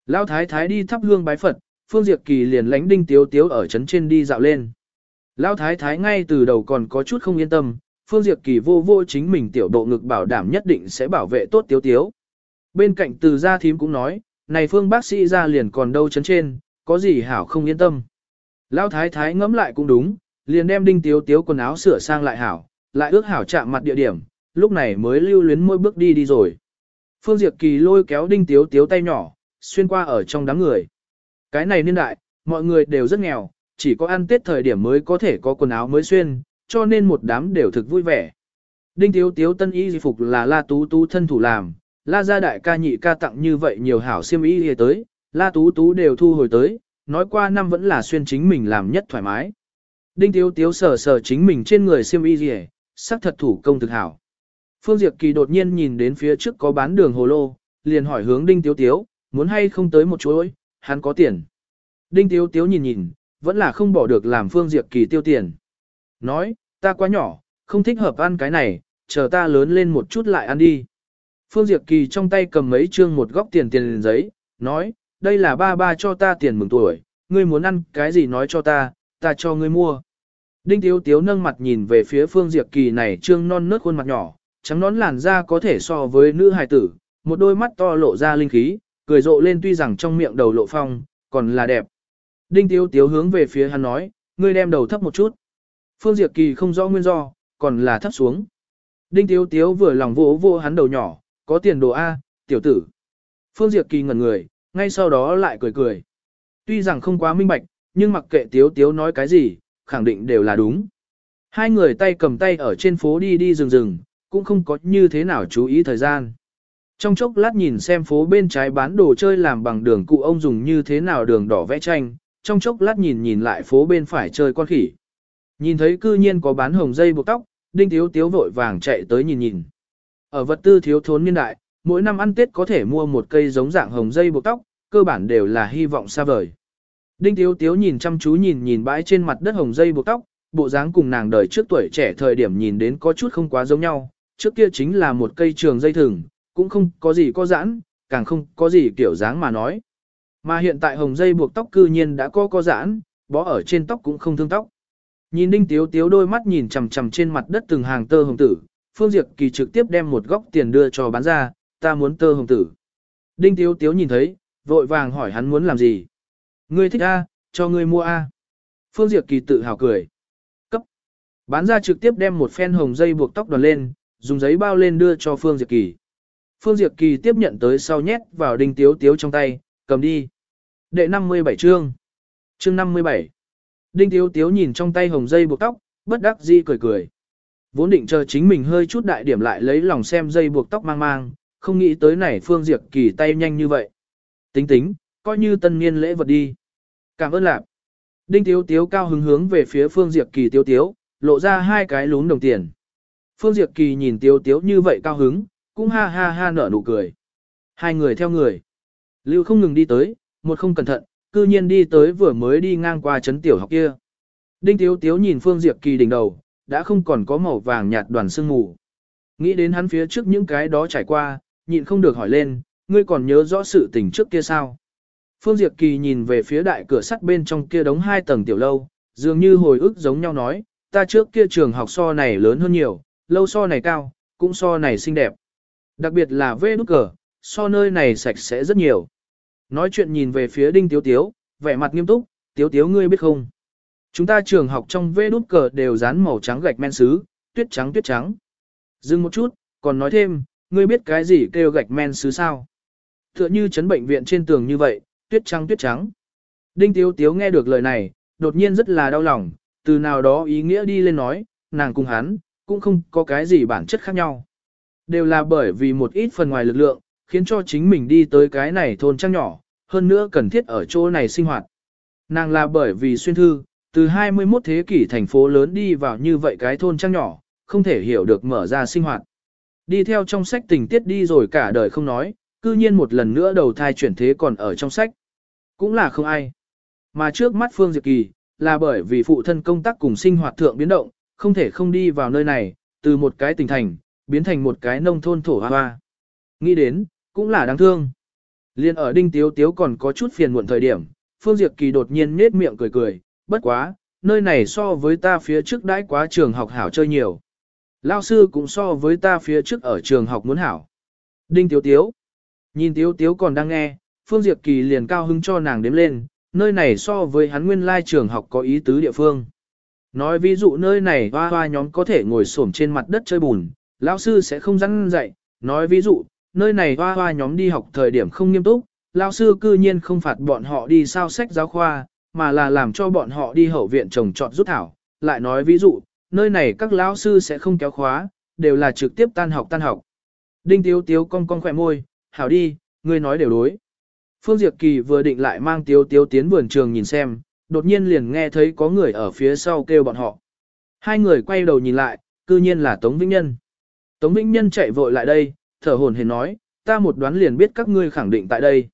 Lão thái thái đi thắp hương bái Phật, Phương Diệp Kỳ liền lánh đinh tiếu tiếu ở trấn trên đi dạo lên. Lão thái thái ngay từ đầu còn có chút không yên tâm, Phương Diệp Kỳ vô vô chính mình tiểu độ ngực bảo đảm nhất định sẽ bảo vệ tốt tiếu tiếu. Bên cạnh từ gia thím cũng nói, này Phương bác sĩ ra liền còn đâu chấn trên, có gì hảo không yên tâm. Lão thái thái ngẫm lại cũng đúng, liền đem đinh tiếu tiếu quần áo sửa sang lại hảo, lại ước hảo chạm mặt địa điểm, lúc này mới lưu luyến mỗi bước đi đi rồi. Phương Diệp Kỳ lôi kéo đinh tiếu tiếu tay nhỏ, xuyên qua ở trong đám người. Cái này niên đại, mọi người đều rất nghèo, chỉ có ăn tết thời điểm mới có thể có quần áo mới xuyên, cho nên một đám đều thực vui vẻ. Đinh tiếu tiếu tân y di phục là la tú tú thân thủ làm, la gia đại ca nhị ca tặng như vậy nhiều hảo xiêm y đi tới, la tú tú đều thu hồi tới, nói qua năm vẫn là xuyên chính mình làm nhất thoải mái. Đinh tiếu tiếu sờ sờ chính mình trên người xiêm y gì, sắc thật thủ công thực hảo. Phương Diệp Kỳ đột nhiên nhìn đến phía trước có bán đường hồ lô, liền hỏi hướng Đinh Tiếu Tiếu, muốn hay không tới một chuỗi, hắn có tiền. Đinh Tiếu Tiếu nhìn nhìn, vẫn là không bỏ được làm Phương Diệp Kỳ tiêu tiền. Nói, ta quá nhỏ, không thích hợp ăn cái này, chờ ta lớn lên một chút lại ăn đi. Phương Diệp Kỳ trong tay cầm mấy trương một góc tiền tiền giấy, nói, đây là ba ba cho ta tiền mừng tuổi, ngươi muốn ăn cái gì nói cho ta, ta cho ngươi mua. Đinh Tiếu Tiếu nâng mặt nhìn về phía Phương Diệp Kỳ này trương non nớt khuôn mặt nhỏ, trắng nón làn da có thể so với nữ hài tử, một đôi mắt to lộ ra linh khí, cười rộ lên tuy rằng trong miệng đầu lộ phong, còn là đẹp. Đinh Tiếu Tiếu hướng về phía hắn nói, ngươi đem đầu thấp một chút. Phương Diệp Kỳ không rõ nguyên do, còn là thấp xuống. Đinh Tiếu Tiếu vừa lòng vỗ vỗ hắn đầu nhỏ, có tiền đồ A, tiểu tử. Phương Diệp Kỳ ngẩn người, ngay sau đó lại cười cười. Tuy rằng không quá minh bạch, nhưng mặc kệ Tiếu Tiếu nói cái gì, khẳng định đều là đúng. Hai người tay cầm tay ở trên phố đi đi rừng rừng, cũng không có như thế nào chú ý thời gian. Trong chốc lát nhìn xem phố bên trái bán đồ chơi làm bằng đường cụ ông dùng như thế nào đường đỏ vẽ tranh, trong chốc lát nhìn nhìn lại phố bên phải chơi con khỉ. Nhìn thấy cư nhiên có bán hồng dây buộc tóc, đinh thiếu tiếu vội vàng chạy tới nhìn nhìn. Ở vật tư thiếu thốn niên đại, mỗi năm ăn Tết có thể mua một cây giống dạng hồng dây buộc tóc, cơ bản đều là hy vọng xa vời. Đinh Tiếu Tiếu nhìn chăm chú nhìn nhìn bãi trên mặt đất hồng dây buộc tóc, bộ dáng cùng nàng đời trước tuổi trẻ thời điểm nhìn đến có chút không quá giống nhau, trước kia chính là một cây trường dây thừng, cũng không có gì có giãn, càng không có gì kiểu dáng mà nói. Mà hiện tại hồng dây buộc tóc cư nhiên đã có có giãn, bó ở trên tóc cũng không thương tóc. Nhìn Đinh Tiếu Tiếu đôi mắt nhìn chằm chằm trên mặt đất từng hàng tơ hồng tử, Phương Diệp Kỳ trực tiếp đem một góc tiền đưa cho bán ra, ta muốn tơ hồng tử. Đinh Tiếu Tiếu nhìn thấy, vội vàng hỏi hắn muốn làm gì. Ngươi thích A, cho ngươi mua A. Phương Diệp Kỳ tự hào cười. Cấp. Bán ra trực tiếp đem một phen hồng dây buộc tóc đoàn lên, dùng giấy bao lên đưa cho Phương Diệp Kỳ. Phương Diệp Kỳ tiếp nhận tới sau nhét vào đinh tiếu tiếu trong tay, cầm đi. Đệ 57 chương. Chương 57. Đinh tiếu tiếu nhìn trong tay hồng dây buộc tóc, bất đắc dĩ cười cười. Vốn định chờ chính mình hơi chút đại điểm lại lấy lòng xem dây buộc tóc mang mang, không nghĩ tới này Phương Diệp Kỳ tay nhanh như vậy. Tính tính, coi như tân niên lễ vật đi. Cảm ơn lạc. Đinh tiếu tiếu cao hứng hướng về phía Phương Diệp Kỳ tiếu tiếu, lộ ra hai cái lún đồng tiền. Phương Diệp Kỳ nhìn tiếu tiếu như vậy cao hứng, cũng ha ha ha nở nụ cười. Hai người theo người. Lưu không ngừng đi tới, một không cẩn thận, cư nhiên đi tới vừa mới đi ngang qua chấn tiểu học kia. Đinh tiếu tiếu nhìn Phương Diệp Kỳ đỉnh đầu, đã không còn có màu vàng nhạt đoàn sương mù. Nghĩ đến hắn phía trước những cái đó trải qua, nhịn không được hỏi lên, ngươi còn nhớ rõ sự tình trước kia sao? Phương Diệp Kỳ nhìn về phía đại cửa sắt bên trong kia đóng hai tầng tiểu lâu, dường như hồi ức giống nhau nói, ta trước kia trường học so này lớn hơn nhiều, lâu so này cao, cũng so này xinh đẹp. Đặc biệt là vê nút cờ, so nơi này sạch sẽ rất nhiều. Nói chuyện nhìn về phía đinh tiếu tiếu, vẻ mặt nghiêm túc, tiếu tiếu ngươi biết không? Chúng ta trường học trong vê nút cờ đều dán màu trắng gạch men sứ, tuyết trắng tuyết trắng. Dừng một chút, còn nói thêm, ngươi biết cái gì kêu gạch men sứ sao? Tựa như chấn bệnh viện trên tường như vậy, tuyết trắng tuyết trắng. Đinh tiếu tiếu nghe được lời này, đột nhiên rất là đau lòng, từ nào đó ý nghĩa đi lên nói, nàng cùng hắn, cũng không có cái gì bản chất khác nhau. Đều là bởi vì một ít phần ngoài lực lượng, khiến cho chính mình đi tới cái này thôn trang nhỏ, hơn nữa cần thiết ở chỗ này sinh hoạt. Nàng là bởi vì xuyên thư, từ 21 thế kỷ thành phố lớn đi vào như vậy cái thôn trang nhỏ, không thể hiểu được mở ra sinh hoạt. Đi theo trong sách tình tiết đi rồi cả đời không nói, cư nhiên một lần nữa đầu thai chuyển thế còn ở trong sách. Cũng là không ai. Mà trước mắt Phương Diệp Kỳ, là bởi vì phụ thân công tác cùng sinh hoạt thượng biến động, không thể không đi vào nơi này, từ một cái tỉnh thành, biến thành một cái nông thôn thổ hoa hoa. Nghĩ đến, cũng là đáng thương. Liên ở đinh tiếu tiếu còn có chút phiền muộn thời điểm, Phương Diệp Kỳ đột nhiên nết miệng cười cười, bất quá, nơi này so với ta phía trước đãi quá trường học hảo chơi nhiều. Lao sư cũng so với ta phía trước ở trường học muốn hảo. Đinh Tiếu Tiếu. Nhìn Tiếu Tiếu còn đang nghe, Phương Diệp Kỳ liền cao hứng cho nàng đếm lên, nơi này so với hắn nguyên lai trường học có ý tứ địa phương. Nói ví dụ nơi này hoa hoa nhóm có thể ngồi xổm trên mặt đất chơi bùn, lão sư sẽ không răn dạy. Nói ví dụ, nơi này hoa hoa nhóm đi học thời điểm không nghiêm túc, lão sư cư nhiên không phạt bọn họ đi sao sách giáo khoa, mà là làm cho bọn họ đi hậu viện trồng trọt rút thảo. Lại nói ví dụ, nơi này các lão sư sẽ không kéo khóa, đều là trực tiếp tan học tan học. Đinh Tiếu Tiếu cong cong khỏe môi, hảo đi, ngươi nói đều đối. Phương Diệp Kỳ vừa định lại mang Tiếu Tiếu tiến vườn trường nhìn xem, đột nhiên liền nghe thấy có người ở phía sau kêu bọn họ. Hai người quay đầu nhìn lại, cư nhiên là Tống Vĩnh Nhân. Tống Vĩnh Nhân chạy vội lại đây, thở hồn hển nói, ta một đoán liền biết các ngươi khẳng định tại đây.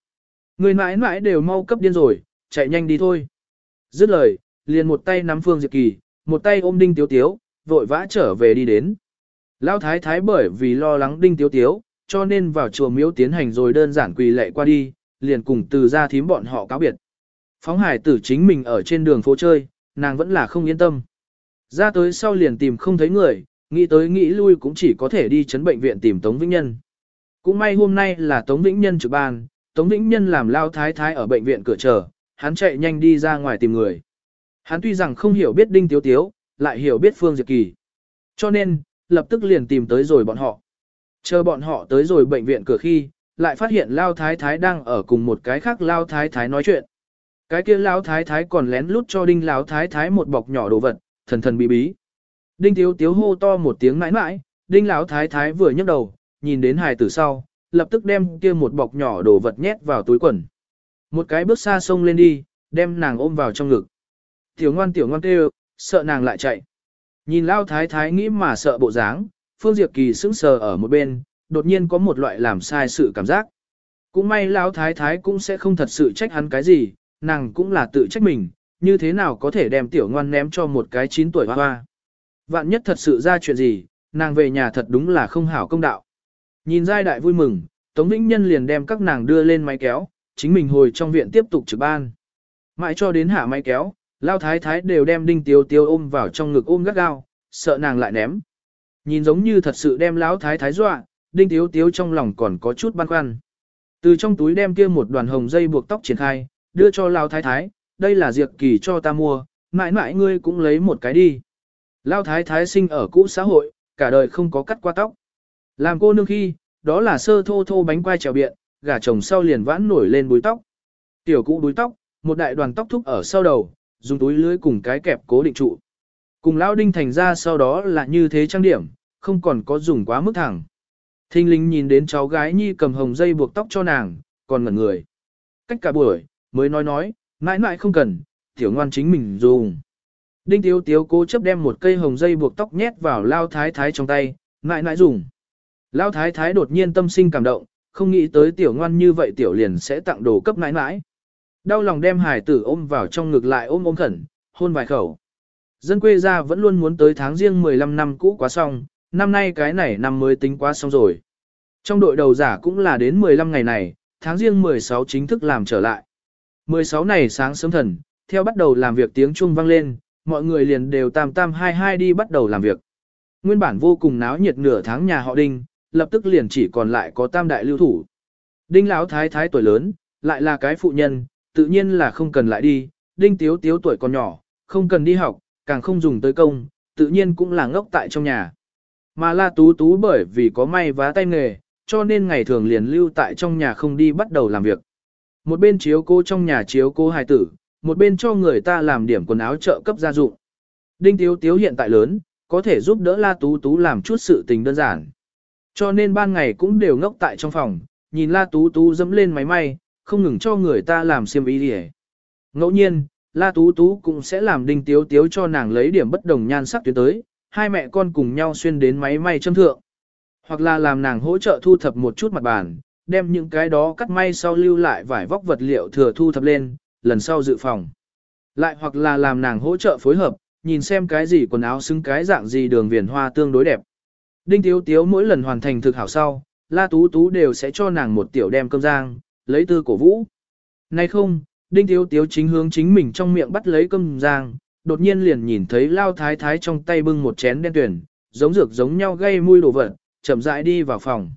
Người mãi mãi đều mau cấp điên rồi, chạy nhanh đi thôi. Dứt lời, liền một tay nắm Phương Diệp Kỳ, một tay ôm Đinh Tiếu Tiếu, vội vã trở về đi đến. Lão thái thái bởi vì lo lắng Đinh Tiếu Tiếu, cho nên vào chùa miếu tiến hành rồi đơn giản quỳ lệ qua đi, liền cùng từ ra thím bọn họ cáo biệt. Phóng hải tử chính mình ở trên đường phố chơi, nàng vẫn là không yên tâm. Ra tới sau liền tìm không thấy người, nghĩ tới nghĩ lui cũng chỉ có thể đi chấn bệnh viện tìm Tống Vĩnh Nhân. Cũng may hôm nay là Tống Vĩnh Nhân trực ban, Tống Vĩnh Nhân làm lao thái thái ở bệnh viện cửa chờ, hắn chạy nhanh đi ra ngoài tìm người. Hắn tuy rằng không hiểu biết Đinh Tiếu Tiếu, lại hiểu biết Phương Diệp Kỳ. Cho nên, lập tức liền tìm tới rồi bọn họ. Chờ bọn họ tới rồi bệnh viện cửa khi, lại phát hiện Lao Thái Thái đang ở cùng một cái khác Lao Thái Thái nói chuyện. Cái kia Lao Thái Thái còn lén lút cho Đinh Lao Thái Thái một bọc nhỏ đồ vật, thần thần bí bí. Đinh Tiếu Tiếu hô to một tiếng mãi mãi, Đinh Lão Thái Thái vừa nhấc đầu, nhìn đến hài tử sau, lập tức đem kia một bọc nhỏ đồ vật nhét vào túi quần. Một cái bước xa sông lên đi, đem nàng ôm vào trong ngực. Tiểu ngoan tiểu ngoan kêu, sợ nàng lại chạy. Nhìn lão Thái Thái nghĩ mà sợ bộ dáng, Phương Diệp Kỳ sững sờ ở một bên, đột nhiên có một loại làm sai sự cảm giác. Cũng may Lão Thái Thái cũng sẽ không thật sự trách hắn cái gì, nàng cũng là tự trách mình, như thế nào có thể đem tiểu ngoan ném cho một cái 9 tuổi hoa hoa. Vạn nhất thật sự ra chuyện gì, nàng về nhà thật đúng là không hảo công đạo. Nhìn giai đại vui mừng, Tống Vĩnh Nhân liền đem các nàng đưa lên máy kéo, chính mình hồi trong viện tiếp tục trực ban. Mãi cho đến hạ máy kéo, Lao thái thái đều đem đinh tiếu tiếu ôm vào trong ngực ôm gắt gao, sợ nàng lại ném. Nhìn giống như thật sự đem lão thái thái dọa, đinh tiếu tiếu trong lòng còn có chút băn khoăn. Từ trong túi đem kia một đoàn hồng dây buộc tóc triển khai, đưa cho lão thái thái, đây là diệt kỳ cho ta mua, mãi mãi ngươi cũng lấy một cái đi. Lão thái thái sinh ở cũ xã hội, cả đời không có cắt qua tóc. Làm cô nương khi, đó là sơ thô thô bánh quai trèo biện, gả chồng sau liền vãn nổi lên búi tóc. Tiểu cũ búi tóc, một đại đoàn tóc thúc ở sau đầu, dùng túi lưới cùng cái kẹp cố định trụ. Cùng lão đinh thành ra sau đó là như thế trang điểm, không còn có dùng quá mức thẳng. Thinh linh nhìn đến cháu gái nhi cầm hồng dây buộc tóc cho nàng, còn ngẩn người. Cách cả buổi, mới nói nói, mãi mãi không cần, tiểu ngoan chính mình dùng. Đinh tiếu tiếu cố chấp đem một cây hồng dây buộc tóc nhét vào lao thái thái trong tay, ngại ngại dùng. Lao thái thái đột nhiên tâm sinh cảm động, không nghĩ tới tiểu ngoan như vậy tiểu liền sẽ tặng đồ cấp mãi mãi. Đau lòng đem hải tử ôm vào trong ngực lại ôm ôm khẩn, hôn vài khẩu. Dân quê ra vẫn luôn muốn tới tháng riêng 15 năm cũ quá xong, năm nay cái này năm mới tính quá xong rồi. Trong đội đầu giả cũng là đến 15 ngày này, tháng riêng 16 chính thức làm trở lại. 16 này sáng sớm thần, theo bắt đầu làm việc tiếng chuông vang lên, mọi người liền đều tam tam hai hai đi bắt đầu làm việc. Nguyên bản vô cùng náo nhiệt nửa tháng nhà họ Đinh, lập tức liền chỉ còn lại có tam đại lưu thủ. Đinh lão thái thái tuổi lớn, lại là cái phụ nhân, tự nhiên là không cần lại đi, đinh tiếu tiếu tuổi còn nhỏ, không cần đi học, càng không dùng tới công, tự nhiên cũng là ngốc tại trong nhà. Mà la tú tú bởi vì có may vá tay nghề, cho nên ngày thường liền lưu tại trong nhà không đi bắt đầu làm việc. Một bên chiếu cô trong nhà chiếu cô hài tử, một bên cho người ta làm điểm quần áo trợ cấp gia dụng. Đinh tiếu tiếu hiện tại lớn, có thể giúp đỡ la tú tú làm chút sự tình đơn giản. Cho nên ban ngày cũng đều ngốc tại trong phòng, nhìn la tú tú dẫm lên máy may, không ngừng cho người ta làm xiêm y đi Ngẫu nhiên, La Tú Tú cũng sẽ làm đinh tiếu tiếu cho nàng lấy điểm bất đồng nhan sắc tuyến tới, hai mẹ con cùng nhau xuyên đến máy may châm thượng. Hoặc là làm nàng hỗ trợ thu thập một chút mặt bàn, đem những cái đó cắt may sau lưu lại vải vóc vật liệu thừa thu thập lên, lần sau dự phòng. Lại hoặc là làm nàng hỗ trợ phối hợp, nhìn xem cái gì quần áo xứng cái dạng gì đường viền hoa tương đối đẹp. Đinh Tiếu Tiếu mỗi lần hoàn thành thực hảo sau, La Tú Tú đều sẽ cho nàng một tiểu đem cơm rang, lấy tư cổ vũ. Nay không, đinh tiếu tiếu chính hướng chính mình trong miệng bắt lấy cơm giang, đột nhiên liền nhìn thấy lao thái thái trong tay bưng một chén đen tuyển, giống dược giống nhau gây mùi đồ vật, chậm rãi đi vào phòng.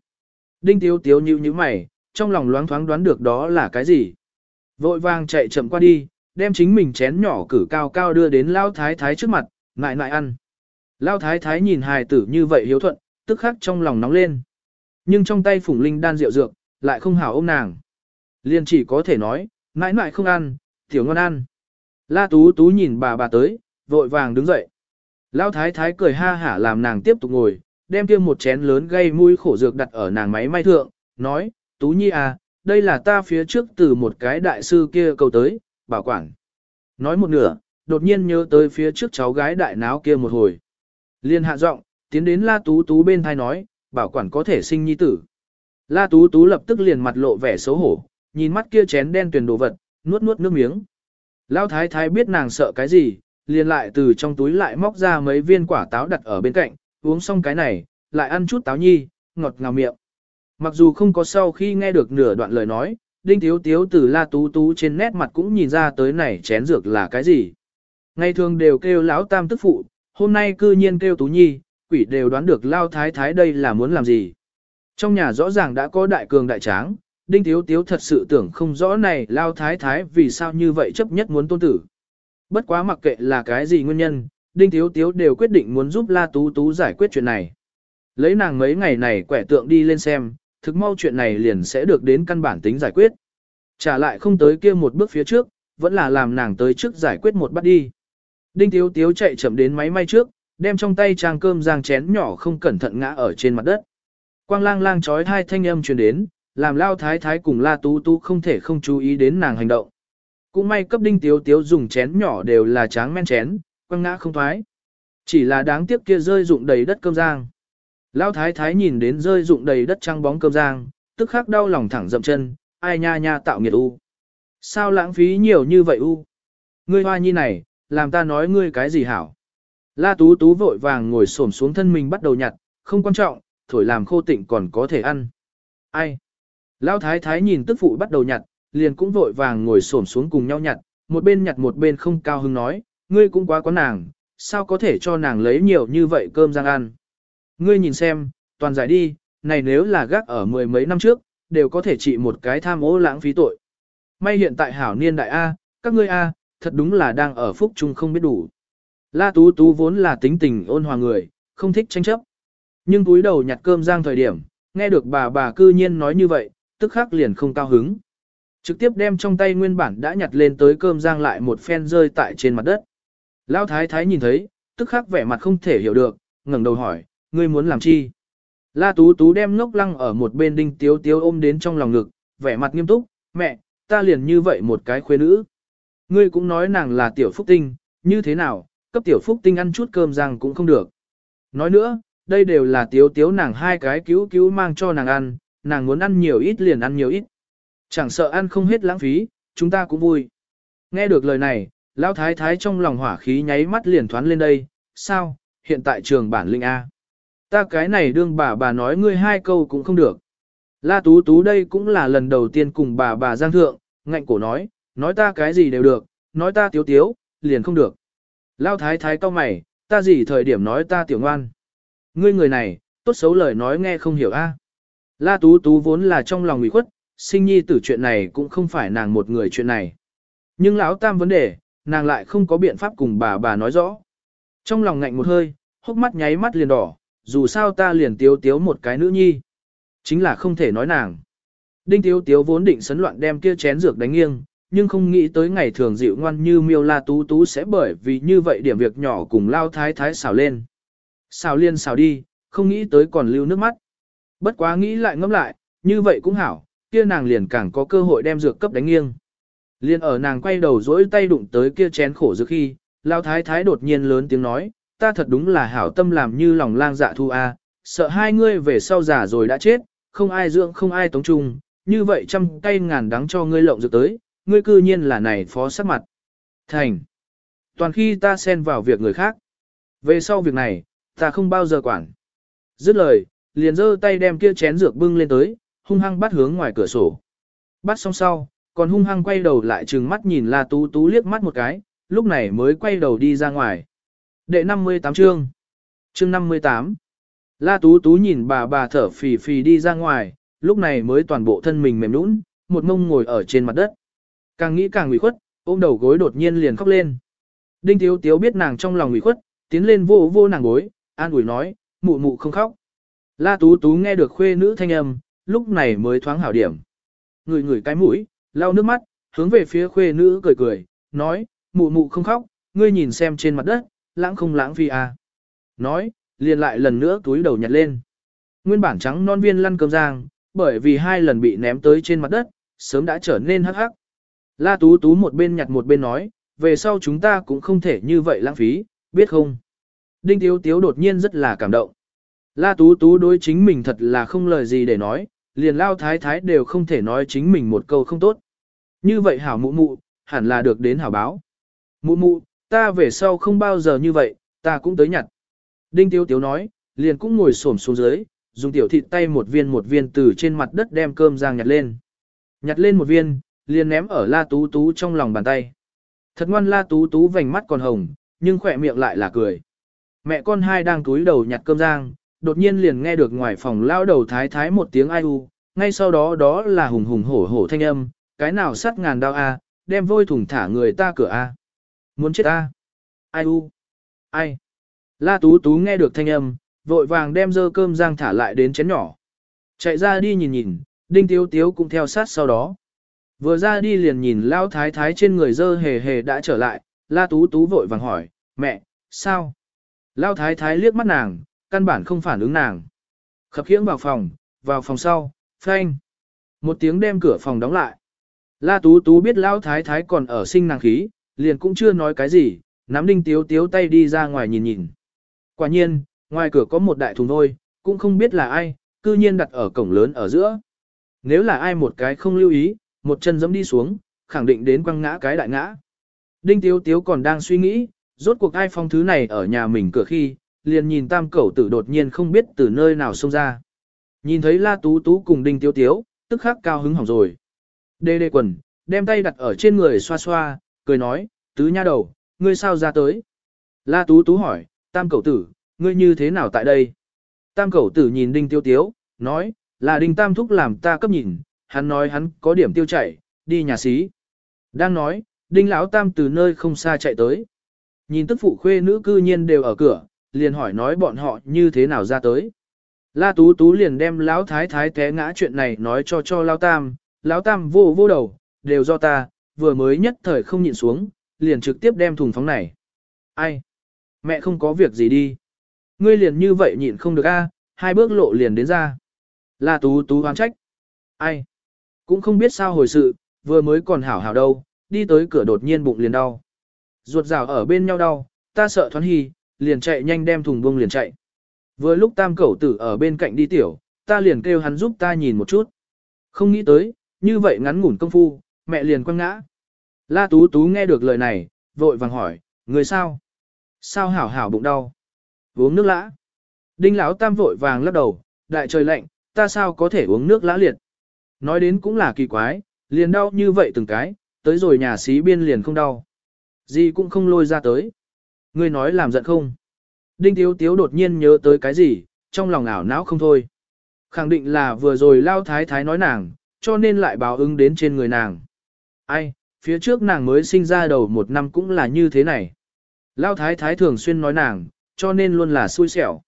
Đinh Tiếu Tiếu nhíu nhíu mày, trong lòng loáng thoáng đoán được đó là cái gì. Vội vàng chạy chậm qua đi, đem chính mình chén nhỏ cử cao cao đưa đến Lao Thái Thái trước mặt, ngại ngại ăn. Lao Thái Thái nhìn hài tử như vậy hiếu thuận, tức khắc trong lòng nóng lên. Nhưng trong tay phủng linh đan rượu dược, lại không hảo ôm nàng. Liên chỉ có thể nói, mãi mãi không ăn, tiểu ngon ăn. La Tú Tú nhìn bà bà tới, vội vàng đứng dậy. Lao Thái Thái cười ha hả làm nàng tiếp tục ngồi, đem kia một chén lớn gây mũi khổ dược đặt ở nàng máy may thượng, nói, Tú Nhi à, đây là ta phía trước từ một cái đại sư kia cầu tới, bảo quản. Nói một nửa, đột nhiên nhớ tới phía trước cháu gái đại náo kia một hồi. Liên hạ giọng, tiến đến La Tú Tú bên thai nói, bảo quản có thể sinh nhi tử. La Tú Tú lập tức liền mặt lộ vẻ xấu hổ, nhìn mắt kia chén đen tuyền đồ vật, nuốt nuốt nước miếng. Lão thái thái biết nàng sợ cái gì, liền lại từ trong túi lại móc ra mấy viên quả táo đặt ở bên cạnh, uống xong cái này, lại ăn chút táo nhi, ngọt ngào miệng. Mặc dù không có sau khi nghe được nửa đoạn lời nói, Đinh thiếu Tiếu từ La Tú Tú trên nét mặt cũng nhìn ra tới này chén dược là cái gì. Ngày thường đều kêu lão tam tức phụ, hôm nay cư nhiên kêu Tú Nhi, quỷ đều đoán được Lao Thái Thái đây là muốn làm gì. Trong nhà rõ ràng đã có đại cường đại tráng, Đinh thiếu Tiếu thật sự tưởng không rõ này Lao Thái Thái vì sao như vậy chấp nhất muốn tôn tử. Bất quá mặc kệ là cái gì nguyên nhân, Đinh thiếu Tiếu đều quyết định muốn giúp La Tú Tú giải quyết chuyện này. Lấy nàng mấy ngày này quẻ tượng đi lên xem, thực mau chuyện này liền sẽ được đến căn bản tính giải quyết. Trả lại không tới kia một bước phía trước, vẫn là làm nàng tới trước giải quyết một bắt đi. Đinh Tiếu Tiếu chạy chậm đến máy may trước, đem trong tay trang cơm giang chén nhỏ không cẩn thận ngã ở trên mặt đất. Quang lang lang chói hai thanh âm truyền đến, làm lao thái thái cùng la tú tú không thể không chú ý đến nàng hành động. Cũng may cấp đinh tiếu tiếu dùng chén nhỏ đều là tráng men chén, quăng ngã không thoái. Chỉ là đáng tiếc kia rơi dụng đầy đất cơm giang. Lão thái thái nhìn đến rơi dụng đầy đất trăng bóng cơm giang, tức khắc đau lòng thẳng dậm chân, ai nha nha tạo nghiệt u. Sao lãng phí nhiều như vậy u? Ngươi hoa nhi này, làm ta nói ngươi cái gì hảo? La tú tú vội vàng ngồi xổm xuống thân mình bắt đầu nhặt, không quan trọng, thổi làm khô tịnh còn có thể ăn. Ai? Lão thái thái nhìn tức phụ bắt đầu nhặt, liền cũng vội vàng ngồi xổm xuống cùng nhau nhặt, một bên nhặt một bên không cao hứng nói, ngươi cũng quá có nàng, sao có thể cho nàng lấy nhiều như vậy cơm rang ăn. Ngươi nhìn xem, toàn giải đi, này nếu là gác ở mười mấy năm trước, đều có thể trị một cái tham ô lãng phí tội. May hiện tại hảo niên đại A, các ngươi A, thật đúng là đang ở phúc chung không biết đủ. La Tú Tú vốn là tính tình ôn hòa người, không thích tranh chấp. Nhưng túi đầu nhặt cơm giang thời điểm, nghe được bà bà cư nhiên nói như vậy, tức khắc liền không cao hứng. Trực tiếp đem trong tay nguyên bản đã nhặt lên tới cơm giang lại một phen rơi tại trên mặt đất. Lão thái thái nhìn thấy, tức khắc vẻ mặt không thể hiểu được, ngẩng đầu hỏi, ngươi muốn làm chi? La Tú Tú đem ngốc lăng ở một bên đinh tiếu tiếu ôm đến trong lòng ngực, vẻ mặt nghiêm túc, mẹ, ta liền như vậy một cái khuê nữ. Ngươi cũng nói nàng là tiểu phúc tinh, như thế nào, cấp tiểu phúc tinh ăn chút cơm rang cũng không được. Nói nữa, đây đều là tiếu tiếu nàng hai cái cứu cứu mang cho nàng ăn, nàng muốn ăn nhiều ít liền ăn nhiều ít. Chẳng sợ ăn không hết lãng phí, chúng ta cũng vui. Nghe được lời này, lão thái thái trong lòng hỏa khí nháy mắt liền thoán lên đây, sao, hiện tại trường bản linh A. Ta cái này đương bà bà nói ngươi hai câu cũng không được. La Tú Tú đây cũng là lần đầu tiên cùng bà bà Giang Thượng, ngạnh cổ nói, nói ta cái gì đều được, nói ta tiếu tiếu, liền không được. Lao thái thái cao mày, ta gì thời điểm nói ta tiểu ngoan. Ngươi người này, tốt xấu lời nói nghe không hiểu a. La Tú Tú vốn là trong lòng ủy khuất, sinh nhi tử chuyện này cũng không phải nàng một người chuyện này. Nhưng lão tam vấn đề, nàng lại không có biện pháp cùng bà bà nói rõ. Trong lòng ngạnh một hơi, hốc mắt nháy mắt liền đỏ, dù sao ta liền tiếu tiếu một cái nữ nhi. Chính là không thể nói nàng. Đinh tiếu tiếu vốn định sấn loạn đem kia chén dược đánh nghiêng, nhưng không nghĩ tới ngày thường dịu ngoan như miêu la tú tú sẽ bởi vì như vậy điểm việc nhỏ cùng lao thái thái xào lên. Xào liên xào đi, không nghĩ tới còn lưu nước mắt. Bất quá nghĩ lại ngẫm lại, như vậy cũng hảo, kia nàng liền càng có cơ hội đem dược cấp đánh nghiêng. Liên ở nàng quay đầu dỗi tay đụng tới kia chén khổ dược khi, lao thái thái đột nhiên lớn tiếng nói, ta thật đúng là hảo tâm làm như lòng lang dạ thu a, sợ hai ngươi về sau già rồi đã chết, không ai dưỡng không ai tống trung, như vậy trăm tay ngàn đắng cho ngươi lộng dược tới, ngươi cư nhiên là này phó sắc mặt. Thành. Toàn khi ta xen vào việc người khác. Về sau việc này, ta không bao giờ quản. Dứt lời, liền giơ tay đem kia chén dược bưng lên tới, hung hăng bắt hướng ngoài cửa sổ. Bắt xong sau, còn hung hăng quay đầu lại trừng mắt nhìn La Tú Tú liếc mắt một cái, lúc này mới quay đầu đi ra ngoài. Đệ 58 chương. chương 58 La Tú Tú nhìn bà bà thở phì phì đi ra ngoài, lúc này mới toàn bộ thân mình mềm nũng, một mông ngồi ở trên mặt đất. Càng nghĩ càng ủy khuất, ôm đầu gối đột nhiên liền khóc lên. Đinh Tiếu Tiếu biết nàng trong lòng ủy khuất, tiến lên vô vô nàng gối, an ủi nói, mụ mụ không khóc. La Tú Tú nghe được khuê nữ thanh âm, lúc này mới thoáng hảo điểm. Người người cái mũi, lau nước mắt, hướng về phía khuê nữ cười cười, nói, mụ mụ không khóc, ngươi nhìn xem trên mặt đất, lãng không lãng phi à. Nói, liền lại lần nữa túi đầu nhặt lên. Nguyên bản trắng non viên lăn cơm giang, bởi vì hai lần bị ném tới trên mặt đất, sớm đã trở nên hắc hắc. La Tú Tú một bên nhặt một bên nói, về sau chúng ta cũng không thể như vậy lãng phí, biết không? Đinh Tiếu Tiếu đột nhiên rất là cảm động. La Tú Tú đối chính mình thật là không lời gì để nói, liền lao thái thái đều không thể nói chính mình một câu không tốt. Như vậy hảo mụ mụ, hẳn là được đến hảo báo. Mụ mụ, ta về sau không bao giờ như vậy, ta cũng tới nhặt. Đinh Tiếu Tiếu nói, liền cũng ngồi xổm xuống dưới, dùng tiểu thịt tay một viên một viên từ trên mặt đất đem cơm giang nhặt lên. Nhặt lên một viên, liền ném ở La Tú Tú trong lòng bàn tay. Thật ngoan La Tú Tú vành mắt còn hồng, nhưng khỏe miệng lại là cười. Mẹ con hai đang túi đầu nhặt cơm giang, đột nhiên liền nghe được ngoài phòng lao đầu thái thái một tiếng ai u, ngay sau đó đó là hùng hùng hổ hổ thanh âm, cái nào sắt ngàn đao a, đem vôi thùng thả người ta cửa a. Muốn chết ta Ai u. Ai. La Tú Tú nghe được thanh âm, vội vàng đem dơ cơm giang thả lại đến chén nhỏ. Chạy ra đi nhìn nhìn, Đinh Tiếu Tiếu cũng theo sát sau đó. Vừa ra đi liền nhìn Lao Thái Thái trên người dơ hề hề đã trở lại, La Tú Tú vội vàng hỏi, mẹ, sao? Lao Thái Thái liếc mắt nàng, căn bản không phản ứng nàng. Khập khiễng vào phòng, vào phòng sau, phanh. Một tiếng đem cửa phòng đóng lại. La Tú Tú biết Lao Thái Thái còn ở sinh nàng khí, liền cũng chưa nói cái gì, nắm Đinh Tiếu Tiếu tay đi ra ngoài nhìn nhìn. Quả nhiên, ngoài cửa có một đại thùng thôi, cũng không biết là ai, cư nhiên đặt ở cổng lớn ở giữa. Nếu là ai một cái không lưu ý, một chân giẫm đi xuống, khẳng định đến quăng ngã cái đại ngã. Đinh Tiếu Tiếu còn đang suy nghĩ, rốt cuộc ai phong thứ này ở nhà mình cửa khi, liền nhìn tam cẩu tử đột nhiên không biết từ nơi nào xông ra. Nhìn thấy La Tú Tú cùng Đinh Tiếu Tiếu, tức khắc cao hứng hỏng rồi. Đê đê quần, đem tay đặt ở trên người xoa xoa, cười nói, tứ nha đầu, ngươi sao ra tới? La Tú Tú hỏi, tam cẩu tử, ngươi như thế nào tại đây? Tam cẩu tử nhìn Đinh tiêu Tiếu, nói, là Đinh Tam Thúc làm ta cấp nhìn, hắn nói hắn có điểm tiêu chảy, đi nhà xí. Đang nói, Đinh Lão Tam từ nơi không xa chạy tới. Nhìn tức phụ khuê nữ cư nhiên đều ở cửa, liền hỏi nói bọn họ như thế nào ra tới. La Tú Tú liền đem Lão Thái Thái té ngã chuyện này nói cho cho Lão Tam, Lão Tam vô vô đầu, đều do ta, vừa mới nhất thời không nhịn xuống, liền trực tiếp đem thùng phóng này. Ai? Mẹ không có việc gì đi. Ngươi liền như vậy nhịn không được a, hai bước lộ liền đến ra. là Tú Tú hoán trách. Ai? Cũng không biết sao hồi sự, vừa mới còn hảo hảo đâu, đi tới cửa đột nhiên bụng liền đau. Ruột rào ở bên nhau đau, ta sợ thoát hy, liền chạy nhanh đem thùng bông liền chạy. Vừa lúc tam cẩu tử ở bên cạnh đi tiểu, ta liền kêu hắn giúp ta nhìn một chút. Không nghĩ tới, như vậy ngắn ngủn công phu, mẹ liền quăng ngã. La Tú Tú nghe được lời này, vội vàng hỏi, người sao? Sao hảo hảo bụng đau? Uống nước lã. Đinh lão tam vội vàng lắc đầu, đại trời lạnh, ta sao có thể uống nước lã liệt? Nói đến cũng là kỳ quái, liền đau như vậy từng cái, tới rồi nhà xí biên liền không đau. Gì cũng không lôi ra tới. Ngươi nói làm giận không? Đinh Tiếu Tiếu đột nhiên nhớ tới cái gì, trong lòng ảo não không thôi. Khẳng định là vừa rồi lao thái thái nói nàng, cho nên lại báo ứng đến trên người nàng. Ai, phía trước nàng mới sinh ra đầu một năm cũng là như thế này. Lao thái thái thường xuyên nói nàng, cho nên luôn là xui xẻo.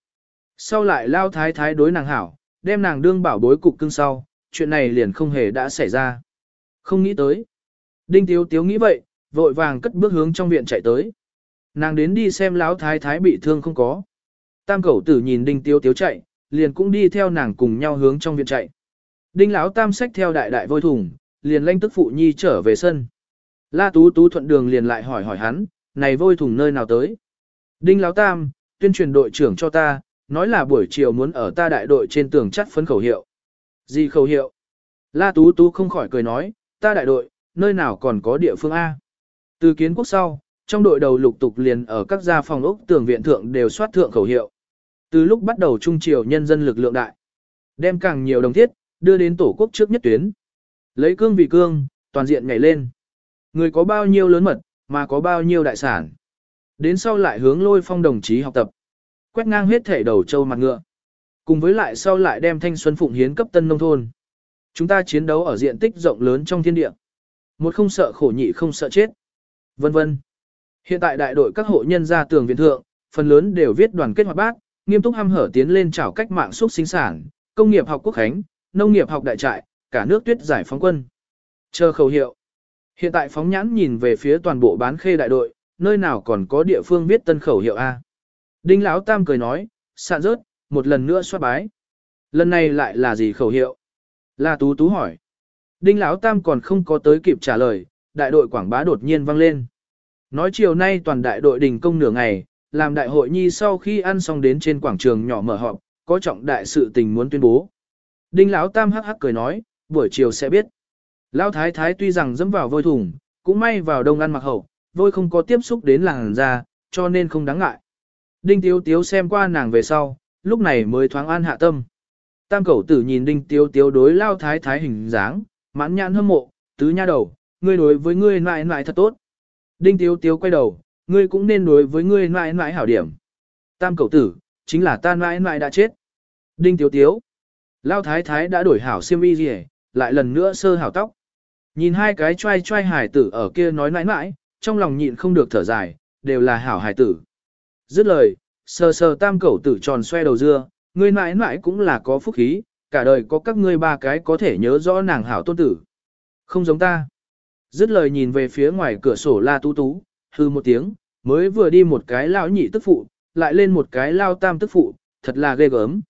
Sau lại lao thái thái đối nàng hảo, đem nàng đương bảo bối cục cưng sau, chuyện này liền không hề đã xảy ra. Không nghĩ tới. Đinh Tiếu Tiếu nghĩ vậy, vội vàng cất bước hướng trong viện chạy tới. Nàng đến đi xem lão thái thái bị thương không có. Tam cẩu tử nhìn Đinh Tiếu Tiếu chạy, liền cũng đi theo nàng cùng nhau hướng trong viện chạy. Đinh lão tam xách theo đại đại vôi thùng, liền lanh tức phụ nhi trở về sân. La Tú Tú thuận đường liền lại hỏi hỏi hắn, này vôi thùng nơi nào tới? Đinh Láo tam, tuyên truyền đội trưởng cho ta, nói là buổi chiều muốn ở ta đại đội trên tường chắt phấn khẩu hiệu. Gì khẩu hiệu? La Tú Tú không khỏi cười nói, ta đại đội, nơi nào còn có địa phương A. Từ kiến quốc sau, trong đội đầu lục tục liền ở các gia phòng ốc tường viện thượng đều soát thượng khẩu hiệu. Từ lúc bắt đầu trung triều nhân dân lực lượng đại, đem càng nhiều đồng thiết, đưa đến tổ quốc trước nhất tuyến. Lấy cương vì cương, toàn diện nhảy lên. Người có bao nhiêu lớn mật, mà có bao nhiêu đại sản. Đến sau lại hướng lôi phong đồng chí học tập. Quét ngang hết thể đầu châu mặt ngựa. Cùng với lại sau lại đem thanh xuân phụng hiến cấp tân nông thôn. Chúng ta chiến đấu ở diện tích rộng lớn trong thiên địa. Một không sợ khổ nhị không sợ chết. Vân vân. Hiện tại đại đội các hộ nhân ra tường viện thượng, phần lớn đều viết đoàn kết hoạt bác, nghiêm túc ham hở tiến lên chảo cách mạng xuất sinh sản, công nghiệp học quốc khánh, nông nghiệp học đại trại, cả nước tuyết giải phóng quân. Chờ khẩu hiệu. Hiện tại phóng nhãn nhìn về phía toàn bộ bán khê đại đội, nơi nào còn có địa phương viết tân khẩu hiệu A. Đinh Lão Tam cười nói, sạn rớt, một lần nữa xoát bái. Lần này lại là gì khẩu hiệu? La Tú Tú hỏi. Đinh Lão Tam còn không có tới kịp trả lời, đại đội quảng bá đột nhiên vang lên. Nói chiều nay toàn đại đội đình công nửa ngày, làm đại hội nhi sau khi ăn xong đến trên quảng trường nhỏ mở họp, có trọng đại sự tình muốn tuyên bố. Đinh Lão Tam hắc hắc cười nói, buổi chiều sẽ biết. Lão Thái Thái tuy rằng dẫm vào vôi thùng, cũng may vào đông ăn mặc hậu, vôi không có tiếp xúc đến làng ra, cho nên không đáng ngại. Đinh Tiếu Tiếu xem qua nàng về sau, lúc này mới thoáng an hạ tâm. Tam cẩu tử nhìn Đinh Tiếu Tiếu đối Lao Thái Thái hình dáng, mãn nhãn hâm mộ, tứ nha đầu, ngươi đối với ngươi nại nại thật tốt. Đinh Tiếu Tiếu quay đầu, ngươi cũng nên đối với ngươi nại nại hảo điểm. Tam cẩu tử, chính là ta nại nại đã chết. Đinh Tiếu Tiếu, Lao Thái Thái đã đổi hảo siêm y gì lại lần nữa sơ hảo tóc. Nhìn hai cái trai trai hải tử ở kia nói nãi nãi, trong lòng nhịn không được thở dài, đều là hảo hải tử. Dứt lời, sờ sờ tam cẩu tử tròn xoe đầu dưa, ngươi nãi nãi cũng là có phúc khí, cả đời có các ngươi ba cái có thể nhớ rõ nàng hảo tôn tử. Không giống ta. Dứt lời nhìn về phía ngoài cửa sổ la tú tú, hư một tiếng, mới vừa đi một cái lao nhị tức phụ, lại lên một cái lao tam tức phụ, thật là ghê gớm.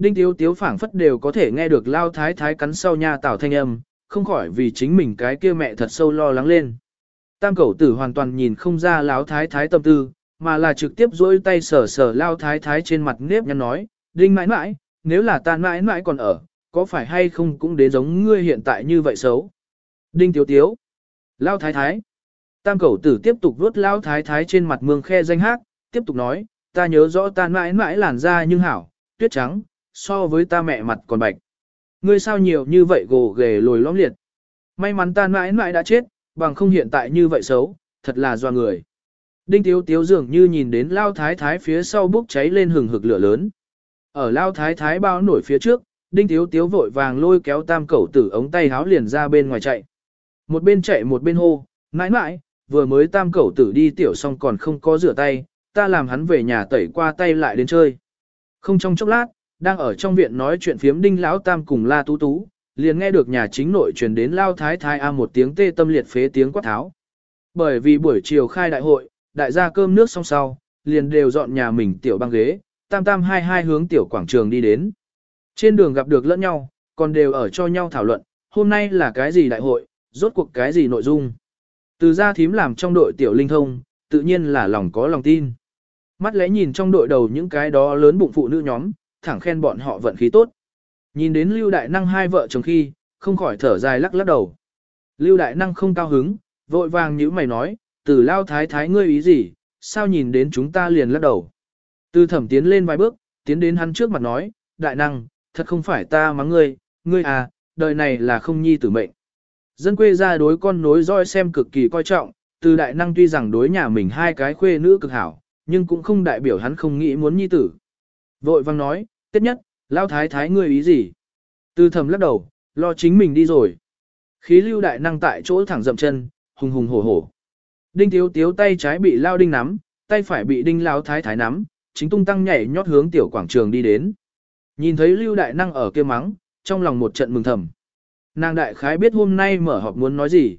Đinh tiếu tiếu phảng phất đều có thể nghe được lao thái thái cắn sau nha tảo thanh âm, không khỏi vì chính mình cái kia mẹ thật sâu lo lắng lên. Tam cẩu tử hoàn toàn nhìn không ra lão thái thái tâm tư, mà là trực tiếp duỗi tay sờ sờ lao thái thái trên mặt nếp nhăn nói, đinh mãi mãi, nếu là ta mãi mãi còn ở, có phải hay không cũng đến giống ngươi hiện tại như vậy xấu. Đinh tiếu tiếu, lao thái thái, tam cẩu tử tiếp tục vuốt lao thái thái trên mặt mương khe danh hát, tiếp tục nói, ta nhớ rõ ta mãi mãi làn da nhưng hảo, tuyết trắng, so với ta mẹ mặt còn bạch. Ngươi sao nhiều như vậy gồ ghề lồi lõm liệt. May mắn ta mãi mãi đã chết, bằng không hiện tại như vậy xấu, thật là doa người. Đinh Tiếu Tiếu dường như nhìn đến Lao Thái Thái phía sau bốc cháy lên hừng hực lửa lớn. Ở Lao Thái Thái bao nổi phía trước, Đinh Tiếu Tiếu vội vàng lôi kéo tam cẩu tử ống tay háo liền ra bên ngoài chạy. Một bên chạy một bên hô, mãi mãi, vừa mới tam cẩu tử đi tiểu xong còn không có rửa tay, ta làm hắn về nhà tẩy qua tay lại đến chơi. Không trong chốc lát, đang ở trong viện nói chuyện phiếm đinh lão tam cùng la tú tú, liền nghe được nhà chính nội truyền đến lao thái thái a một tiếng tê tâm liệt phế tiếng quát tháo. Bởi vì buổi chiều khai đại hội, đại gia cơm nước xong sau, liền đều dọn nhà mình tiểu băng ghế, tam tam hai hai hướng tiểu quảng trường đi đến. Trên đường gặp được lẫn nhau, còn đều ở cho nhau thảo luận, hôm nay là cái gì đại hội, rốt cuộc cái gì nội dung. Từ gia thím làm trong đội tiểu linh thông, tự nhiên là lòng có lòng tin. Mắt lẽ nhìn trong đội đầu những cái đó lớn bụng phụ nữ nhóm, thẳng khen bọn họ vận khí tốt. Nhìn đến Lưu Đại Năng hai vợ chồng khi, không khỏi thở dài lắc lắc đầu. Lưu Đại Năng không cao hứng, vội vàng nhíu mày nói, từ lao thái thái ngươi ý gì, sao nhìn đến chúng ta liền lắc đầu. Từ thẩm tiến lên vài bước, tiến đến hắn trước mặt nói, Đại Năng, thật không phải ta mắng ngươi, ngươi à, đời này là không nhi tử mệnh. Dân quê ra đối con nối roi xem cực kỳ coi trọng, từ Đại Năng tuy rằng đối nhà mình hai cái khuê nữ cực hảo, nhưng cũng không đại biểu hắn không nghĩ muốn nhi tử. Vội vang nói, tiết nhất, lao thái thái ngươi ý gì? Từ thầm lắc đầu, lo chính mình đi rồi. Khí lưu đại năng tại chỗ thẳng dậm chân, hùng hùng hổ hổ. Đinh tiếu tiếu tay trái bị lao đinh nắm, tay phải bị đinh lao thái thái nắm, chính tung tăng nhảy nhót hướng tiểu quảng trường đi đến. Nhìn thấy lưu đại năng ở kia mắng, trong lòng một trận mừng thầm. Nàng đại khái biết hôm nay mở họp muốn nói gì.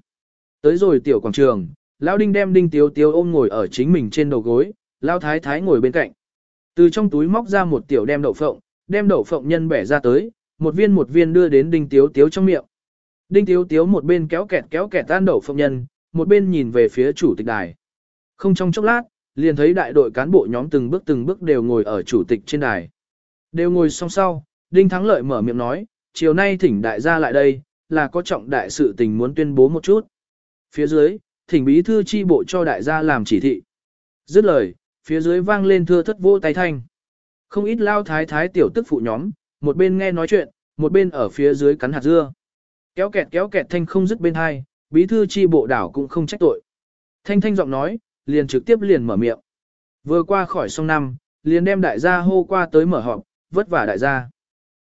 Tới rồi tiểu quảng trường, lao đinh đem đinh tiếu tiếu ôm ngồi ở chính mình trên đầu gối, lao thái thái ngồi bên cạnh. Từ trong túi móc ra một tiểu đem đậu phộng, đem đậu phộng nhân bẻ ra tới, một viên một viên đưa đến đinh tiếu tiếu trong miệng. Đinh tiếu tiếu một bên kéo kẹt kéo kẹt tan đậu phộng nhân, một bên nhìn về phía chủ tịch đài. Không trong chốc lát, liền thấy đại đội cán bộ nhóm từng bước từng bước đều ngồi ở chủ tịch trên đài. Đều ngồi song sau, Đinh Thắng Lợi mở miệng nói, chiều nay thỉnh đại gia lại đây, là có trọng đại sự tình muốn tuyên bố một chút. Phía dưới, thỉnh bí thư chi bộ cho đại gia làm chỉ thị. Dứt lời, phía dưới vang lên thưa thất vô tay thanh. Không ít lao thái thái tiểu tức phụ nhóm, một bên nghe nói chuyện, một bên ở phía dưới cắn hạt dưa. Kéo kẹt kéo kẹt thanh không dứt bên hai, bí thư chi bộ đảo cũng không trách tội. Thanh thanh giọng nói, liền trực tiếp liền mở miệng. Vừa qua khỏi sông năm, liền đem đại gia hô qua tới mở họp, vất vả đại gia.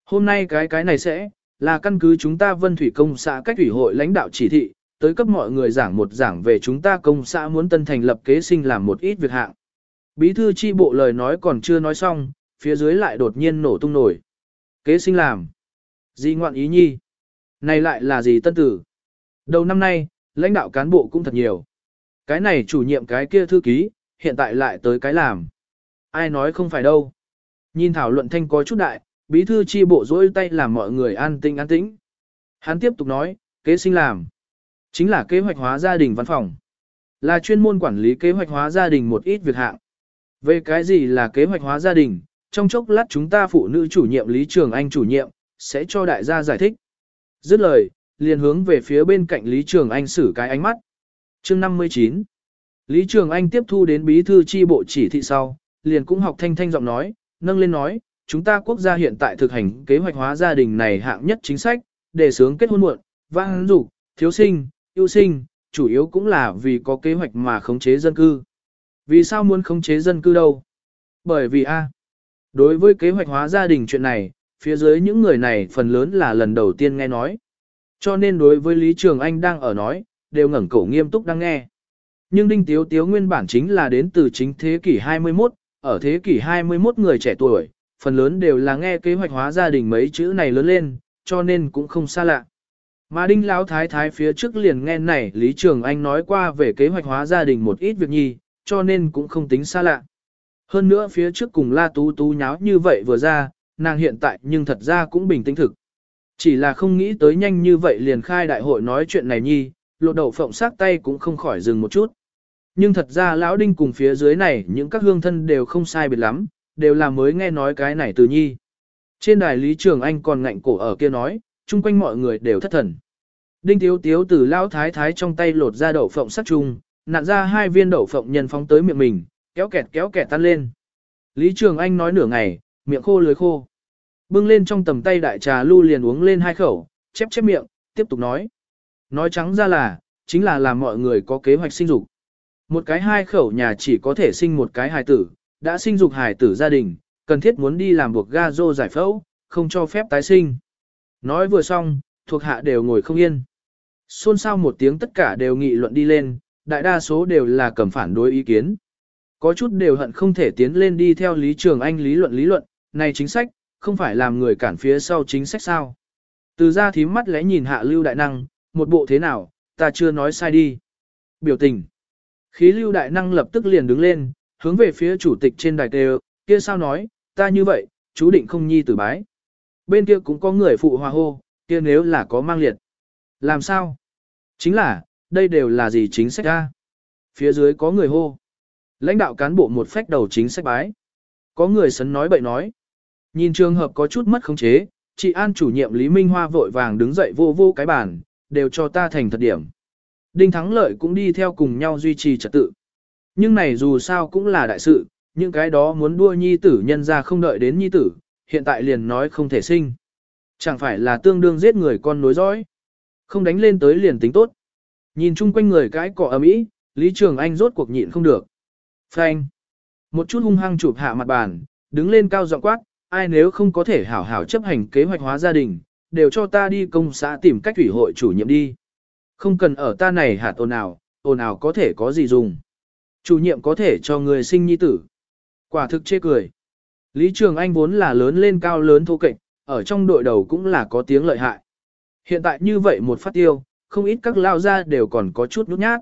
Hôm nay cái cái này sẽ, là căn cứ chúng ta vân thủy công xã cách thủy hội lãnh đạo chỉ thị, tới cấp mọi người giảng một giảng về chúng ta công xã muốn tân thành lập kế sinh làm một ít việc hạng. Bí thư chi bộ lời nói còn chưa nói xong, phía dưới lại đột nhiên nổ tung nổi. Kế sinh làm. Di ngoạn ý nhi? Này lại là gì tân tử? Đầu năm nay, lãnh đạo cán bộ cũng thật nhiều. Cái này chủ nhiệm cái kia thư ký, hiện tại lại tới cái làm. Ai nói không phải đâu. Nhìn thảo luận thanh có chút đại, bí thư chi bộ dỗi tay làm mọi người an tĩnh an tĩnh. Hắn tiếp tục nói, kế sinh làm. Chính là kế hoạch hóa gia đình văn phòng. Là chuyên môn quản lý kế hoạch hóa gia đình một ít việc hạng. Về cái gì là kế hoạch hóa gia đình, trong chốc lát chúng ta phụ nữ chủ nhiệm Lý Trường Anh chủ nhiệm, sẽ cho đại gia giải thích. Dứt lời, liền hướng về phía bên cạnh Lý Trường Anh xử cái ánh mắt. chương 59 Lý Trường Anh tiếp thu đến bí thư chi bộ chỉ thị sau, liền cũng học thanh thanh giọng nói, nâng lên nói, chúng ta quốc gia hiện tại thực hành kế hoạch hóa gia đình này hạng nhất chính sách, để sướng kết hôn muộn, vang dục, thiếu sinh, yêu sinh, chủ yếu cũng là vì có kế hoạch mà khống chế dân cư. Vì sao muốn khống chế dân cư đâu? Bởi vì a, đối với kế hoạch hóa gia đình chuyện này, phía dưới những người này phần lớn là lần đầu tiên nghe nói. Cho nên đối với Lý Trường Anh đang ở nói, đều ngẩng cổ nghiêm túc đang nghe. Nhưng Đinh Tiếu Tiếu nguyên bản chính là đến từ chính thế kỷ 21, ở thế kỷ 21 người trẻ tuổi, phần lớn đều là nghe kế hoạch hóa gia đình mấy chữ này lớn lên, cho nên cũng không xa lạ. Mà Đinh Lão Thái Thái phía trước liền nghe này Lý Trường Anh nói qua về kế hoạch hóa gia đình một ít việc nhi, cho nên cũng không tính xa lạ. Hơn nữa phía trước cùng La Tú Tú nháo như vậy vừa ra, nàng hiện tại nhưng thật ra cũng bình tĩnh thực. Chỉ là không nghĩ tới nhanh như vậy liền khai đại hội nói chuyện này nhi, lột đầu phộng sát tay cũng không khỏi dừng một chút. Nhưng thật ra lão đinh cùng phía dưới này những các hương thân đều không sai biệt lắm, đều là mới nghe nói cái này từ nhi. Trên đài Lý Trường Anh còn ngạnh cổ ở kia nói, chung quanh mọi người đều thất thần. Đinh Tiếu Tiếu từ lão thái thái trong tay lột ra đậu phộng sắc chung, nặn ra hai viên đậu phộng nhân phóng tới miệng mình, kéo kẹt kéo kẹt tan lên. Lý Trường Anh nói nửa ngày, miệng khô lưới khô. Bưng lên trong tầm tay đại trà lưu liền uống lên hai khẩu, chép chép miệng, tiếp tục nói. Nói trắng ra là, chính là làm mọi người có kế hoạch sinh dục. Một cái hai khẩu nhà chỉ có thể sinh một cái hài tử, đã sinh dục hài tử gia đình, cần thiết muốn đi làm buộc ga rô giải phẫu, không cho phép tái sinh. Nói vừa xong, thuộc hạ đều ngồi không yên. Xôn xao một tiếng tất cả đều nghị luận đi lên, đại đa số đều là cầm phản đối ý kiến. Có chút đều hận không thể tiến lên đi theo Lý Trường Anh lý luận lý luận, này chính sách, không phải làm người cản phía sau chính sách sao. Từ ra thím mắt lẽ nhìn hạ lưu đại năng, một bộ thế nào, ta chưa nói sai đi. Biểu tình. Khí lưu đại năng lập tức liền đứng lên, hướng về phía chủ tịch trên đài tê kia sao nói, ta như vậy, chú định không nhi tử bái. Bên kia cũng có người phụ hòa hô, kia nếu là có mang liệt. Làm sao? Chính là, đây đều là gì chính sách ra? Phía dưới có người hô. Lãnh đạo cán bộ một phách đầu chính sách bái. Có người sấn nói bậy nói. Nhìn trường hợp có chút mất khống chế, chị An chủ nhiệm Lý Minh Hoa vội vàng đứng dậy vô vô cái bàn, đều cho ta thành thật điểm. Đinh Thắng Lợi cũng đi theo cùng nhau duy trì trật tự. Nhưng này dù sao cũng là đại sự, những cái đó muốn đua nhi tử nhân ra không đợi đến nhi tử, hiện tại liền nói không thể sinh. Chẳng phải là tương đương giết người con nối dõi. Không đánh lên tới liền tính tốt. Nhìn chung quanh người cái cọ ấm ý, Lý Trường Anh rốt cuộc nhịn không được. Phanh. Một chút hung hăng chụp hạ mặt bàn, đứng lên cao giọng quát, ai nếu không có thể hảo hảo chấp hành kế hoạch hóa gia đình, đều cho ta đi công xã tìm cách thủy hội chủ nhiệm đi. Không cần ở ta này hạt ồn ào, ồn ào có thể có gì dùng. Chủ nhiệm có thể cho người sinh nhi tử. Quả thực chê cười. Lý Trường Anh vốn là lớn lên cao lớn thô kệch, ở trong đội đầu cũng là có tiếng lợi hại. Hiện tại như vậy một phát tiêu, không ít các lao ra đều còn có chút nhút nhát.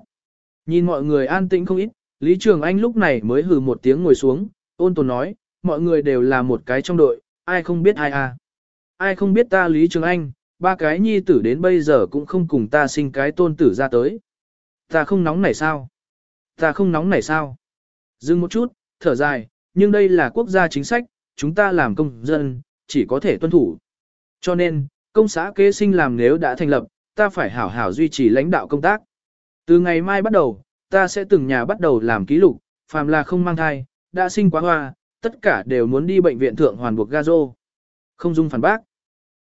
Nhìn mọi người an tĩnh không ít, Lý Trường Anh lúc này mới hừ một tiếng ngồi xuống, ôn tồn nói, mọi người đều là một cái trong đội, ai không biết ai à. Ai không biết ta Lý Trường Anh, ba cái nhi tử đến bây giờ cũng không cùng ta sinh cái tôn tử ra tới. Ta không nóng này sao? Ta không nóng này sao? Dừng một chút, thở dài, nhưng đây là quốc gia chính sách, chúng ta làm công dân, chỉ có thể tuân thủ. Cho nên, công xã kế sinh làm nếu đã thành lập, ta phải hảo hảo duy trì lãnh đạo công tác. Từ ngày mai bắt đầu, ta sẽ từng nhà bắt đầu làm ký lục, phàm là không mang thai, đã sinh quá hoa, tất cả đều muốn đi bệnh viện thượng hoàn buộc gazo. Không dung phản bác.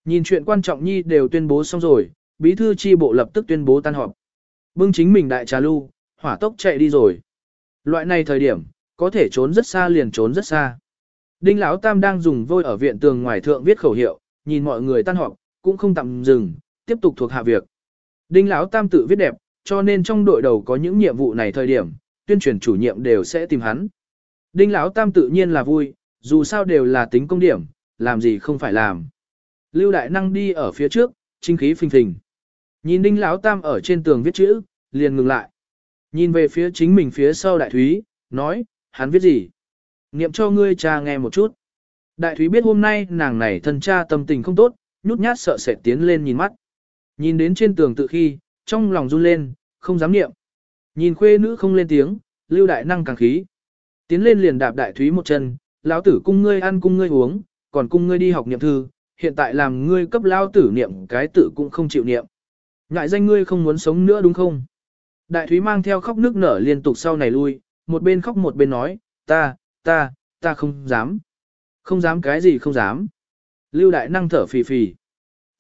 Nhìn chuyện quan trọng nhi đều tuyên bố xong rồi, bí thư chi bộ lập tức tuyên bố tan họp. Bưng chính mình đại trà lưu, hỏa tốc chạy đi rồi. Loại này thời điểm, có thể trốn rất xa liền trốn rất xa. Đinh Lão Tam đang dùng vôi ở viện tường ngoài thượng viết khẩu hiệu, nhìn mọi người tan họp, cũng không tạm dừng, tiếp tục thuộc hạ việc. Đinh Lão Tam tự viết đẹp, cho nên trong đội đầu có những nhiệm vụ này thời điểm, tuyên truyền chủ nhiệm đều sẽ tìm hắn. Đinh Lão Tam tự nhiên là vui, dù sao đều là tính công điểm, làm gì không phải làm. Lưu Đại Năng đi ở phía trước, chính khí phình phình. Nhìn Đinh Lão Tam ở trên tường viết chữ, liền ngừng lại. Nhìn về phía chính mình phía sau Đại Thúy, nói, hắn viết gì? Niệm cho ngươi cha nghe một chút. Đại Thúy biết hôm nay nàng này thân cha tâm tình không tốt, nhút nhát sợ sẽ tiến lên nhìn mắt. Nhìn đến trên tường tự khi, trong lòng run lên, không dám niệm. Nhìn khuê nữ không lên tiếng, lưu đại năng càng khí. Tiến lên liền đạp đại thúy một chân, lão tử cung ngươi ăn cung ngươi uống, còn cung ngươi đi học niệm thư, hiện tại làm ngươi cấp lão tử niệm cái tự cũng không chịu niệm. Ngại danh ngươi không muốn sống nữa đúng không? Đại thúy mang theo khóc nước nở liên tục sau này lui, một bên khóc một bên nói, ta, ta, ta không dám. Không dám cái gì không dám. Lưu đại năng thở phì phì.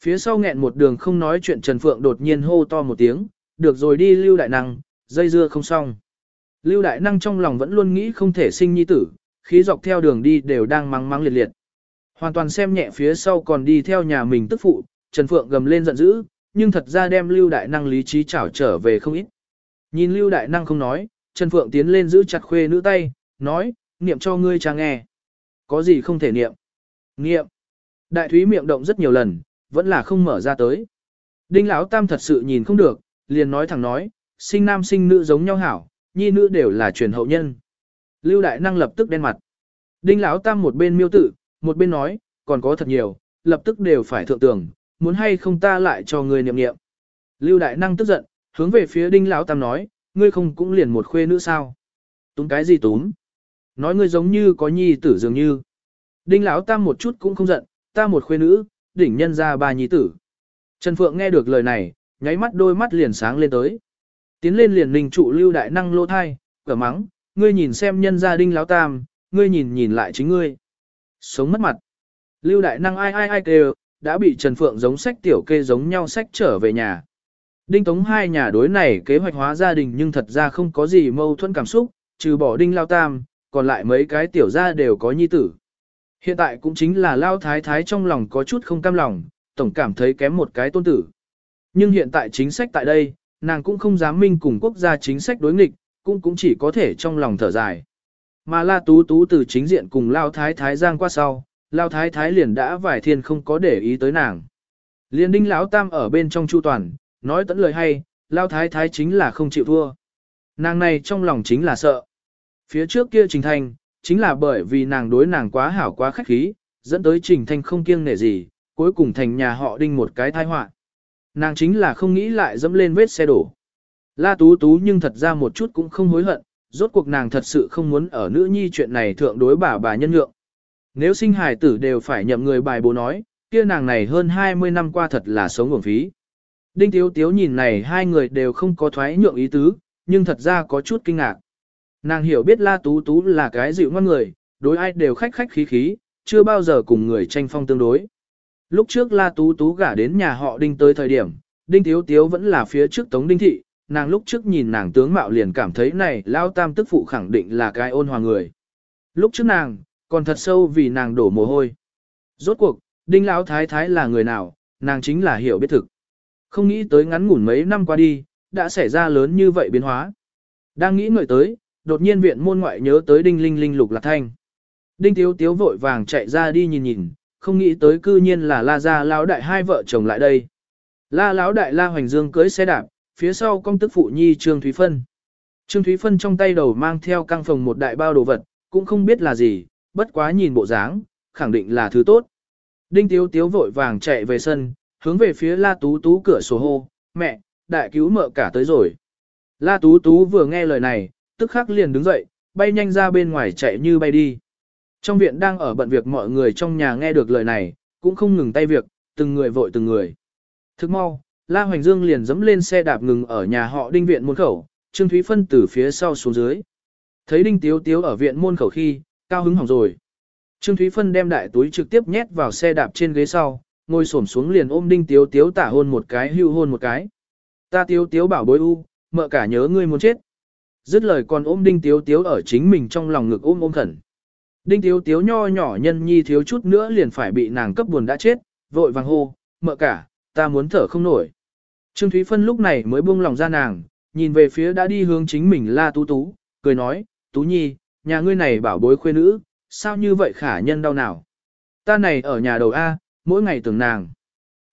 Phía sau nghẹn một đường không nói chuyện Trần Phượng đột nhiên hô to một tiếng, được rồi đi Lưu đại năng, dây dưa không xong. Lưu đại năng trong lòng vẫn luôn nghĩ không thể sinh nhi tử, khí dọc theo đường đi đều đang mắng mắng liệt liệt. Hoàn toàn xem nhẹ phía sau còn đi theo nhà mình tức phụ, Trần Phượng gầm lên giận dữ, nhưng thật ra đem Lưu đại năng lý trí chảo trở về không ít. Nhìn Lưu đại năng không nói, Trần Phượng tiến lên giữ chặt khuê nữ tay, nói, niệm cho ngươi cha nghe. Có gì không thể niệm? Niệm. Đại thúy miệng động rất nhiều lần, vẫn là không mở ra tới. Đinh Lão Tam thật sự nhìn không được, liền nói thẳng nói, sinh nam sinh nữ giống nhau hảo, nhi nữ đều là truyền hậu nhân. Lưu Đại Năng lập tức đen mặt. Đinh Lão Tam một bên miêu tử, một bên nói, còn có thật nhiều, lập tức đều phải thượng tưởng, muốn hay không ta lại cho người niệm niệm. Lưu Đại Năng tức giận, hướng về phía Đinh Lão Tam nói, ngươi không cũng liền một khuê nữ sao? Túm cái gì túm? Nói ngươi giống như có nhi tử dường như. Đinh Lão Tam một chút cũng không giận, ta một khuê nữ, đỉnh nhân ra ba nhi tử. Trần Phượng nghe được lời này, nháy mắt đôi mắt liền sáng lên tới. Tiến lên liền ninh trụ lưu đại năng lô thai, cờ mắng, ngươi nhìn xem nhân gia đinh láo tam, ngươi nhìn nhìn lại chính ngươi. Sống mất mặt. Lưu đại năng ai ai ai kêu, đã bị Trần Phượng giống sách tiểu kê giống nhau sách trở về nhà. Đinh tống hai nhà đối này kế hoạch hóa gia đình nhưng thật ra không có gì mâu thuẫn cảm xúc, trừ bỏ đinh lao tam, còn lại mấy cái tiểu gia đều có nhi tử. Hiện tại cũng chính là lao thái thái trong lòng có chút không cam lòng, tổng cảm thấy kém một cái tôn tử. Nhưng hiện tại chính sách tại đây, nàng cũng không dám minh cùng quốc gia chính sách đối nghịch, cũng cũng chỉ có thể trong lòng thở dài. Mà La Tú Tú từ chính diện cùng Lao Thái Thái giang qua sau, Lao Thái Thái liền đã vải thiên không có để ý tới nàng. Liên đinh Lão Tam ở bên trong chu toàn, nói tận lời hay, Lao Thái Thái chính là không chịu thua. Nàng này trong lòng chính là sợ. Phía trước kia Trình Thành chính là bởi vì nàng đối nàng quá hảo quá khách khí, dẫn tới Trình Thanh không kiêng nể gì, cuối cùng thành nhà họ đinh một cái tai họa. Nàng chính là không nghĩ lại dẫm lên vết xe đổ. La Tú Tú nhưng thật ra một chút cũng không hối hận, rốt cuộc nàng thật sự không muốn ở nữ nhi chuyện này thượng đối bà bà nhân nhượng. Nếu sinh hài tử đều phải nhậm người bài bố nói, kia nàng này hơn 20 năm qua thật là sống uổng phí. Đinh Tiếu Tiếu nhìn này hai người đều không có thoái nhượng ý tứ, nhưng thật ra có chút kinh ngạc. Nàng hiểu biết La Tú Tú là cái dịu ngoan người, đối ai đều khách khách khí khí, chưa bao giờ cùng người tranh phong tương đối. Lúc trước La Tú Tú gả đến nhà họ Đinh tới thời điểm, Đinh Tiếu Tiếu vẫn là phía trước Tống Đinh Thị, nàng lúc trước nhìn nàng tướng mạo liền cảm thấy này Lao Tam tức phụ khẳng định là cái ôn hòa người. Lúc trước nàng, còn thật sâu vì nàng đổ mồ hôi. Rốt cuộc, Đinh Lão Thái Thái là người nào, nàng chính là hiểu biết thực. Không nghĩ tới ngắn ngủn mấy năm qua đi, đã xảy ra lớn như vậy biến hóa. Đang nghĩ ngợi tới, đột nhiên viện môn ngoại nhớ tới Đinh Linh Linh Lục Lạc Thanh. Đinh Tiếu Tiếu vội vàng chạy ra đi nhìn nhìn, không nghĩ tới cư nhiên là La Gia Lão Đại hai vợ chồng lại đây. La Lão Đại La Hoành Dương cưới xe đạp, phía sau công tức phụ nhi Trương Thúy Phân. Trương Thúy Phân trong tay đầu mang theo căng phòng một đại bao đồ vật, cũng không biết là gì, bất quá nhìn bộ dáng, khẳng định là thứ tốt. Đinh Tiếu Tiếu vội vàng chạy về sân, hướng về phía La Tú Tú cửa sổ hô, mẹ, đại cứu mợ cả tới rồi. La Tú Tú vừa nghe lời này, tức khắc liền đứng dậy, bay nhanh ra bên ngoài chạy như bay đi. Trong viện đang ở bận việc mọi người trong nhà nghe được lời này, cũng không ngừng tay việc, từng người vội từng người. Thức mau, La Hoành Dương liền dẫm lên xe đạp ngừng ở nhà họ đinh viện môn khẩu, Trương Thúy Phân từ phía sau xuống dưới. Thấy đinh tiếu tiếu ở viện môn khẩu khi, cao hứng hỏng rồi. Trương Thúy Phân đem đại túi trực tiếp nhét vào xe đạp trên ghế sau, ngồi xổm xuống liền ôm đinh tiếu tiếu tả hôn một cái hưu hôn một cái. Ta tiếu tiếu bảo bối u, mợ cả nhớ ngươi muốn chết. Dứt lời còn ôm đinh tiếu tiếu ở chính mình trong lòng ngực ôm ôm khẩn. Đinh Tiếu Tiếu nho nhỏ nhân nhi thiếu chút nữa liền phải bị nàng cấp buồn đã chết, vội vàng hô, mợ cả, ta muốn thở không nổi. Trương Thúy Phân lúc này mới buông lòng ra nàng, nhìn về phía đã đi hướng chính mình la tú tú, cười nói, tú nhi, nhà ngươi này bảo bối khuê nữ, sao như vậy khả nhân đau nào. Ta này ở nhà đầu A, mỗi ngày tưởng nàng.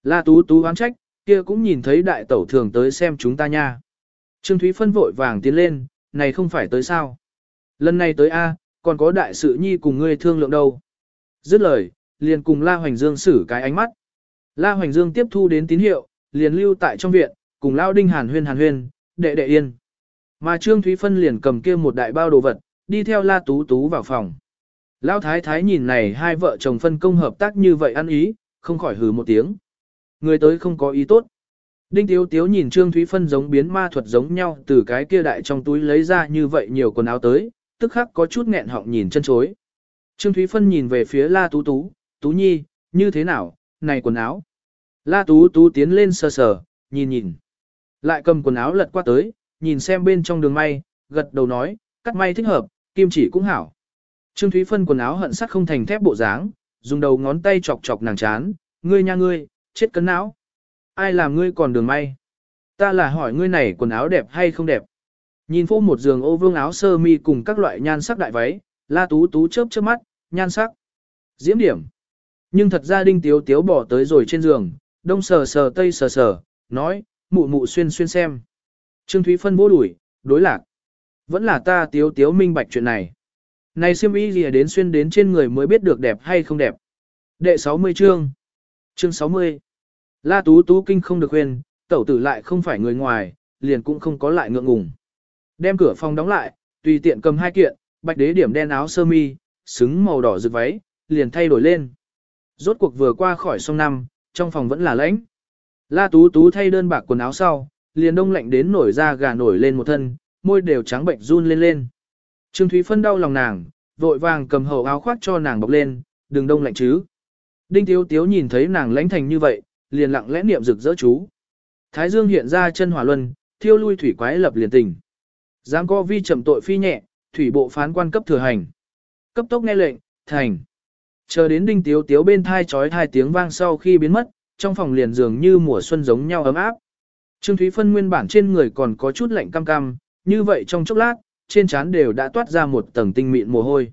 La tú tú oán trách, kia cũng nhìn thấy đại tẩu thường tới xem chúng ta nha. Trương Thúy Phân vội vàng tiến lên, này không phải tới sao. Lần này tới A, còn có đại sự nhi cùng ngươi thương lượng đâu. Dứt lời, liền cùng La Hoành Dương xử cái ánh mắt. La Hoành Dương tiếp thu đến tín hiệu, liền lưu tại trong viện, cùng Lao Đinh Hàn huyên hàn huyên, đệ đệ yên. Mà Trương Thúy Phân liền cầm kia một đại bao đồ vật, đi theo La Tú Tú vào phòng. Lão Thái Thái nhìn này hai vợ chồng phân công hợp tác như vậy ăn ý, không khỏi hừ một tiếng. Người tới không có ý tốt. Đinh Tiếu Tiếu nhìn Trương Thúy Phân giống biến ma thuật giống nhau từ cái kia đại trong túi lấy ra như vậy nhiều quần áo tới, tức khắc có chút nghẹn họng nhìn chân chối. Trương Thúy Phân nhìn về phía La Tú Tú, Tú Nhi, như thế nào, này quần áo. La Tú Tú tiến lên sờ sờ, nhìn nhìn. Lại cầm quần áo lật qua tới, nhìn xem bên trong đường may, gật đầu nói, cắt may thích hợp, kim chỉ cũng hảo. Trương Thúy Phân quần áo hận sắt không thành thép bộ dáng, dùng đầu ngón tay chọc chọc nàng chán, ngươi nha ngươi, chết cấn não. Ai làm ngươi còn đường may? Ta là hỏi ngươi này quần áo đẹp hay không đẹp? Nhìn phô một giường ô vương áo sơ mi cùng các loại nhan sắc đại váy, la tú tú chớp chớp mắt, nhan sắc. Diễm điểm. Nhưng thật ra đinh tiếu tiếu bỏ tới rồi trên giường, đông sờ sờ tây sờ sờ, nói, mụ mụ xuyên xuyên xem. Trương Thúy Phân vô đuổi, đối lạc. Vẫn là ta tiếu tiếu minh bạch chuyện này. Này siêm y gì đến xuyên đến trên người mới biết được đẹp hay không đẹp. Đệ 60 chương. Chương 60. La Tú Tú kinh không được khuyên, tẩu tử lại không phải người ngoài, liền cũng không có lại ngượng ngùng. Đem cửa phòng đóng lại, tùy tiện cầm hai kiện, bạch đế điểm đen áo sơ mi, xứng màu đỏ rực váy, liền thay đổi lên. Rốt cuộc vừa qua khỏi sông năm, trong phòng vẫn là lạnh. La Tú Tú thay đơn bạc quần áo sau, liền đông lạnh đến nổi da gà nổi lên một thân, môi đều trắng bệnh run lên lên. Trương Thúy Phân đau lòng nàng, vội vàng cầm hậu áo khoác cho nàng bọc lên, đừng đông lạnh chứ. Đinh Tiếu Tiếu nhìn thấy nàng lãnh thành như vậy, liền lặng lẽ niệm rực rỡ chú. Thái Dương hiện ra chân hỏa luân, thiêu lui thủy quái lập liền tình. Giang co vi trầm tội phi nhẹ, thủy bộ phán quan cấp thừa hành. Cấp tốc nghe lệnh, thành. Chờ đến đinh tiếu tiếu bên thai trói hai tiếng vang sau khi biến mất, trong phòng liền dường như mùa xuân giống nhau ấm áp. Trương Thúy Phân nguyên bản trên người còn có chút lạnh cam cam, như vậy trong chốc lát, trên trán đều đã toát ra một tầng tinh mịn mồ hôi.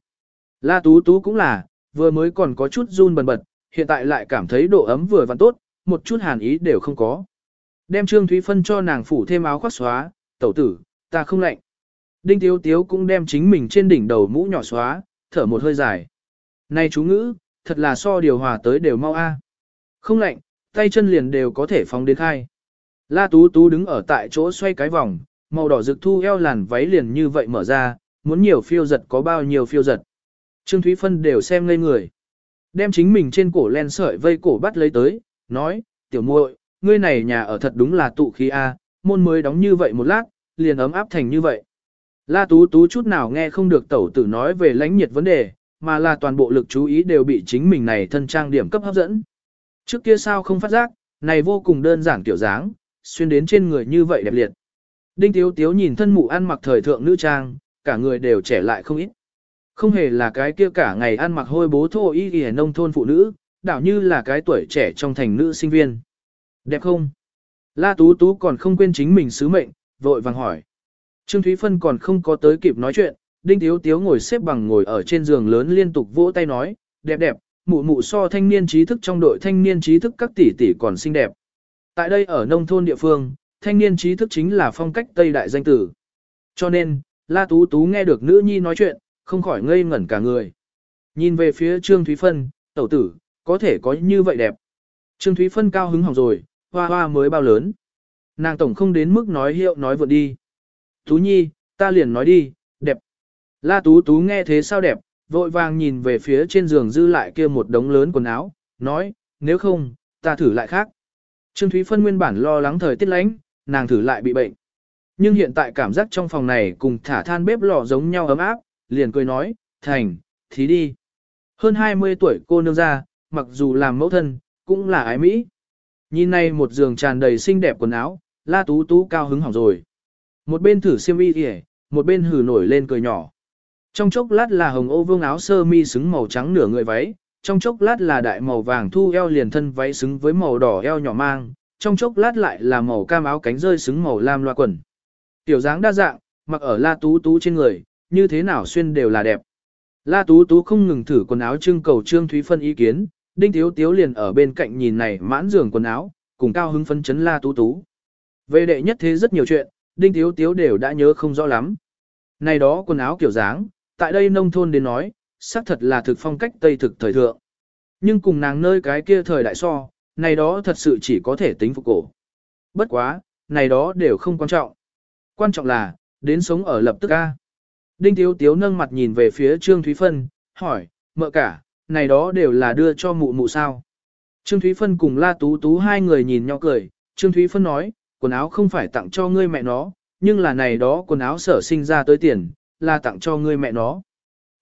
La Tú Tú cũng là, vừa mới còn có chút run bần bật, hiện tại lại cảm thấy độ ấm vừa vặn tốt, một chút hàn ý đều không có. Đem Trương Thúy Phân cho nàng phủ thêm áo khoác xóa, tẩu tử, ta không lạnh. Đinh Tiếu Tiếu cũng đem chính mình trên đỉnh đầu mũ nhỏ xóa, thở một hơi dài. Này chú ngữ, thật là so điều hòa tới đều mau a. Không lạnh, tay chân liền đều có thể phóng đến khai. La Tú Tú đứng ở tại chỗ xoay cái vòng, màu đỏ rực thu eo làn váy liền như vậy mở ra, muốn nhiều phiêu giật có bao nhiêu phiêu giật. Trương Thúy Phân đều xem ngây người. Đem chính mình trên cổ len sợi vây cổ bắt lấy tới, nói, tiểu muội, ngươi này nhà ở thật đúng là tụ khí a, môn mới đóng như vậy một lát, liền ấm áp thành như vậy. La Tú Tú chút nào nghe không được tẩu tử nói về lãnh nhiệt vấn đề, mà là toàn bộ lực chú ý đều bị chính mình này thân trang điểm cấp hấp dẫn. Trước kia sao không phát giác, này vô cùng đơn giản tiểu dáng, xuyên đến trên người như vậy đẹp liệt. Đinh Tiếu Tiếu nhìn thân mụ ăn mặc thời thượng nữ trang, cả người đều trẻ lại không ít. Không hề là cái kia cả ngày ăn mặc hôi bố thô y y nông thôn phụ nữ, đảo như là cái tuổi trẻ trong thành nữ sinh viên. Đẹp không? La Tú Tú còn không quên chính mình sứ mệnh, vội vàng hỏi. Trương Thúy Phân còn không có tới kịp nói chuyện, Đinh Tiếu Tiếu ngồi xếp bằng ngồi ở trên giường lớn liên tục vỗ tay nói, đẹp đẹp, mụ mụ so thanh niên trí thức trong đội thanh niên trí thức các tỷ tỷ còn xinh đẹp. Tại đây ở nông thôn địa phương, thanh niên trí thức chính là phong cách Tây Đại danh tử. Cho nên, La Tú Tú nghe được nữ nhi nói chuyện, không khỏi ngây ngẩn cả người. Nhìn về phía Trương Thúy Phân, tẩu tử, có thể có như vậy đẹp. Trương Thúy Phân cao hứng hỏng rồi, hoa hoa mới bao lớn. Nàng tổng không đến mức nói hiệu nói vượt đi. Tú Nhi, ta liền nói đi, đẹp. La Tú Tú nghe thế sao đẹp, vội vàng nhìn về phía trên giường dư lại kia một đống lớn quần áo, nói, nếu không, ta thử lại khác. Trương Thúy Phân nguyên bản lo lắng thời tiết lánh, nàng thử lại bị bệnh. Nhưng hiện tại cảm giác trong phòng này cùng thả than bếp lò giống nhau ấm áp, liền cười nói, thành, thí đi. Hơn 20 tuổi cô nương ra, mặc dù làm mẫu thân, cũng là ái Mỹ. Nhìn này một giường tràn đầy xinh đẹp quần áo, la tú tú cao hứng hỏng rồi. Một bên thử xiêm y kìa, một bên hử nổi lên cười nhỏ. Trong chốc lát là hồng ô vương áo sơ mi xứng màu trắng nửa người váy, trong chốc lát là đại màu vàng thu eo liền thân váy xứng với màu đỏ eo nhỏ mang, trong chốc lát lại là màu cam áo cánh rơi xứng màu lam loa quần. Tiểu dáng đa dạng, mặc ở la tú tú trên người, như thế nào xuyên đều là đẹp. La tú tú không ngừng thử quần áo trưng cầu Trương Thúy Phân ý kiến, Đinh Thiếu Tiếu liền ở bên cạnh nhìn này mãn giường quần áo, cùng cao hứng phấn chấn La tú tú. Về đệ nhất thế rất nhiều chuyện, Đinh Thiếu Tiếu đều đã nhớ không rõ lắm. Này đó quần áo kiểu dáng, tại đây nông thôn đến nói, xác thật là thực phong cách Tây thực thời thượng. Nhưng cùng nàng nơi cái kia thời đại so, này đó thật sự chỉ có thể tính phục cổ. Bất quá, này đó đều không quan trọng. Quan trọng là, đến sống ở lập tức A. Đinh Tiếu Tiếu nâng mặt nhìn về phía Trương Thúy Phân, hỏi, mợ cả, này đó đều là đưa cho mụ mụ sao. Trương Thúy Phân cùng La Tú Tú hai người nhìn nhau cười, Trương Thúy Phân nói, quần áo không phải tặng cho ngươi mẹ nó, nhưng là này đó quần áo sở sinh ra tới tiền, là tặng cho ngươi mẹ nó.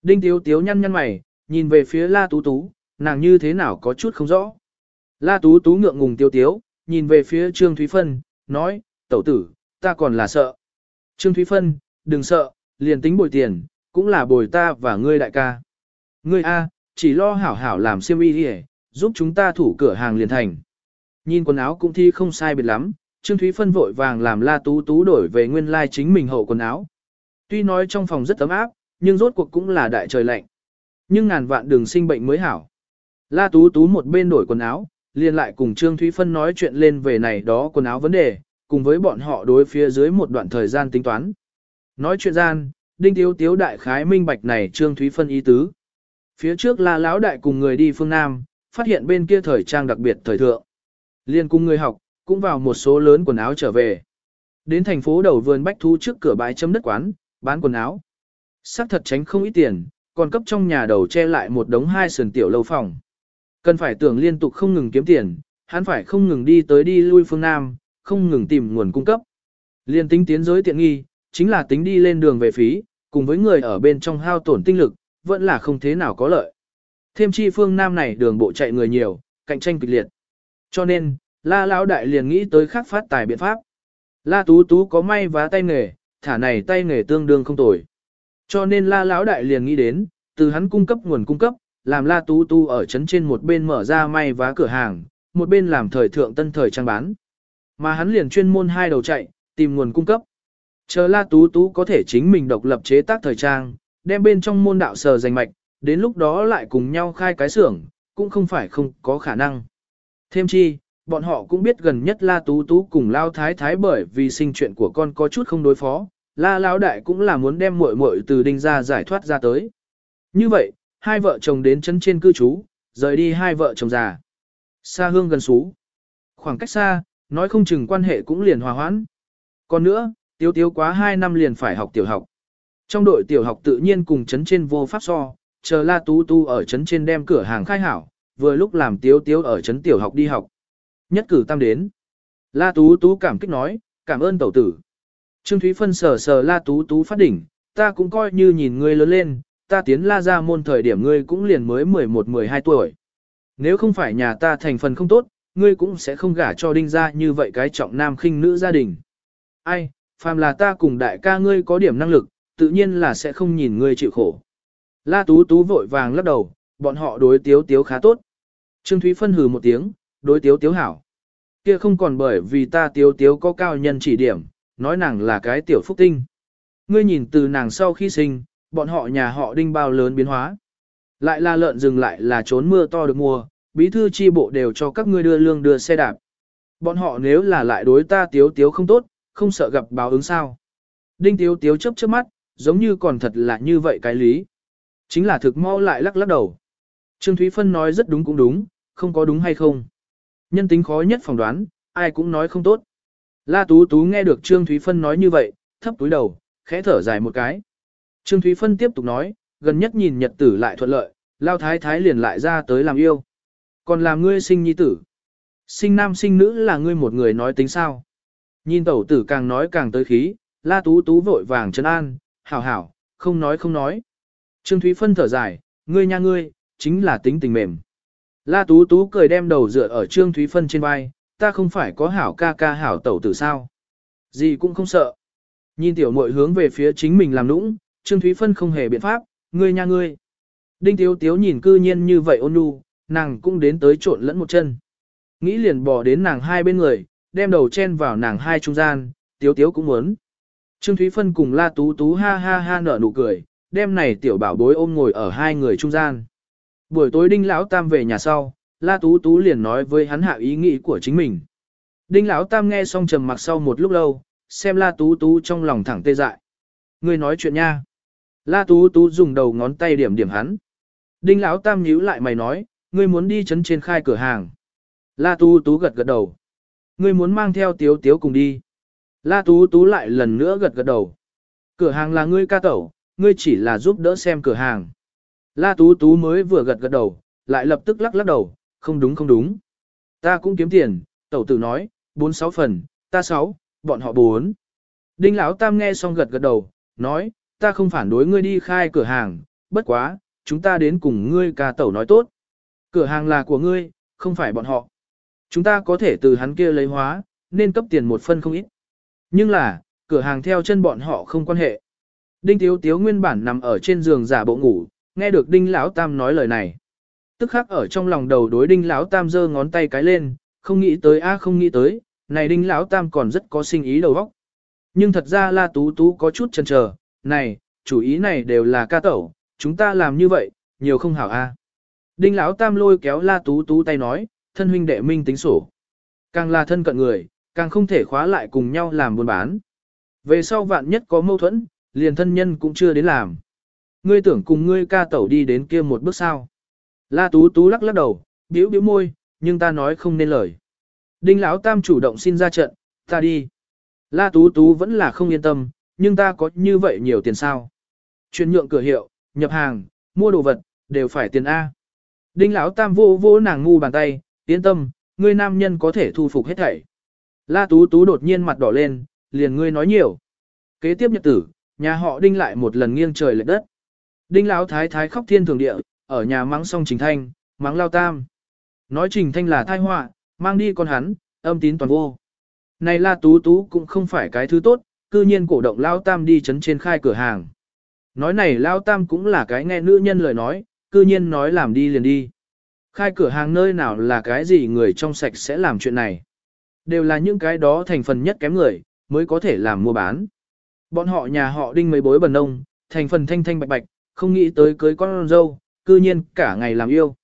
Đinh Tiếu Tiếu nhăn nhăn mày, nhìn về phía La Tú Tú, nàng như thế nào có chút không rõ. La Tú Tú ngượng ngùng tiêu tiếu, nhìn về phía Trương Thúy Phân, nói, tẩu tử, ta còn là sợ. Trương Thúy Phân, đừng sợ, liền tính bồi tiền, cũng là bồi ta và ngươi đại ca. Ngươi A, chỉ lo hảo hảo làm siêm y đi giúp chúng ta thủ cửa hàng liền thành. Nhìn quần áo cũng thi không sai biệt lắm, Trương Thúy Phân vội vàng làm La Tú Tú đổi về nguyên lai like chính mình hậu quần áo. Tuy nói trong phòng rất ấm áp, nhưng rốt cuộc cũng là đại trời lạnh. Nhưng ngàn vạn đường sinh bệnh mới hảo. La Tú Tú một bên đổi quần áo, liền lại cùng Trương Thúy Phân nói chuyện lên về này đó quần áo vấn đề, cùng với bọn họ đối phía dưới một đoạn thời gian tính toán. Nói chuyện gian, Đinh Tiếu Tiếu đại khái minh bạch này Trương Thúy Phân ý tứ. Phía trước là lão đại cùng người đi phương Nam, phát hiện bên kia thời trang đặc biệt thời thượng. Liên cùng người học, cũng vào một số lớn quần áo trở về. Đến thành phố đầu vườn bách thu trước cửa bãi chấm đất quán, bán quần áo. Sắc thật tránh không ít tiền, còn cấp trong nhà đầu che lại một đống hai sườn tiểu lâu phòng. Cần phải tưởng liên tục không ngừng kiếm tiền, hắn phải không ngừng đi tới đi lui phương Nam, không ngừng tìm nguồn cung cấp. Liên tính tiến giới tiện nghi, chính là tính đi lên đường về phí, cùng với người ở bên trong hao tổn tinh lực, vẫn là không thế nào có lợi. Thêm chi phương Nam này đường bộ chạy người nhiều, cạnh tranh kịch liệt. Cho nên, La Lão Đại liền nghĩ tới khắc phát tài biện pháp. La Tú Tú có may vá tay nghề, thả này tay nghề tương đương không tồi. Cho nên La Lão Đại liền nghĩ đến, từ hắn cung cấp nguồn cung cấp, làm La Tú Tú ở trấn trên một bên mở ra may vá cửa hàng, một bên làm thời thượng tân thời trang bán. Mà hắn liền chuyên môn hai đầu chạy, tìm nguồn cung cấp. Chờ La Tú Tú có thể chính mình độc lập chế tác thời trang, đem bên trong môn đạo sờ giành mạch, đến lúc đó lại cùng nhau khai cái xưởng, cũng không phải không có khả năng. Thêm chi, bọn họ cũng biết gần nhất La Tú Tú cùng Lao Thái Thái bởi vì sinh chuyện của con có chút không đối phó, La Lão Đại cũng là muốn đem muội muội từ đinh ra giải thoát ra tới. Như vậy, hai vợ chồng đến chân trên cư trú, rời đi hai vợ chồng già. Xa hương gần xú. Khoảng cách xa, nói không chừng quan hệ cũng liền hòa hoãn. Còn nữa, tiếu tiếu quá hai năm liền phải học tiểu học. Trong đội tiểu học tự nhiên cùng chấn trên vô pháp so, chờ la tú tu ở chấn trên đem cửa hàng khai hảo, vừa lúc làm tiếu tiếu ở chấn tiểu học đi học. Nhất cử tam đến. La tú tú cảm kích nói, cảm ơn tẩu tử. Trương Thúy Phân sờ sờ la tú tú phát đỉnh, ta cũng coi như nhìn ngươi lớn lên, ta tiến la ra môn thời điểm ngươi cũng liền mới 11-12 tuổi. Nếu không phải nhà ta thành phần không tốt, ngươi cũng sẽ không gả cho đinh ra như vậy cái trọng nam khinh nữ gia đình. Ai, phàm là ta cùng đại ca ngươi có điểm năng lực, tự nhiên là sẽ không nhìn ngươi chịu khổ. La Tú Tú vội vàng lắc đầu, bọn họ đối tiếu tiếu khá tốt. Trương Thúy phân hừ một tiếng, đối tiếu tiếu hảo. Kia không còn bởi vì ta tiếu tiếu có cao nhân chỉ điểm, nói nàng là cái tiểu phúc tinh. Ngươi nhìn từ nàng sau khi sinh, bọn họ nhà họ đinh bao lớn biến hóa. Lại là lợn rừng lại là trốn mưa to được mùa, bí thư chi bộ đều cho các ngươi đưa lương đưa xe đạp. Bọn họ nếu là lại đối ta tiếu tiếu không tốt, không sợ gặp báo ứng sao. Đinh tiếu tiếu chớp chớp mắt, giống như còn thật là như vậy cái lý. Chính là thực mau lại lắc lắc đầu. Trương Thúy Phân nói rất đúng cũng đúng, không có đúng hay không. Nhân tính khó nhất phỏng đoán, ai cũng nói không tốt. La Tú Tú nghe được Trương Thúy Phân nói như vậy, thấp túi đầu, khẽ thở dài một cái. Trương Thúy Phân tiếp tục nói, gần nhất nhìn nhật tử lại thuận lợi, lao thái thái liền lại ra tới làm yêu. Còn làm ngươi sinh nhi tử. Sinh nam sinh nữ là ngươi một người nói tính sao. Nhìn tẩu tử càng nói càng tới khí, la tú tú vội vàng chân an, hảo hảo, không nói không nói. Trương Thúy Phân thở dài, ngươi nha ngươi, chính là tính tình mềm. La tú tú cười đem đầu dựa ở Trương Thúy Phân trên vai, ta không phải có hảo ca ca hảo tẩu tử sao. Gì cũng không sợ. Nhìn tiểu muội hướng về phía chính mình làm nũng, Trương Thúy Phân không hề biện pháp, ngươi nha ngươi. Đinh Tiếu Tiếu nhìn cư nhiên như vậy ôn nhu, nàng cũng đến tới trộn lẫn một chân. Nghĩ liền bỏ đến nàng hai bên người, đem đầu chen vào nàng hai trung gian, Tiếu Tiếu cũng muốn. Trương Thúy Phân cùng La Tú Tú ha ha ha nở nụ cười, Đêm này tiểu bảo bối ôm ngồi ở hai người trung gian. Buổi tối Đinh Lão Tam về nhà sau, La Tú Tú liền nói với hắn hạ ý nghĩ của chính mình. Đinh Lão Tam nghe xong trầm mặc sau một lúc lâu, xem La Tú Tú trong lòng thẳng tê dại. Ngươi nói chuyện nha. La Tú Tú dùng đầu ngón tay điểm điểm hắn. Đinh Lão Tam nhíu lại mày nói, ngươi muốn đi chấn trên khai cửa hàng. La Tú Tú gật gật đầu. Ngươi muốn mang theo Tiếu Tiếu cùng đi. La Tú Tú lại lần nữa gật gật đầu. Cửa hàng là ngươi ca tẩu, ngươi chỉ là giúp đỡ xem cửa hàng. La Tú Tú mới vừa gật gật đầu, lại lập tức lắc lắc đầu, không đúng không đúng. Ta cũng kiếm tiền, tẩu tử nói, bốn sáu phần, ta sáu, bọn họ bốn. Đinh Lão Tam nghe xong gật gật đầu, nói, ta không phản đối ngươi đi khai cửa hàng, bất quá, chúng ta đến cùng ngươi ca tẩu nói tốt. Cửa hàng là của ngươi, không phải bọn họ. Chúng ta có thể từ hắn kia lấy hóa, nên cấp tiền một phân không ít. Nhưng là, cửa hàng theo chân bọn họ không quan hệ. Đinh Tiếu Tiếu nguyên bản nằm ở trên giường giả bộ ngủ, nghe được Đinh Lão Tam nói lời này. Tức khắc ở trong lòng đầu đối Đinh Lão Tam giơ ngón tay cái lên, không nghĩ tới a không nghĩ tới, này Đinh Lão Tam còn rất có sinh ý đầu óc. Nhưng thật ra La Tú Tú có chút chần chờ, này, chủ ý này đều là ca tẩu, chúng ta làm như vậy, nhiều không hảo a. Đinh Lão Tam lôi kéo La Tú Tú tay nói, thân huynh đệ minh tính sổ. Càng là thân cận người, càng không thể khóa lại cùng nhau làm buôn bán. Về sau vạn nhất có mâu thuẫn, liền thân nhân cũng chưa đến làm. Ngươi tưởng cùng ngươi ca tẩu đi đến kia một bước sao. La Tú Tú lắc lắc đầu, biểu biểu môi, nhưng ta nói không nên lời. Đinh Lão Tam chủ động xin ra trận, ta đi. La Tú Tú vẫn là không yên tâm, nhưng ta có như vậy nhiều tiền sao. Chuyển nhượng cửa hiệu, nhập hàng, mua đồ vật, đều phải tiền A. Đinh Lão Tam vô vô nàng ngu bàn tay, yên tâm, ngươi nam nhân có thể thu phục hết thảy. La Tú Tú đột nhiên mặt đỏ lên, liền ngươi nói nhiều. Kế tiếp nhật tử, nhà họ Đinh lại một lần nghiêng trời lệch đất. Đinh Lão Thái Thái khóc thiên thường địa, ở nhà mắng xong Trình Thanh, mắng Lao Tam. Nói Trình Thanh là tai họa, mang đi con hắn, âm tín toàn vô. Này La Tú Tú cũng không phải cái thứ tốt, cư nhiên cổ động Lao Tam đi chấn trên khai cửa hàng. Nói này Lao Tam cũng là cái nghe nữ nhân lời nói, cư nhiên nói làm đi liền đi. Khai cửa hàng nơi nào là cái gì người trong sạch sẽ làm chuyện này. Đều là những cái đó thành phần nhất kém người, mới có thể làm mua bán. Bọn họ nhà họ đinh mấy bối bần nông, thành phần thanh thanh bạch bạch, không nghĩ tới cưới con dâu, cư nhiên cả ngày làm yêu.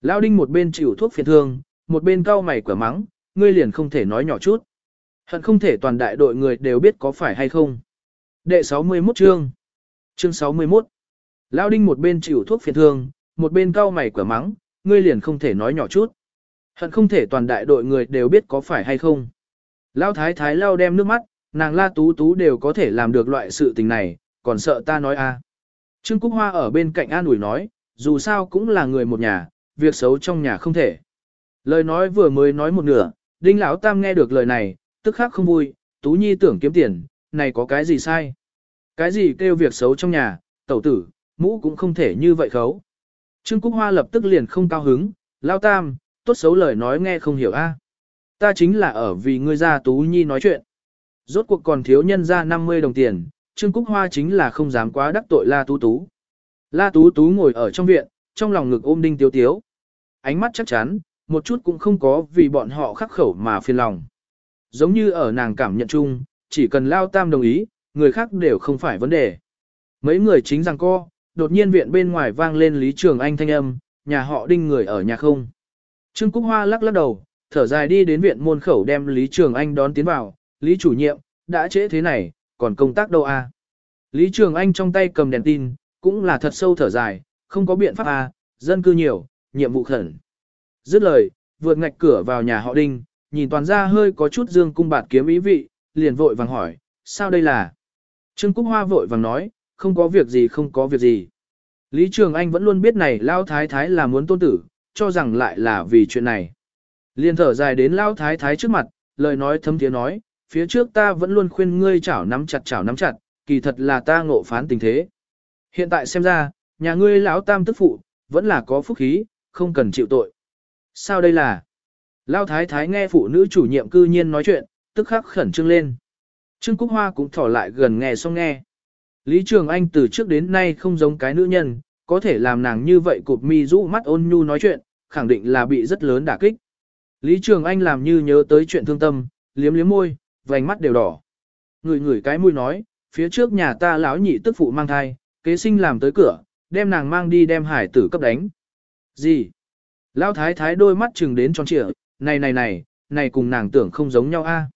Lão đinh một bên chịu thuốc phiền thương, một bên cau mày quả mắng, ngươi liền không thể nói nhỏ chút. Hận không thể toàn đại đội người đều biết có phải hay không. Đệ 61 chương. Chương 61. Lão đinh một bên chịu thuốc phiền thương, một bên cau mày quả mắng, ngươi liền không thể nói nhỏ chút. Hận không thể toàn đại đội người đều biết có phải hay không. Lão thái thái lao đem nước mắt, nàng la tú tú đều có thể làm được loại sự tình này, còn sợ ta nói a. À. Trương Cúc Hoa ở bên cạnh an ủi nói, dù sao cũng là người một nhà, việc xấu trong nhà không thể. Lời nói vừa mới nói một nửa, Đinh Lão Tam nghe được lời này, tức khắc không vui, Tú Nhi tưởng kiếm tiền, này có cái gì sai? Cái gì kêu việc xấu trong nhà, tẩu tử, mũ cũng không thể như vậy khấu. Trương Cúc Hoa lập tức liền không cao hứng, Lão Tam, tốt xấu lời nói nghe không hiểu a. Ta chính là ở vì ngươi ra Tú Nhi nói chuyện. Rốt cuộc còn thiếu nhân ra 50 đồng tiền, Trương Cúc Hoa chính là không dám quá đắc tội La Tú Tú. La Tú Tú ngồi ở trong viện, trong lòng ngực ôm Đinh Tiếu Tiếu. Ánh mắt chắc chắn, một chút cũng không có vì bọn họ khắc khẩu mà phiền lòng. Giống như ở nàng cảm nhận chung, chỉ cần Lao Tam đồng ý, người khác đều không phải vấn đề. Mấy người chính rằng co, đột nhiên viện bên ngoài vang lên Lý Trường Anh thanh âm, nhà họ Đinh người ở nhà không. Trương Cúc Hoa lắc lắc đầu, thở dài đi đến viện môn khẩu đem Lý Trường Anh đón tiến vào, Lý chủ nhiệm, đã trễ thế này, còn công tác đâu à? Lý Trường Anh trong tay cầm đèn tin, cũng là thật sâu thở dài, không có biện pháp à? dân cư nhiều, nhiệm vụ khẩn. Dứt lời, vượt ngạch cửa vào nhà họ Đinh, nhìn toàn ra hơi có chút dương cung bạt kiếm ý vị, liền vội vàng hỏi, sao đây là? Trương Cúc Hoa vội vàng nói, không có việc gì không có việc gì. Lý Trường Anh vẫn luôn biết này Lao Thái Thái là muốn tôn tử, cho rằng lại là vì chuyện này. Liên thở dài đến Lao Thái Thái trước mặt, lời nói thấm tiếng nói, phía trước ta vẫn luôn khuyên ngươi chảo nắm chặt chảo nắm chặt, kỳ thật là ta ngộ phán tình thế. Hiện tại xem ra, nhà ngươi lão tam tức phụ, vẫn là có phúc khí, không cần chịu tội. Sao đây là? Lao thái thái nghe phụ nữ chủ nhiệm cư nhiên nói chuyện, tức khắc khẩn trương lên. Trương Cúc Hoa cũng thỏ lại gần nghe xong nghe. Lý Trường Anh từ trước đến nay không giống cái nữ nhân, có thể làm nàng như vậy cụp mi rũ mắt ôn nhu nói chuyện, khẳng định là bị rất lớn đả kích. Lý Trường Anh làm như nhớ tới chuyện thương tâm, liếm liếm môi, vành mắt đều đỏ. Người người cái mũi nói, phía trước nhà ta lão nhị tức phụ mang thai, kế sinh làm tới cửa, đem nàng mang đi đem hải tử cấp đánh. Gì? Lão thái thái đôi mắt chừng đến tròn trịa, này này này, này cùng nàng tưởng không giống nhau a.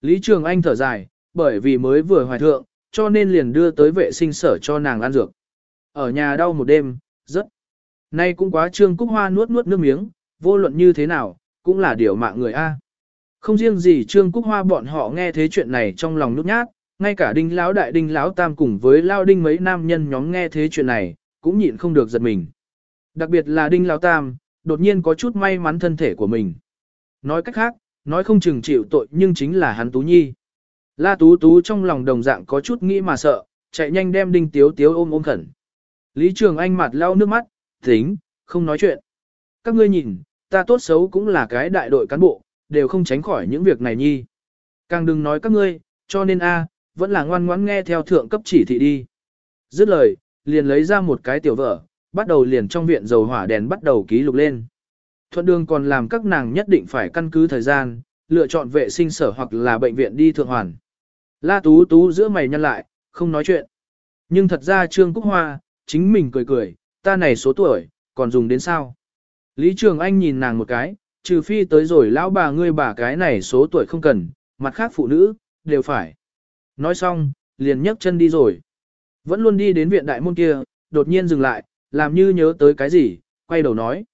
Lý Trường Anh thở dài, bởi vì mới vừa hoài thượng, cho nên liền đưa tới vệ sinh sở cho nàng ăn dược. Ở nhà đau một đêm, rất. Nay cũng quá trương cúc hoa nuốt nuốt nước miếng, vô luận như thế nào, cũng là điều mạng người A. Không riêng gì trương cúc hoa bọn họ nghe thế chuyện này trong lòng nút nhát, ngay cả đinh lão đại đinh lão tam cùng với lao đinh mấy nam nhân nhóm nghe thế chuyện này, cũng nhịn không được giật mình. Đặc biệt là đinh lão tam, đột nhiên có chút may mắn thân thể của mình. Nói cách khác, nói không chừng chịu tội nhưng chính là hắn Tú Nhi. La Tú Tú trong lòng đồng dạng có chút nghĩ mà sợ, chạy nhanh đem đinh tiếu tiếu ôm ôm khẩn. Lý Trường Anh mặt lau nước mắt, tính, không nói chuyện. Các ngươi nhìn, ta tốt xấu cũng là cái đại đội cán bộ, đều không tránh khỏi những việc này nhi. Càng đừng nói các ngươi, cho nên a, vẫn là ngoan ngoãn nghe theo thượng cấp chỉ thị đi. Dứt lời, liền lấy ra một cái tiểu vở, bắt đầu liền trong viện dầu hỏa đèn bắt đầu ký lục lên. Thuận đường còn làm các nàng nhất định phải căn cứ thời gian, lựa chọn vệ sinh sở hoặc là bệnh viện đi thượng hoàn. La Tú Tú giữa mày nhăn lại, không nói chuyện. Nhưng thật ra Trương Cúc Hoa, chính mình cười cười, ta này số tuổi, còn dùng đến sao? Lý Trường Anh nhìn nàng một cái, trừ phi tới rồi lão bà ngươi bà cái này số tuổi không cần, mặt khác phụ nữ, đều phải. Nói xong, liền nhấc chân đi rồi. Vẫn luôn đi đến viện đại môn kia, đột nhiên dừng lại, làm như nhớ tới cái gì, quay đầu nói.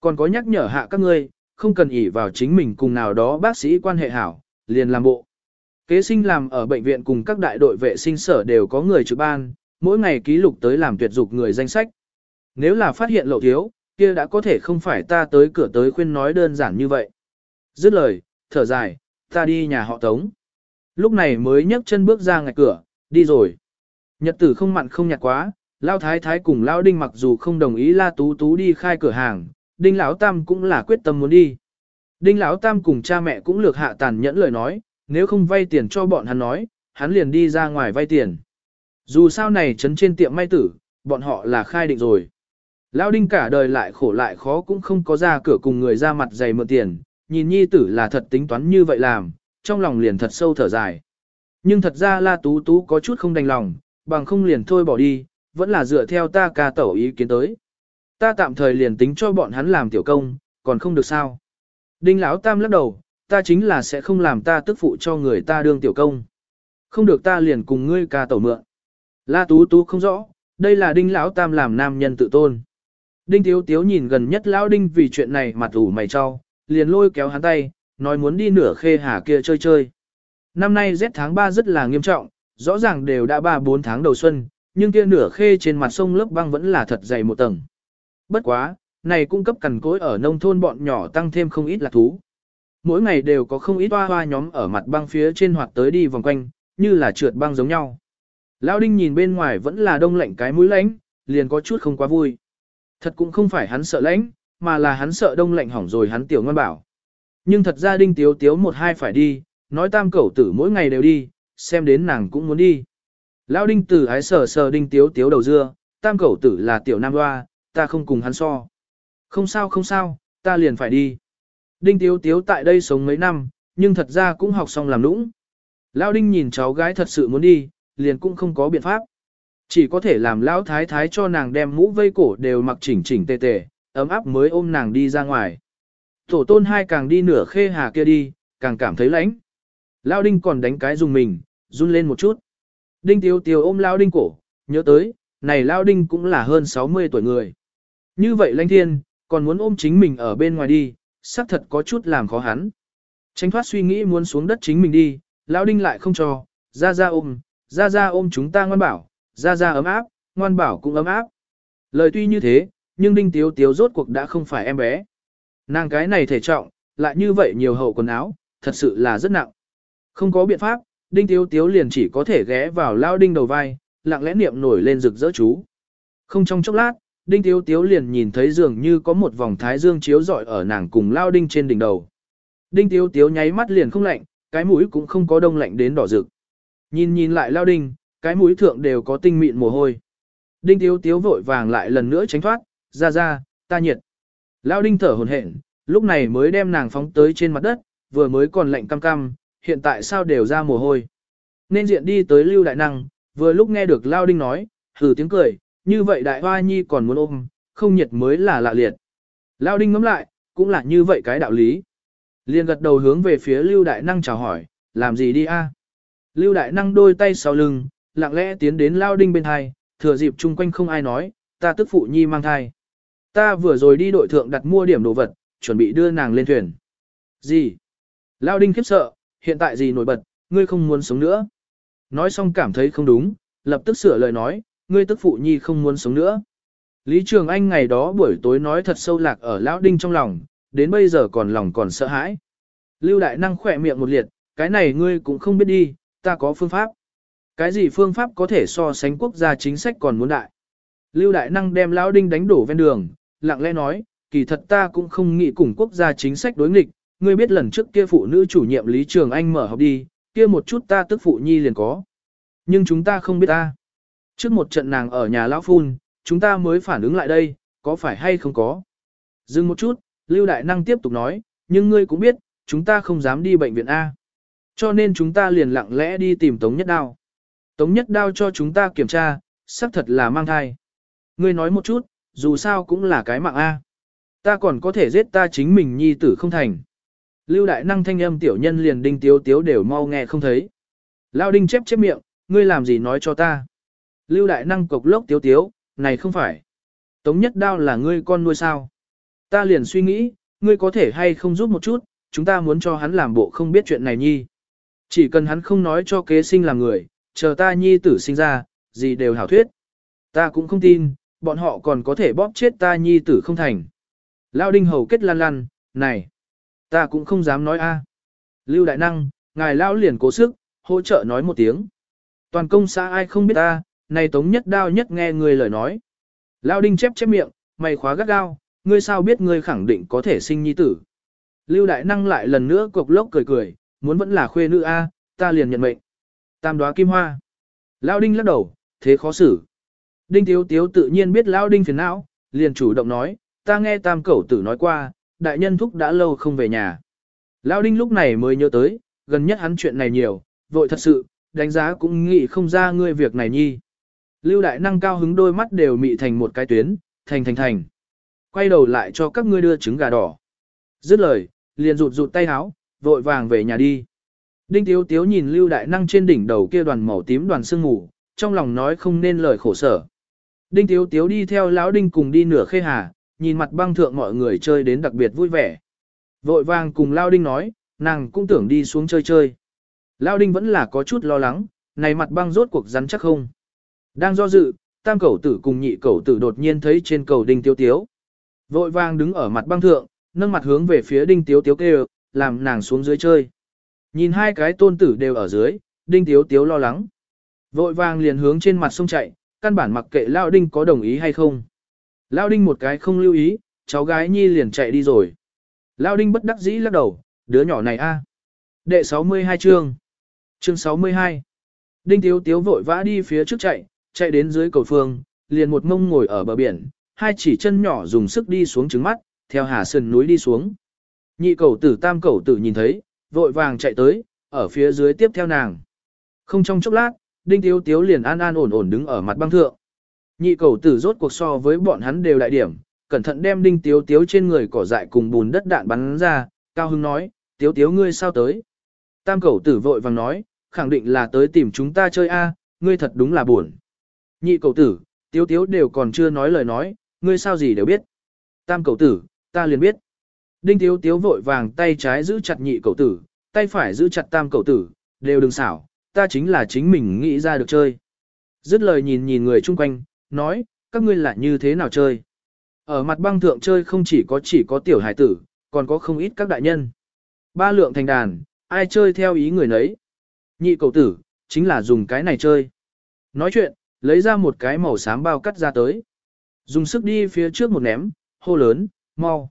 Còn có nhắc nhở hạ các ngươi, không cần ỷ vào chính mình cùng nào đó bác sĩ quan hệ hảo, liền làm bộ. Kế sinh làm ở bệnh viện cùng các đại đội vệ sinh sở đều có người trực ban, mỗi ngày ký lục tới làm tuyệt dục người danh sách. Nếu là phát hiện lộ thiếu, kia đã có thể không phải ta tới cửa tới khuyên nói đơn giản như vậy. Dứt lời, thở dài, ta đi nhà họ Tống. Lúc này mới nhấc chân bước ra ngạch cửa, đi rồi. Nhật tử không mặn không nhạt quá, Lao Thái Thái cùng Lao Đinh mặc dù không đồng ý La Tú Tú đi khai cửa hàng, Đinh Lão Tam cũng là quyết tâm muốn đi. Đinh Lão Tam cùng cha mẹ cũng lược hạ tàn nhẫn lời nói, nếu không vay tiền cho bọn hắn nói, hắn liền đi ra ngoài vay tiền. Dù sao này trấn trên tiệm may tử, bọn họ là khai định rồi. Lão Đinh cả đời lại khổ lại khó cũng không có ra cửa cùng người ra mặt dày mượn tiền, nhìn nhi tử là thật tính toán như vậy làm, trong lòng liền thật sâu thở dài. Nhưng thật ra La Tú Tú có chút không đành lòng, bằng không liền thôi bỏ đi, vẫn là dựa theo ta ca tẩu ý kiến tới. Ta tạm thời liền tính cho bọn hắn làm tiểu công, còn không được sao. Đinh Lão Tam lắc đầu, ta chính là sẽ không làm ta tức phụ cho người ta đương tiểu công. Không được ta liền cùng ngươi ca tẩu mượn. La Tú Tú không rõ, đây là Đinh Lão Tam làm nam nhân tự tôn. Đinh Tiếu Tiếu nhìn gần nhất Lão Đinh vì chuyện này mặt ủ mày cho, liền lôi kéo hắn tay, nói muốn đi nửa khê hà kia chơi chơi. Năm nay rét tháng 3 rất là nghiêm trọng, rõ ràng đều đã 3-4 tháng đầu xuân, nhưng kia nửa khê trên mặt sông lớp băng vẫn là thật dày một tầng. Bất quá, này cung cấp cằn cối ở nông thôn bọn nhỏ tăng thêm không ít là thú. Mỗi ngày đều có không ít hoa hoa nhóm ở mặt băng phía trên hoạt tới đi vòng quanh, như là trượt băng giống nhau. Lão Đinh nhìn bên ngoài vẫn là đông lạnh cái mũi lánh, liền có chút không quá vui. Thật cũng không phải hắn sợ lãnh, mà là hắn sợ đông lạnh hỏng rồi hắn tiểu ngoan bảo. Nhưng thật ra Đinh Tiếu Tiếu một hai phải đi, nói tam cẩu tử mỗi ngày đều đi, xem đến nàng cũng muốn đi. Lão Đinh tử ái sờ sờ Đinh Tiếu Tiếu đầu dưa, tam cẩu tử là tiểu nam hoa, ta không cùng hắn so. Không sao không sao, ta liền phải đi. Đinh Tiếu Tiếu tại đây sống mấy năm, nhưng thật ra cũng học xong làm nũng. Lão Đinh nhìn cháu gái thật sự muốn đi, liền cũng không có biện pháp. Chỉ có thể làm Lão Thái Thái cho nàng đem mũ vây cổ đều mặc chỉnh chỉnh tề tề, ấm áp mới ôm nàng đi ra ngoài. Tổ tôn hai càng đi nửa khê hà kia đi, càng cảm thấy lạnh. Lão Đinh còn đánh cái dùng mình, run lên một chút. Đinh tiêu tiêu ôm Lão Đinh cổ, nhớ tới, này Lão Đinh cũng là hơn 60 tuổi người. Như vậy lãnh thiên, còn muốn ôm chính mình ở bên ngoài đi, xác thật có chút làm khó hắn. Tránh thoát suy nghĩ muốn xuống đất chính mình đi, lão đinh lại không cho, ra ra ôm, ra ra ôm chúng ta ngoan bảo, ra ra ấm áp, ngoan bảo cũng ấm áp. Lời tuy như thế, nhưng đinh tiếu tiếu rốt cuộc đã không phải em bé. Nàng cái này thể trọng, lại như vậy nhiều hậu quần áo, thật sự là rất nặng. Không có biện pháp, đinh tiếu tiếu liền chỉ có thể ghé vào lao đinh đầu vai, lặng lẽ niệm nổi lên rực rỡ chú. Không trong chốc lát, Đinh Tiếu Tiếu liền nhìn thấy dường như có một vòng thái dương chiếu rọi ở nàng cùng lao đinh trên đỉnh đầu. Đinh Tiếu Tiếu nháy mắt liền không lạnh, cái mũi cũng không có đông lạnh đến đỏ rực. Nhìn nhìn lại lao đinh, cái mũi thượng đều có tinh mịn mồ hôi. Đinh Tiếu Tiếu vội vàng lại lần nữa tránh thoát, ra ra, ta nhiệt. Lao Đinh thở hồn hển, lúc này mới đem nàng phóng tới trên mặt đất, vừa mới còn lạnh cam cam, hiện tại sao đều ra mồ hôi. Nên diện đi tới Lưu Đại Năng, vừa lúc nghe được Lao Đinh nói, hừ tiếng cười, như vậy Đại Hoa Nhi còn muốn ôm, không nhiệt mới là lạ liệt. Lao Đinh ngắm lại, cũng là như vậy cái đạo lý. Liền gật đầu hướng về phía Lưu Đại Năng chào hỏi, làm gì đi a? Lưu Đại Năng đôi tay sau lưng, lặng lẽ tiến đến Lao Đinh bên hai, thừa dịp chung quanh không ai nói, ta tức phụ nhi mang thai. Ta vừa rồi đi đội thượng đặt mua điểm đồ vật, chuẩn bị đưa nàng lên thuyền. Gì? Lao Đinh khiếp sợ, hiện tại gì nổi bật, ngươi không muốn sống nữa. Nói xong cảm thấy không đúng, lập tức sửa lời nói, ngươi tức phụ nhi không muốn sống nữa. Lý Trường Anh ngày đó buổi tối nói thật sâu lạc ở Lão Đinh trong lòng, đến bây giờ còn lòng còn sợ hãi. Lưu Đại Năng khỏe miệng một liệt, cái này ngươi cũng không biết đi, ta có phương pháp. Cái gì phương pháp có thể so sánh quốc gia chính sách còn muốn đại. Lưu Đại Năng đem Lão Đinh đánh đổ ven đường, lặng lẽ nói, kỳ thật ta cũng không nghĩ cùng quốc gia chính sách đối nghịch, ngươi biết lần trước kia phụ nữ chủ nhiệm Lý Trường Anh mở học đi, kia một chút ta tức phụ nhi liền có. Nhưng chúng ta không biết ta. Trước một trận nàng ở nhà Lão Phun, chúng ta mới phản ứng lại đây, có phải hay không có. Dừng một chút, Lưu Đại Năng tiếp tục nói, nhưng ngươi cũng biết, chúng ta không dám đi bệnh viện A. Cho nên chúng ta liền lặng lẽ đi tìm Tống Nhất Đao. Tống Nhất Đao cho chúng ta kiểm tra, xác thật là mang thai. Ngươi nói một chút, dù sao cũng là cái mạng A. Ta còn có thể giết ta chính mình nhi tử không thành. Lưu Đại Năng thanh âm tiểu nhân liền đinh tiếu tiếu đều mau nghe không thấy. Lao đinh chép chép miệng, ngươi làm gì nói cho ta. Lưu Đại Năng cộc lốc tiếu tiếu, này không phải. Tống Nhất Đao là ngươi con nuôi sao. Ta liền suy nghĩ, ngươi có thể hay không giúp một chút, chúng ta muốn cho hắn làm bộ không biết chuyện này nhi. Chỉ cần hắn không nói cho kế sinh làm người, chờ ta nhi tử sinh ra, gì đều hảo thuyết. Ta cũng không tin, bọn họ còn có thể bóp chết ta nhi tử không thành. Lao đinh hầu kết lan lan, này, ta cũng không dám nói a. Lưu đại năng, ngài Lao liền cố sức, hỗ trợ nói một tiếng. Toàn công xã ai không biết ta, này tống nhất đao nhất nghe người lời nói. Lao đinh chép chép miệng, mày khóa gắt gao, ngươi sao biết ngươi khẳng định có thể sinh nhi tử. Lưu đại năng lại lần nữa cục lốc cười cười, muốn vẫn là khuê nữ A, ta liền nhận mệnh. Tam đoá kim hoa. Lao đinh lắc đầu, thế khó xử. Đinh thiếu tiếu tự nhiên biết Lao đinh phiền não, liền chủ động nói, ta nghe tam cẩu tử nói qua, đại nhân thúc đã lâu không về nhà. Lao đinh lúc này mới nhớ tới, gần nhất hắn chuyện này nhiều, vội thật sự, đánh giá cũng nghĩ không ra ngươi việc này nhi. Lưu đại năng cao hứng đôi mắt đều mị thành một cái tuyến, thành thành thành. Quay đầu lại cho các ngươi đưa trứng gà đỏ. Dứt lời, liền rụt rụt tay háo, vội vàng về nhà đi. Đinh Tiếu Tiếu nhìn Lưu Đại Năng trên đỉnh đầu kia đoàn màu tím đoàn sương ngủ, trong lòng nói không nên lời khổ sở. Đinh Tiếu Tiếu đi theo Lão Đinh cùng đi nửa khê hà, nhìn mặt băng thượng mọi người chơi đến đặc biệt vui vẻ. Vội vàng cùng Lão Đinh nói, nàng cũng tưởng đi xuống chơi chơi. Lão Đinh vẫn là có chút lo lắng, này mặt băng rốt cuộc rắn chắc không. Đang do dự, tam cẩu tử cùng nhị cẩu tử đột nhiên thấy trên cầu Đinh Tiếu Tiếu. Vội vàng đứng ở mặt băng thượng, nâng mặt hướng về phía Đinh Tiếu Tiếu kêu, làm nàng xuống dưới chơi. Nhìn hai cái tôn tử đều ở dưới, Đinh Tiếu Tiếu lo lắng. Vội vàng liền hướng trên mặt sông chạy, căn bản mặc kệ Lao Đinh có đồng ý hay không. Lao Đinh một cái không lưu ý, cháu gái Nhi liền chạy đi rồi. Lao Đinh bất đắc dĩ lắc đầu, đứa nhỏ này a. Đệ 62 chương. Chương 62. Đinh Tiếu Tiếu vội vã đi phía trước chạy, chạy đến dưới cầu phương, liền một mông ngồi ở bờ biển, hai chỉ chân nhỏ dùng sức đi xuống trứng mắt, theo hà sơn núi đi xuống. Nhị cầu tử tam cầu tử nhìn thấy, vội vàng chạy tới, ở phía dưới tiếp theo nàng. Không trong chốc lát, đinh tiếu tiếu liền an an ổn ổn đứng ở mặt băng thượng. Nhị cầu tử rốt cuộc so với bọn hắn đều đại điểm, cẩn thận đem đinh tiếu tiếu trên người cỏ dại cùng bùn đất đạn bắn ra, cao hưng nói, tiếu tiếu ngươi sao tới. Tam cầu tử vội vàng nói, khẳng định là tới tìm chúng ta chơi a, ngươi thật đúng là buồn. Nhị cầu tử, tiếu tiếu đều còn chưa nói lời nói, ngươi sao gì đều biết. Tam cầu tử, ta liền biết. Đinh tiếu tiếu vội vàng tay trái giữ chặt nhị cậu tử, tay phải giữ chặt tam cậu tử, đều đừng xảo, ta chính là chính mình nghĩ ra được chơi. Dứt lời nhìn nhìn người chung quanh, nói, các ngươi là như thế nào chơi. Ở mặt băng thượng chơi không chỉ có chỉ có tiểu hải tử, còn có không ít các đại nhân. Ba lượng thành đàn, ai chơi theo ý người nấy. Nhị cậu tử, chính là dùng cái này chơi. Nói chuyện, lấy ra một cái màu xám bao cắt ra tới. Dùng sức đi phía trước một ném, hô lớn, mau.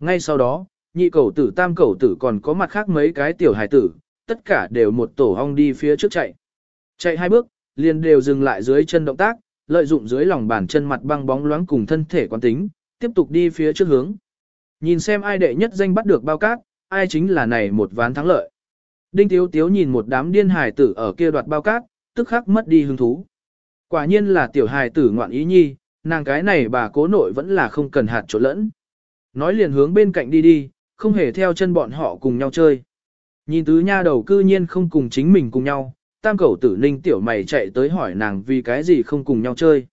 Ngay sau đó, nhị cầu tử tam cầu tử còn có mặt khác mấy cái tiểu hài tử, tất cả đều một tổ hong đi phía trước chạy. Chạy hai bước, liền đều dừng lại dưới chân động tác, lợi dụng dưới lòng bàn chân mặt băng bóng loáng cùng thân thể quán tính, tiếp tục đi phía trước hướng. Nhìn xem ai đệ nhất danh bắt được bao cát, ai chính là này một ván thắng lợi. Đinh Tiếu Tiếu nhìn một đám điên hài tử ở kia đoạt bao cát, tức khắc mất đi hứng thú. Quả nhiên là tiểu hài tử ngoạn ý nhi, nàng cái này bà cố nội vẫn là không cần hạt chỗ lẫn. Nói liền hướng bên cạnh đi đi, không hề theo chân bọn họ cùng nhau chơi. Nhìn tứ nha đầu cư nhiên không cùng chính mình cùng nhau, tam cẩu tử ninh tiểu mày chạy tới hỏi nàng vì cái gì không cùng nhau chơi.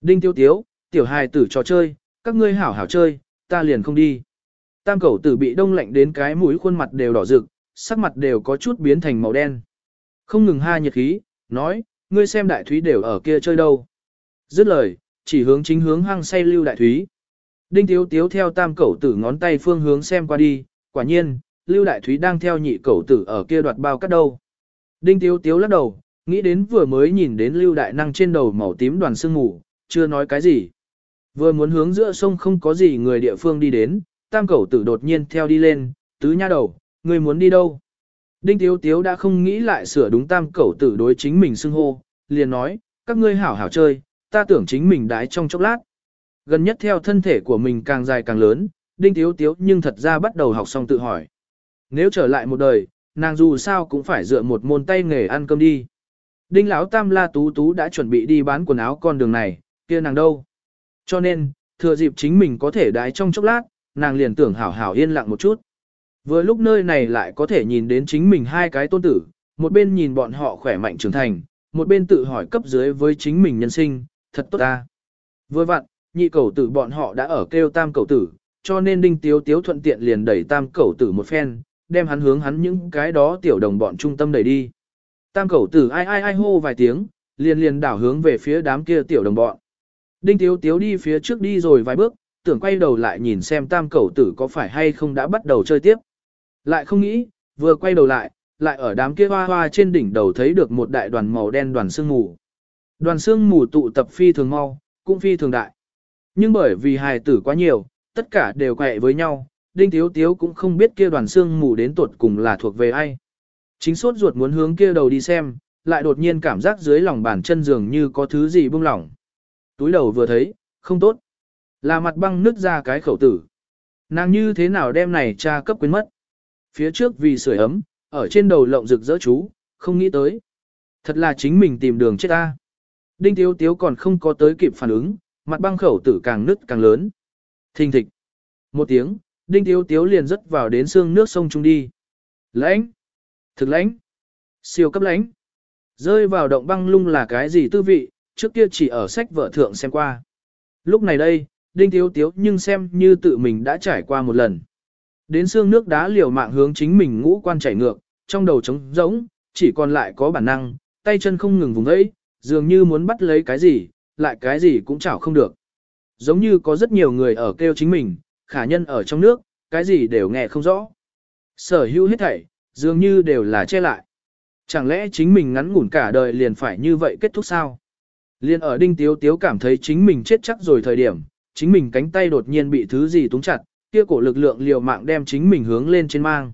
Đinh tiêu tiếu, tiểu hài tử trò chơi, các ngươi hảo hảo chơi, ta liền không đi. Tam cẩu tử bị đông lạnh đến cái mũi khuôn mặt đều đỏ rực, sắc mặt đều có chút biến thành màu đen. Không ngừng ha nhiệt khí, nói, ngươi xem đại thúy đều ở kia chơi đâu. Dứt lời, chỉ hướng chính hướng hăng say lưu đại thúy. Đinh tiếu tiếu theo tam cẩu tử ngón tay phương hướng xem qua đi, quả nhiên, lưu đại thúy đang theo nhị cẩu tử ở kia đoạt bao cắt đâu. Đinh tiếu tiếu lắc đầu, nghĩ đến vừa mới nhìn đến lưu đại năng trên đầu màu tím đoàn sương mù, chưa nói cái gì. Vừa muốn hướng giữa sông không có gì người địa phương đi đến, tam cẩu tử đột nhiên theo đi lên, tứ nha đầu, người muốn đi đâu? Đinh tiếu tiếu đã không nghĩ lại sửa đúng tam cẩu tử đối chính mình xưng hô, liền nói, các ngươi hảo hảo chơi, ta tưởng chính mình đái trong chốc lát. Gần nhất theo thân thể của mình càng dài càng lớn, đinh tiếu tiếu nhưng thật ra bắt đầu học xong tự hỏi. Nếu trở lại một đời, nàng dù sao cũng phải dựa một môn tay nghề ăn cơm đi. Đinh lão tam la tú tú đã chuẩn bị đi bán quần áo con đường này, kia nàng đâu. Cho nên, thừa dịp chính mình có thể đái trong chốc lát, nàng liền tưởng hảo hảo yên lặng một chút. Vừa lúc nơi này lại có thể nhìn đến chính mình hai cái tôn tử, một bên nhìn bọn họ khỏe mạnh trưởng thành, một bên tự hỏi cấp dưới với chính mình nhân sinh, thật tốt ta. Vừa vặn, nhị cầu tử bọn họ đã ở kêu tam cầu tử, cho nên đinh tiếu tiếu thuận tiện liền đẩy tam cầu tử một phen, đem hắn hướng hắn những cái đó tiểu đồng bọn trung tâm đẩy đi. Tam cầu tử ai ai ai hô vài tiếng, liền liền đảo hướng về phía đám kia tiểu đồng bọn. Đinh tiếu tiếu đi phía trước đi rồi vài bước, tưởng quay đầu lại nhìn xem tam cầu tử có phải hay không đã bắt đầu chơi tiếp. Lại không nghĩ, vừa quay đầu lại, lại ở đám kia hoa hoa trên đỉnh đầu thấy được một đại đoàn màu đen đoàn sương mù. Đoàn sương mù tụ tập phi thường mau, cũng phi thường đại. Nhưng bởi vì hài tử quá nhiều, tất cả đều quẹ với nhau, Đinh Tiếu Tiếu cũng không biết kia đoàn xương mù đến tuột cùng là thuộc về ai. Chính sốt ruột muốn hướng kia đầu đi xem, lại đột nhiên cảm giác dưới lòng bàn chân dường như có thứ gì buông lỏng. Túi đầu vừa thấy, không tốt. Là mặt băng nứt ra cái khẩu tử. Nàng như thế nào đem này cha cấp quyến mất. Phía trước vì sưởi ấm, ở trên đầu lộng rực rỡ chú, không nghĩ tới. Thật là chính mình tìm đường chết ta. Đinh Tiếu Tiếu còn không có tới kịp phản ứng, mặt băng khẩu tử càng nứt càng lớn. Thình thịch. Một tiếng, Đinh Tiếu Tiếu liền rớt vào đến xương nước sông trung đi. Lãnh. Thực lãnh. Siêu cấp lãnh. Rơi vào động băng lung là cái gì tư vị, trước kia chỉ ở sách vợ thượng xem qua. Lúc này đây, Đinh Tiếu Tiếu nhưng xem như tự mình đã trải qua một lần. Đến xương nước đá liều mạng hướng chính mình ngũ quan chảy ngược, trong đầu trống rỗng, chỉ còn lại có bản năng, tay chân không ngừng vùng ấy, dường như muốn bắt lấy cái gì, lại cái gì cũng chảo không được. Giống như có rất nhiều người ở kêu chính mình, khả nhân ở trong nước, cái gì đều nghe không rõ. Sở hữu hết thảy, dường như đều là che lại. Chẳng lẽ chính mình ngắn ngủn cả đời liền phải như vậy kết thúc sao? Liên ở đinh tiếu tiếu cảm thấy chính mình chết chắc rồi thời điểm, chính mình cánh tay đột nhiên bị thứ gì túng chặt, kia cổ lực lượng liều mạng đem chính mình hướng lên trên mang.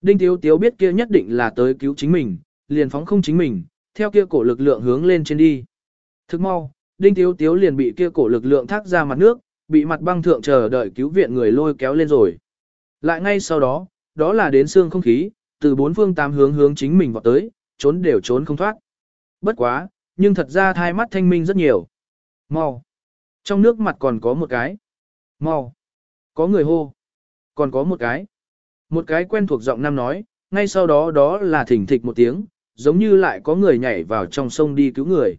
Đinh tiếu tiếu biết kia nhất định là tới cứu chính mình, liền phóng không chính mình, theo kia cổ lực lượng hướng lên trên đi. Thức mau, đinh tiếu tiếu liền bị kia cổ lực lượng thác ra mặt nước, bị mặt băng thượng chờ đợi cứu viện người lôi kéo lên rồi. Lại ngay sau đó, đó là đến xương không khí, từ bốn phương tám hướng hướng chính mình vọt tới, trốn đều trốn không thoát. Bất quá, nhưng thật ra thai mắt thanh minh rất nhiều. Mau. Trong nước mặt còn có một cái. Mau. Có người hô. Còn có một cái. Một cái quen thuộc giọng nam nói, ngay sau đó đó là thỉnh thịch một tiếng, giống như lại có người nhảy vào trong sông đi cứu người.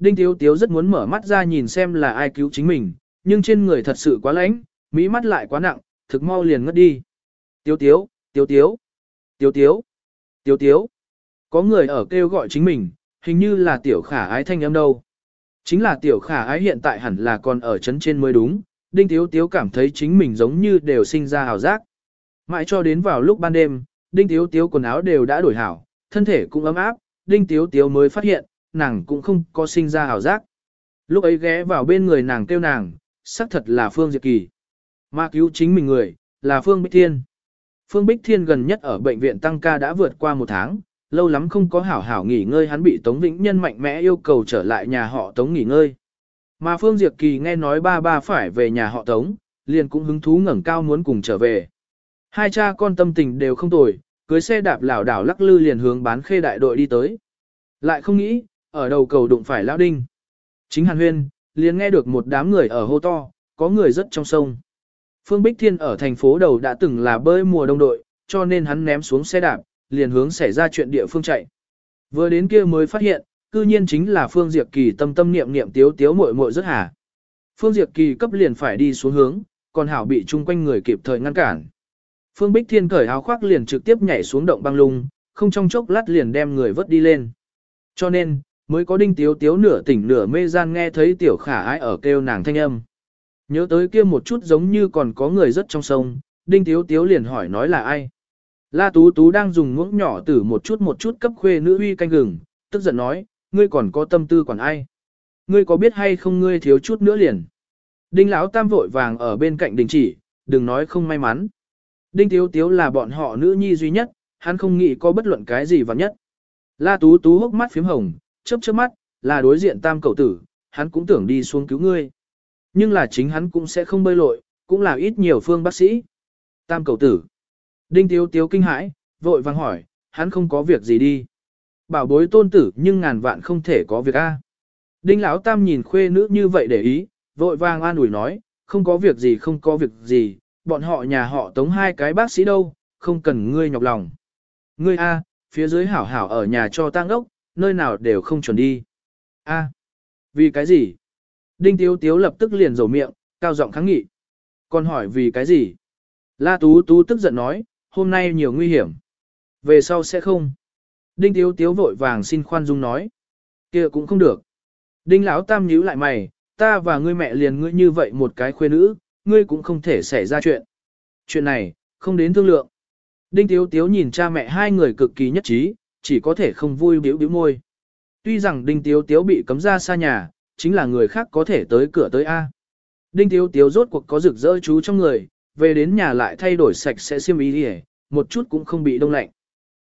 Đinh Tiếu Tiếu rất muốn mở mắt ra nhìn xem là ai cứu chính mình, nhưng trên người thật sự quá lạnh, mỹ mắt lại quá nặng, thực mau liền ngất đi. Tiếu Tiếu, Tiếu Tiếu, Tiếu Tiếu, Tiếu Tiếu. Có người ở kêu gọi chính mình, hình như là tiểu khả ái thanh âm đâu. Chính là tiểu khả ái hiện tại hẳn là còn ở chấn trên mới đúng, Đinh Tiếu Tiếu cảm thấy chính mình giống như đều sinh ra hào giác. Mãi cho đến vào lúc ban đêm, Đinh Tiếu Tiếu quần áo đều đã đổi hảo, thân thể cũng ấm áp, Đinh Tiếu Tiếu mới phát hiện, nàng cũng không có sinh ra hào giác. Lúc ấy ghé vào bên người nàng kêu nàng, xác thật là Phương Diệp Kỳ. Mà cứu chính mình người, là Phương Bích Thiên. Phương Bích Thiên gần nhất ở bệnh viện tăng ca đã vượt qua một tháng, lâu lắm không có hảo hảo nghỉ ngơi hắn bị Tống Vĩnh Nhân mạnh mẽ yêu cầu trở lại nhà họ Tống nghỉ ngơi. Mà Phương Diệp Kỳ nghe nói ba ba phải về nhà họ Tống, liền cũng hứng thú ngẩng cao muốn cùng trở về. Hai cha con tâm tình đều không tồi, cưới xe đạp lảo đảo lắc lư liền hướng bán khê đại đội đi tới. Lại không nghĩ, ở đầu cầu đụng phải lão đinh. Chính Hàn Huyên, liền nghe được một đám người ở hô to, có người rất trong sông. Phương Bích Thiên ở thành phố đầu đã từng là bơi mùa đông đội, cho nên hắn ném xuống xe đạp, liền hướng xảy ra chuyện địa phương chạy. Vừa đến kia mới phát hiện, cư nhiên chính là Phương Diệp Kỳ tâm tâm niệm niệm tiếu tiếu muội muội rất hà. Phương Diệp Kỳ cấp liền phải đi xuống hướng, còn hảo bị chung quanh người kịp thời ngăn cản. Phương Bích Thiên cởi áo khoác liền trực tiếp nhảy xuống động băng lung, không trong chốc lát liền đem người vớt đi lên. Cho nên, mới có đinh tiếu tiếu nửa tỉnh nửa mê gian nghe thấy tiểu khả ái ở kêu nàng thanh âm. Nhớ tới kia một chút giống như còn có người rất trong sông, đinh tiếu tiếu liền hỏi nói là ai. La Tú Tú đang dùng muỗng nhỏ tử một chút một chút cấp khuê nữ uy canh gừng, tức giận nói, ngươi còn có tâm tư còn ai. Ngươi có biết hay không ngươi thiếu chút nữa liền. Đinh Lão Tam vội vàng ở bên cạnh đình chỉ, đừng nói không may mắn. Đinh Tiếu Tiếu là bọn họ nữ nhi duy nhất, hắn không nghĩ có bất luận cái gì vào nhất. La Tú Tú hốc mắt phím hồng, chớp chớp mắt, là đối diện tam cậu tử, hắn cũng tưởng đi xuống cứu ngươi. Nhưng là chính hắn cũng sẽ không bơi lội, cũng là ít nhiều phương bác sĩ. Tam cậu tử. Đinh Tiếu Tiếu kinh hãi, vội vàng hỏi, hắn không có việc gì đi. Bảo bối tôn tử nhưng ngàn vạn không thể có việc a. Đinh Lão Tam nhìn khuê nữ như vậy để ý, vội vàng an ủi nói, không có việc gì không có việc gì, bọn họ nhà họ tống hai cái bác sĩ đâu, không cần ngươi nhọc lòng. Ngươi A, phía dưới hảo hảo ở nhà cho tang đốc, nơi nào đều không chuẩn đi. A, vì cái gì? Đinh Tiếu Tiếu lập tức liền rầu miệng, cao giọng kháng nghị. Còn hỏi vì cái gì? La Tú Tú tức giận nói, hôm nay nhiều nguy hiểm. Về sau sẽ không. Đinh Tiếu Tiếu vội vàng xin khoan dung nói. kia cũng không được. Đinh Lão Tam nhíu lại mày, ta và ngươi mẹ liền ngươi như vậy một cái khuê nữ, ngươi cũng không thể xảy ra chuyện. Chuyện này, không đến thương lượng. Đinh Tiếu Tiếu nhìn cha mẹ hai người cực kỳ nhất trí, chỉ có thể không vui biểu biểu môi. Tuy rằng Đinh Tiếu Tiếu bị cấm ra xa nhà, chính là người khác có thể tới cửa tới A. Đinh Tiếu Tiếu rốt cuộc có rực rỡ chú trong người, về đến nhà lại thay đổi sạch sẽ xiêm ý đi một chút cũng không bị đông lạnh.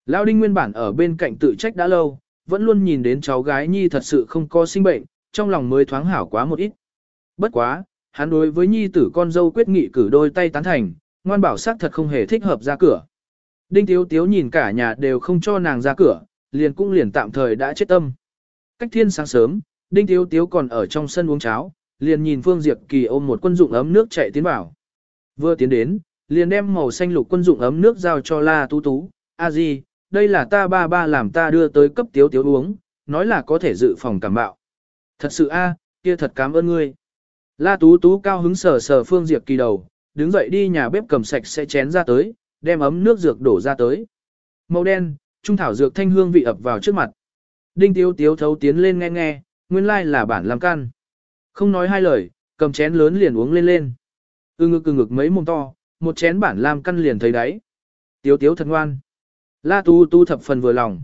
Lão Đinh nguyên bản ở bên cạnh tự trách đã lâu, vẫn luôn nhìn đến cháu gái Nhi thật sự không có sinh bệnh, trong lòng mới thoáng hảo quá một ít. Bất quá, hắn đối với Nhi tử con dâu quyết nghị cử đôi tay tán thành, ngoan bảo sắc thật không hề thích hợp ra cửa. Đinh Tiếu Tiếu nhìn cả nhà đều không cho nàng ra cửa, liền cũng liền tạm thời đã chết tâm. Cách thiên sáng sớm, Đinh Tiếu Tiếu còn ở trong sân uống cháo, liền nhìn Phương Diệp Kỳ ôm một quân dụng ấm nước chạy tiến vào. Vừa tiến đến, liền đem màu xanh lục quân dụng ấm nước giao cho La Tú Tú, a di, đây là ta ba ba làm ta đưa tới cấp Tiếu Tiếu uống, nói là có thể dự phòng cảm bạo. Thật sự a, kia thật cảm ơn ngươi. La Tú Tú cao hứng sờ sờ Phương Diệp Kỳ đầu, đứng dậy đi nhà bếp cầm sạch sẽ chén ra tới, đem ấm nước dược đổ ra tới. Màu đen, trung thảo dược thanh hương vị ập vào trước mặt. Đinh Tiếu Tiếu thấu tiến lên nghe nghe, nguyên lai là bản làm can. Không nói hai lời, cầm chén lớn liền uống lên lên. ư ngực ư ngực mấy mồm to, một chén bản làm căn liền thấy đáy. Tiếu Tiếu thật ngoan. La Tu Tu thập phần vừa lòng.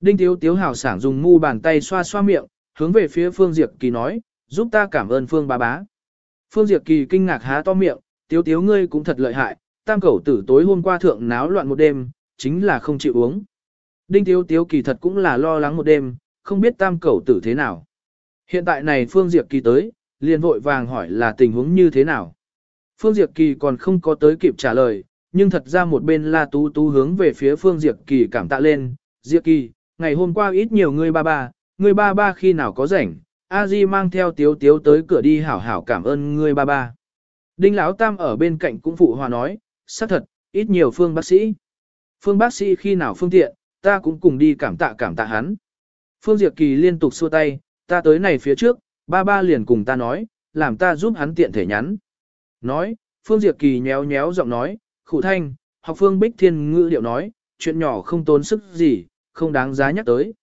Đinh Tiếu Tiếu hào sảng dùng mu bàn tay xoa xoa miệng, hướng về phía Phương Diệp Kỳ nói, giúp ta cảm ơn Phương bá bá. Phương Diệp Kỳ kinh ngạc há to miệng, Tiếu Tiếu ngươi cũng thật lợi hại, tam cẩu tử tối hôm qua thượng náo loạn một đêm, chính là không chịu uống. Đinh Tiếu Tiếu kỳ thật cũng là lo lắng một đêm, không biết tam cẩu tử thế nào. Hiện tại này Phương Diệp Kỳ tới, liền vội vàng hỏi là tình huống như thế nào. Phương Diệp Kỳ còn không có tới kịp trả lời, nhưng thật ra một bên La Tú Tú hướng về phía Phương Diệp Kỳ cảm tạ lên. Diệp Kỳ, ngày hôm qua ít nhiều ngươi ba ba, ngươi ba ba khi nào có rảnh, A Di mang theo Tiếu Tiếu tới cửa đi hảo hảo cảm ơn ngươi ba ba. Đinh Lão Tam ở bên cạnh cũng phụ hòa nói, xác thật, ít nhiều phương bác sĩ. Phương bác sĩ khi nào phương tiện, ta cũng cùng đi cảm tạ cảm tạ hắn. Phương Diệp Kỳ liên tục xua tay, ta tới này phía trước, ba ba liền cùng ta nói, làm ta giúp hắn tiện thể nhắn. Nói, Phương Diệp Kỳ nhéo nhéo giọng nói, khủ thanh, học Phương Bích Thiên ngữ điệu nói, chuyện nhỏ không tốn sức gì, không đáng giá nhắc tới.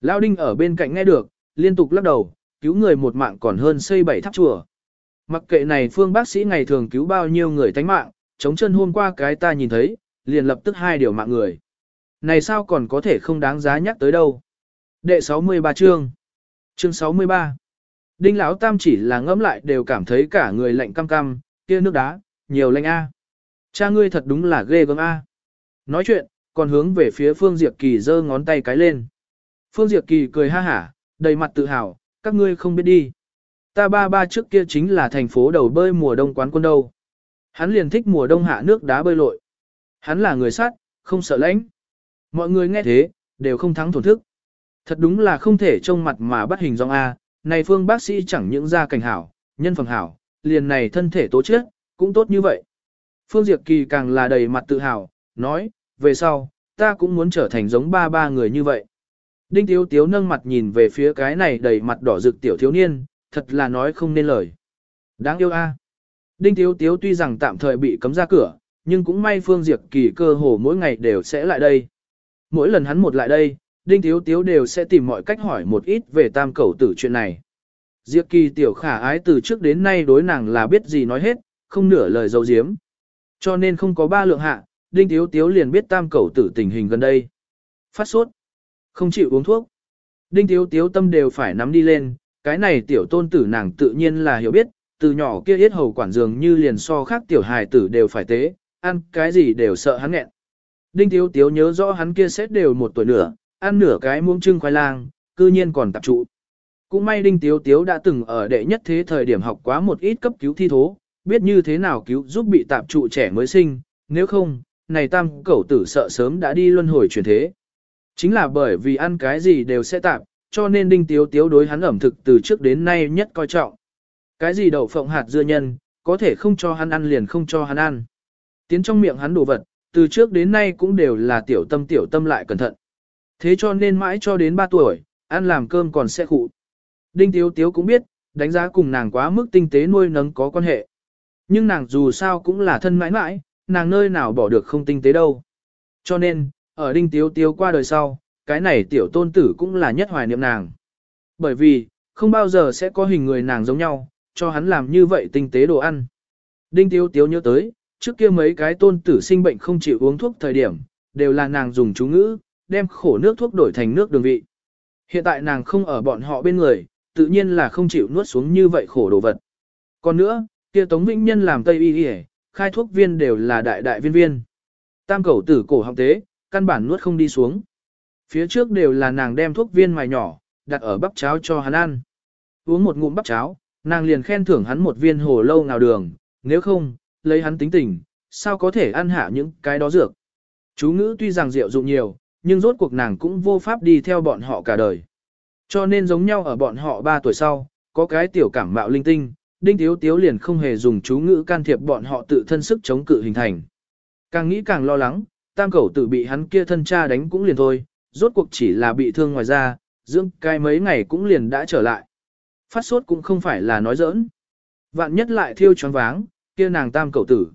Lao Đinh ở bên cạnh nghe được, liên tục lắc đầu, cứu người một mạng còn hơn xây bảy tháp chùa. Mặc kệ này Phương bác sĩ ngày thường cứu bao nhiêu người tánh mạng, chống chân hôm qua cái ta nhìn thấy, liền lập tức hai điều mạng người. Này sao còn có thể không đáng giá nhắc tới đâu. Đệ 63 chương. Chương 63. Đinh lão tam chỉ là ngẫm lại đều cảm thấy cả người lạnh cam cam, kia nước đá, nhiều lạnh a. Cha ngươi thật đúng là ghê gớm a. Nói chuyện, còn hướng về phía Phương Diệp Kỳ giơ ngón tay cái lên. Phương Diệp Kỳ cười ha hả, đầy mặt tự hào, các ngươi không biết đi. Ta ba ba trước kia chính là thành phố đầu bơi mùa đông quán quân đâu. Hắn liền thích mùa đông hạ nước đá bơi lội. Hắn là người sát, không sợ lãnh. Mọi người nghe thế, đều không thắng thổn thức. Thật đúng là không thể trông mặt mà bắt hình dong A, này phương bác sĩ chẳng những ra cảnh hảo, nhân phẩm hảo, liền này thân thể tố chết, cũng tốt như vậy. Phương Diệp Kỳ càng là đầy mặt tự hào, nói, về sau, ta cũng muốn trở thành giống ba ba người như vậy. Đinh Tiếu Tiếu nâng mặt nhìn về phía cái này đầy mặt đỏ rực tiểu thiếu niên, thật là nói không nên lời. Đáng yêu a. Đinh Tiếu Tiếu tuy rằng tạm thời bị cấm ra cửa, nhưng cũng may Phương Diệp Kỳ cơ hồ mỗi ngày đều sẽ lại đây. Mỗi lần hắn một lại đây, Đinh Tiếu Tiếu đều sẽ tìm mọi cách hỏi một ít về tam cầu tử chuyện này. Diệp Kỳ tiểu khả ái từ trước đến nay đối nàng là biết gì nói hết, không nửa lời dấu diếm. Cho nên không có ba lượng hạ, Đinh Tiếu Tiếu liền biết tam cầu tử tình hình gần đây. Phát sốt, không chịu uống thuốc. Đinh Tiếu Tiếu tâm đều phải nắm đi lên, cái này tiểu tôn tử nàng tự nhiên là hiểu biết, từ nhỏ kia yết hầu quản dường như liền so khác tiểu hài tử đều phải tế, ăn cái gì đều sợ hắn nghẹn. Đinh Tiếu Tiếu nhớ rõ hắn kia xét đều một tuổi nửa, ăn nửa cái muỗng trưng khoai lang, cư nhiên còn tập trụ. Cũng may Đinh Tiếu Tiếu đã từng ở đệ nhất thế thời điểm học quá một ít cấp cứu thi thố, biết như thế nào cứu giúp bị tạp trụ trẻ mới sinh, nếu không, này tam cẩu tử sợ sớm đã đi luân hồi chuyển thế. Chính là bởi vì ăn cái gì đều sẽ tạp, cho nên Đinh Tiếu Tiếu đối hắn ẩm thực từ trước đến nay nhất coi trọng. Cái gì đậu phộng hạt dưa nhân, có thể không cho hắn ăn liền không cho hắn ăn. Tiến trong miệng hắn đồ vật, từ trước đến nay cũng đều là tiểu tâm tiểu tâm lại cẩn thận. Thế cho nên mãi cho đến 3 tuổi, ăn làm cơm còn sẽ khụ. Đinh Tiếu Tiếu cũng biết, đánh giá cùng nàng quá mức tinh tế nuôi nấng có quan hệ. Nhưng nàng dù sao cũng là thân mãi mãi, nàng nơi nào bỏ được không tinh tế đâu. Cho nên, ở Đinh Tiếu Tiếu qua đời sau, cái này tiểu tôn tử cũng là nhất hoài niệm nàng. Bởi vì, không bao giờ sẽ có hình người nàng giống nhau, cho hắn làm như vậy tinh tế đồ ăn. Đinh Tiếu Tiếu nhớ tới, trước kia mấy cái tôn tử sinh bệnh không chịu uống thuốc thời điểm, đều là nàng dùng chú ngữ, đem khổ nước thuốc đổi thành nước đường vị. Hiện tại nàng không ở bọn họ bên người, tự nhiên là không chịu nuốt xuống như vậy khổ đồ vật. Còn nữa, kia Tống Vĩnh Nhân làm Tây Y Y, khai thuốc viên đều là đại đại viên viên. Tam cầu tử cổ họng tế, căn bản nuốt không đi xuống. Phía trước đều là nàng đem thuốc viên mài nhỏ, đặt ở bắp cháo cho hắn ăn. Uống một ngụm bắp cháo, nàng liền khen thưởng hắn một viên hồ lâu nào đường, nếu không, lấy hắn tính tình, sao có thể ăn hạ những cái đó dược. Chú ngữ tuy rằng rượu dụng nhiều, nhưng rốt cuộc nàng cũng vô pháp đi theo bọn họ cả đời. Cho nên giống nhau ở bọn họ 3 tuổi sau, có cái tiểu cảm mạo linh tinh, đinh tiếu tiếu liền không hề dùng chú ngữ can thiệp bọn họ tự thân sức chống cự hình thành. Càng nghĩ càng lo lắng, tam cẩu tử bị hắn kia thân cha đánh cũng liền thôi, rốt cuộc chỉ là bị thương ngoài ra, dưỡng cái mấy ngày cũng liền đã trở lại. Phát sốt cũng không phải là nói giỡn. Vạn nhất lại thiêu choáng váng, kia nàng tam cậu tử.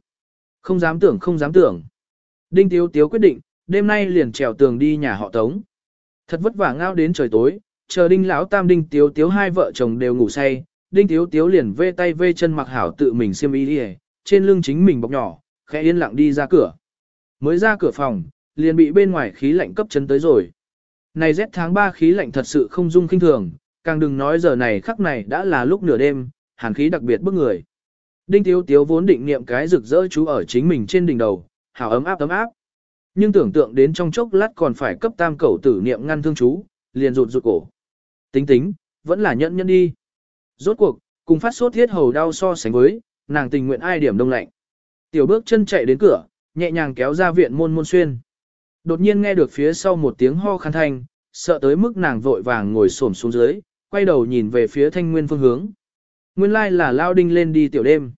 Không dám tưởng không dám tưởng. Đinh Tiếu Tiếu quyết định, đêm nay liền trèo tường đi nhà họ Tống. Thật vất vả ngao đến trời tối, chờ Đinh lão tam Đinh Tiếu Tiếu hai vợ chồng đều ngủ say, Đinh Tiếu Tiếu liền vê tay vê chân mặc hảo tự mình xiêm y đi trên lưng chính mình bọc nhỏ, khẽ yên lặng đi ra cửa. Mới ra cửa phòng, liền bị bên ngoài khí lạnh cấp chân tới rồi. Này rét tháng 3 khí lạnh thật sự không dung kinh thường, càng đừng nói giờ này khắc này đã là lúc nửa đêm, hàn khí đặc biệt bức người. Đinh Tiếu Tiếu vốn định niệm cái rực rỡ chú ở chính mình trên đỉnh đầu, hào ấm áp ấm áp. Nhưng tưởng tượng đến trong chốc lát còn phải cấp tam cẩu tử niệm ngăn thương chú, liền rụt rụt cổ. Tính tính, vẫn là nhẫn nhẫn đi. Rốt cuộc, cùng phát sốt thiết hầu đau so sánh với, nàng tình nguyện ai điểm đông lạnh. Tiểu bước chân chạy đến cửa, nhẹ nhàng kéo ra viện môn môn xuyên. Đột nhiên nghe được phía sau một tiếng ho khăn thanh, sợ tới mức nàng vội vàng ngồi xổm xuống dưới, quay đầu nhìn về phía thanh nguyên phương hướng. Nguyên lai là Lao Đinh lên đi tiểu đêm.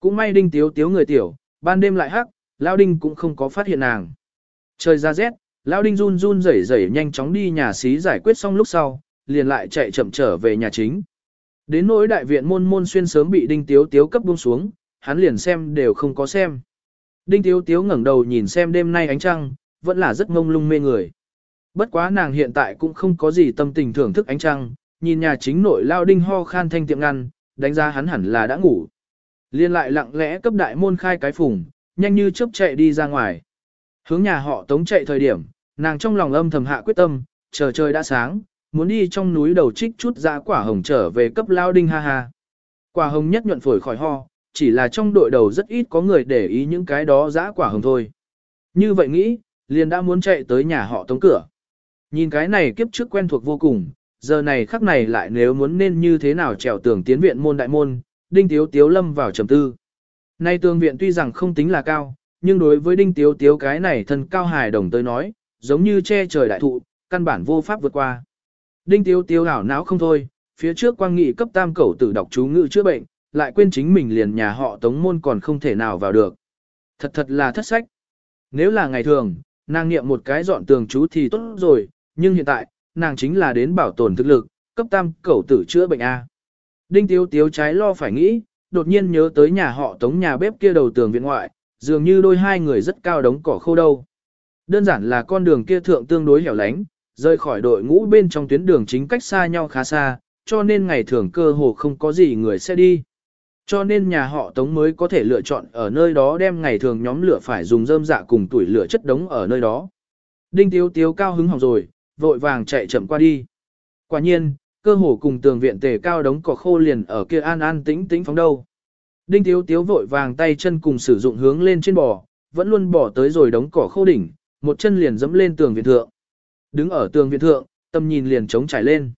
Cũng may Đinh tiếu tiếu người tiểu, ban đêm lại hắc, Lao Đinh cũng không có phát hiện nàng. Trời ra rét, Lao Đinh run run rẩy rẩy nhanh chóng đi nhà xí giải quyết xong lúc sau, liền lại chạy chậm trở về nhà chính. Đến nỗi đại viện môn môn xuyên sớm bị Đinh tiếu tiếu cấp buông xuống, hắn liền xem đều không có xem. Đinh tiếu tiếu ngẩng đầu nhìn xem đêm nay ánh trăng, vẫn là rất ngông lung mê người. Bất quá nàng hiện tại cũng không có gì tâm tình thưởng thức ánh trăng, nhìn nhà chính nội lao đinh ho khan thanh tiệm ngăn, đánh giá hắn hẳn là đã ngủ. Liên lại lặng lẽ cấp đại môn khai cái phùng, nhanh như chớp chạy đi ra ngoài. Hướng nhà họ tống chạy thời điểm, nàng trong lòng âm thầm hạ quyết tâm, chờ trời đã sáng, muốn đi trong núi đầu trích chút ra quả hồng trở về cấp lao đinh ha ha. Quả hồng nhất nhuận phổi khỏi ho, chỉ là trong đội đầu rất ít có người để ý những cái đó dã quả hồng thôi. Như vậy nghĩ, liền đã muốn chạy tới nhà họ tống cửa. Nhìn cái này kiếp trước quen thuộc vô cùng, giờ này khắc này lại nếu muốn nên như thế nào trèo tường tiến viện môn đại môn, đinh tiếu tiếu lâm vào trầm tư. Nay tường viện tuy rằng không tính là cao, nhưng đối với đinh tiếu tiếu cái này thân cao hài đồng tới nói, giống như che trời đại thụ, căn bản vô pháp vượt qua. Đinh tiếu tiếu ảo não không thôi, phía trước quang nghị cấp tam cẩu tử đọc chú ngữ chữa bệnh, lại quên chính mình liền nhà họ tống môn còn không thể nào vào được. Thật thật là thất sách. Nếu là ngày thường, nàng niệm một cái dọn tường chú thì tốt rồi, nhưng hiện tại, nàng chính là đến bảo tồn thực lực, cấp tam cẩu tử chữa bệnh A. Đinh tiếu tiếu trái lo phải nghĩ, đột nhiên nhớ tới nhà họ tống nhà bếp kia đầu tường viện ngoại, dường như đôi hai người rất cao đống cỏ khô đâu. Đơn giản là con đường kia thượng tương đối hẻo lánh, rời khỏi đội ngũ bên trong tuyến đường chính cách xa nhau khá xa, cho nên ngày thường cơ hồ không có gì người sẽ đi. Cho nên nhà họ Tống mới có thể lựa chọn ở nơi đó đem ngày thường nhóm lửa phải dùng rơm dạ cùng tuổi lửa chất đống ở nơi đó. Đinh Tiếu Tiếu cao hứng hỏng rồi, vội vàng chạy chậm qua đi. Quả nhiên, cơ hồ cùng tường viện tề cao đống cỏ khô liền ở kia an an tĩnh tĩnh phóng đâu. Đinh Tiếu Tiếu vội vàng tay chân cùng sử dụng hướng lên trên bò, vẫn luôn bỏ tới rồi đống cỏ khô đỉnh, một chân liền dẫm lên tường viện thượng. Đứng ở tường viện thượng, tâm nhìn liền trống trải lên.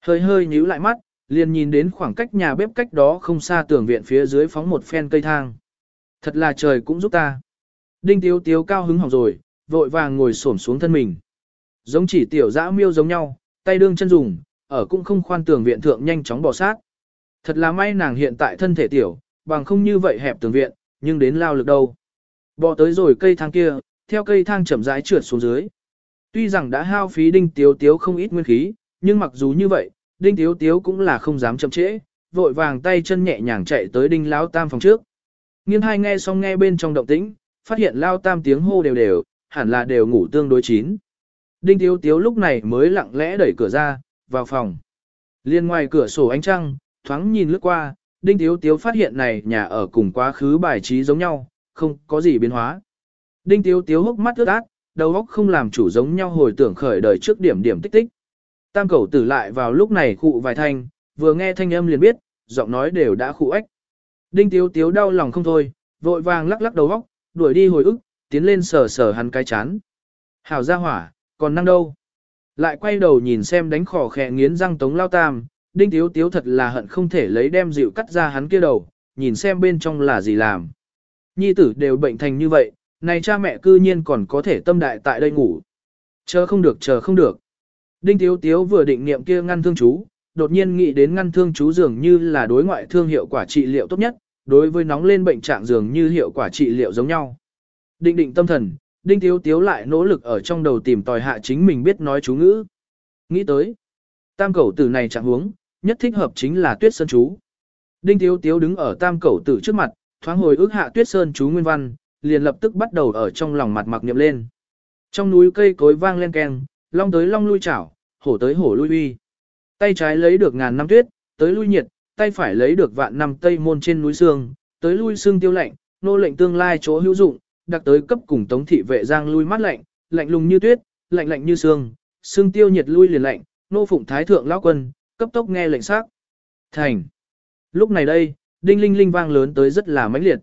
Hơi hơi nhíu lại mắt, liền nhìn đến khoảng cách nhà bếp cách đó không xa tường viện phía dưới phóng một phen cây thang. Thật là trời cũng giúp ta. Đinh Tiếu Tiếu cao hứng hỏng rồi, vội vàng ngồi xổm xuống thân mình. Giống chỉ tiểu dã miêu giống nhau, tay đương chân dùng, ở cũng không khoan tường viện thượng nhanh chóng bỏ sát. Thật là may nàng hiện tại thân thể tiểu, bằng không như vậy hẹp tường viện, nhưng đến lao lực đâu. Bỏ tới rồi cây thang kia, theo cây thang chậm rãi trượt xuống dưới. Tuy rằng đã hao phí đinh tiếu tiếu không ít nguyên khí, nhưng mặc dù như vậy, đinh tiếu tiếu cũng là không dám chậm trễ, vội vàng tay chân nhẹ nhàng chạy tới đinh lão tam phòng trước. Nghiêng hai nghe xong nghe bên trong động tĩnh, phát hiện lao tam tiếng hô đều đều, hẳn là đều ngủ tương đối chín. Đinh tiếu tiếu lúc này mới lặng lẽ đẩy cửa ra, vào phòng. Liên ngoài cửa sổ ánh trăng, thoáng nhìn lướt qua, đinh tiếu tiếu phát hiện này nhà ở cùng quá khứ bài trí giống nhau, không có gì biến hóa. Đinh tiếu tiếu hốc mắt ướt át, đầu óc không làm chủ giống nhau hồi tưởng khởi đời trước điểm điểm tích tích. Tam cẩu tử lại vào lúc này khụ vài thanh, vừa nghe thanh âm liền biết, giọng nói đều đã khụ ếch. Đinh tiếu tiếu đau lòng không thôi, vội vàng lắc lắc đầu óc, đuổi đi hồi ức, tiến lên sờ sờ hắn cái chán. Hảo ra hỏa, còn năng đâu. Lại quay đầu nhìn xem đánh khỏ khẽ nghiến răng tống lao tam, đinh tiếu tiếu thật là hận không thể lấy đem dịu cắt ra hắn kia đầu, nhìn xem bên trong là gì làm. Nhi tử đều bệnh thành như vậy, này cha mẹ cư nhiên còn có thể tâm đại tại đây ngủ. Chờ không được chờ không được. Đinh tiếu tiếu vừa định niệm kia ngăn thương chú, đột nhiên nghĩ đến ngăn thương chú dường như là đối ngoại thương hiệu quả trị liệu tốt nhất, đối với nóng lên bệnh trạng dường như hiệu quả trị liệu giống nhau. Định định tâm thần, Đinh Tiếu Tiếu lại nỗ lực ở trong đầu tìm tòi hạ chính mình biết nói chú ngữ. Nghĩ tới, tam cẩu tử này chẳng huống, nhất thích hợp chính là tuyết sơn chú. Đinh Tiếu Tiếu đứng ở tam cẩu tử trước mặt, thoáng hồi ước hạ tuyết sơn chú nguyên văn, liền lập tức bắt đầu ở trong lòng mặt mặc niệm lên. Trong núi cây cối vang lên keng, long tới long lui chảo, hổ tới hổ lui uy. Tay trái lấy được ngàn năm tuyết, tới lui nhiệt, tay phải lấy được vạn năm tây môn trên núi xương, tới lui xương tiêu lạnh, nô lệnh tương lai chỗ hữu dụng, đặc tới cấp cùng tống thị vệ giang lui mát lạnh, lạnh lùng như tuyết, lạnh lạnh như xương, xương tiêu nhiệt lui liền lạnh, nô phụng thái thượng lão quân, cấp tốc nghe lệnh sắc. Thành. Lúc này đây, đinh linh linh vang lớn tới rất là mãnh liệt.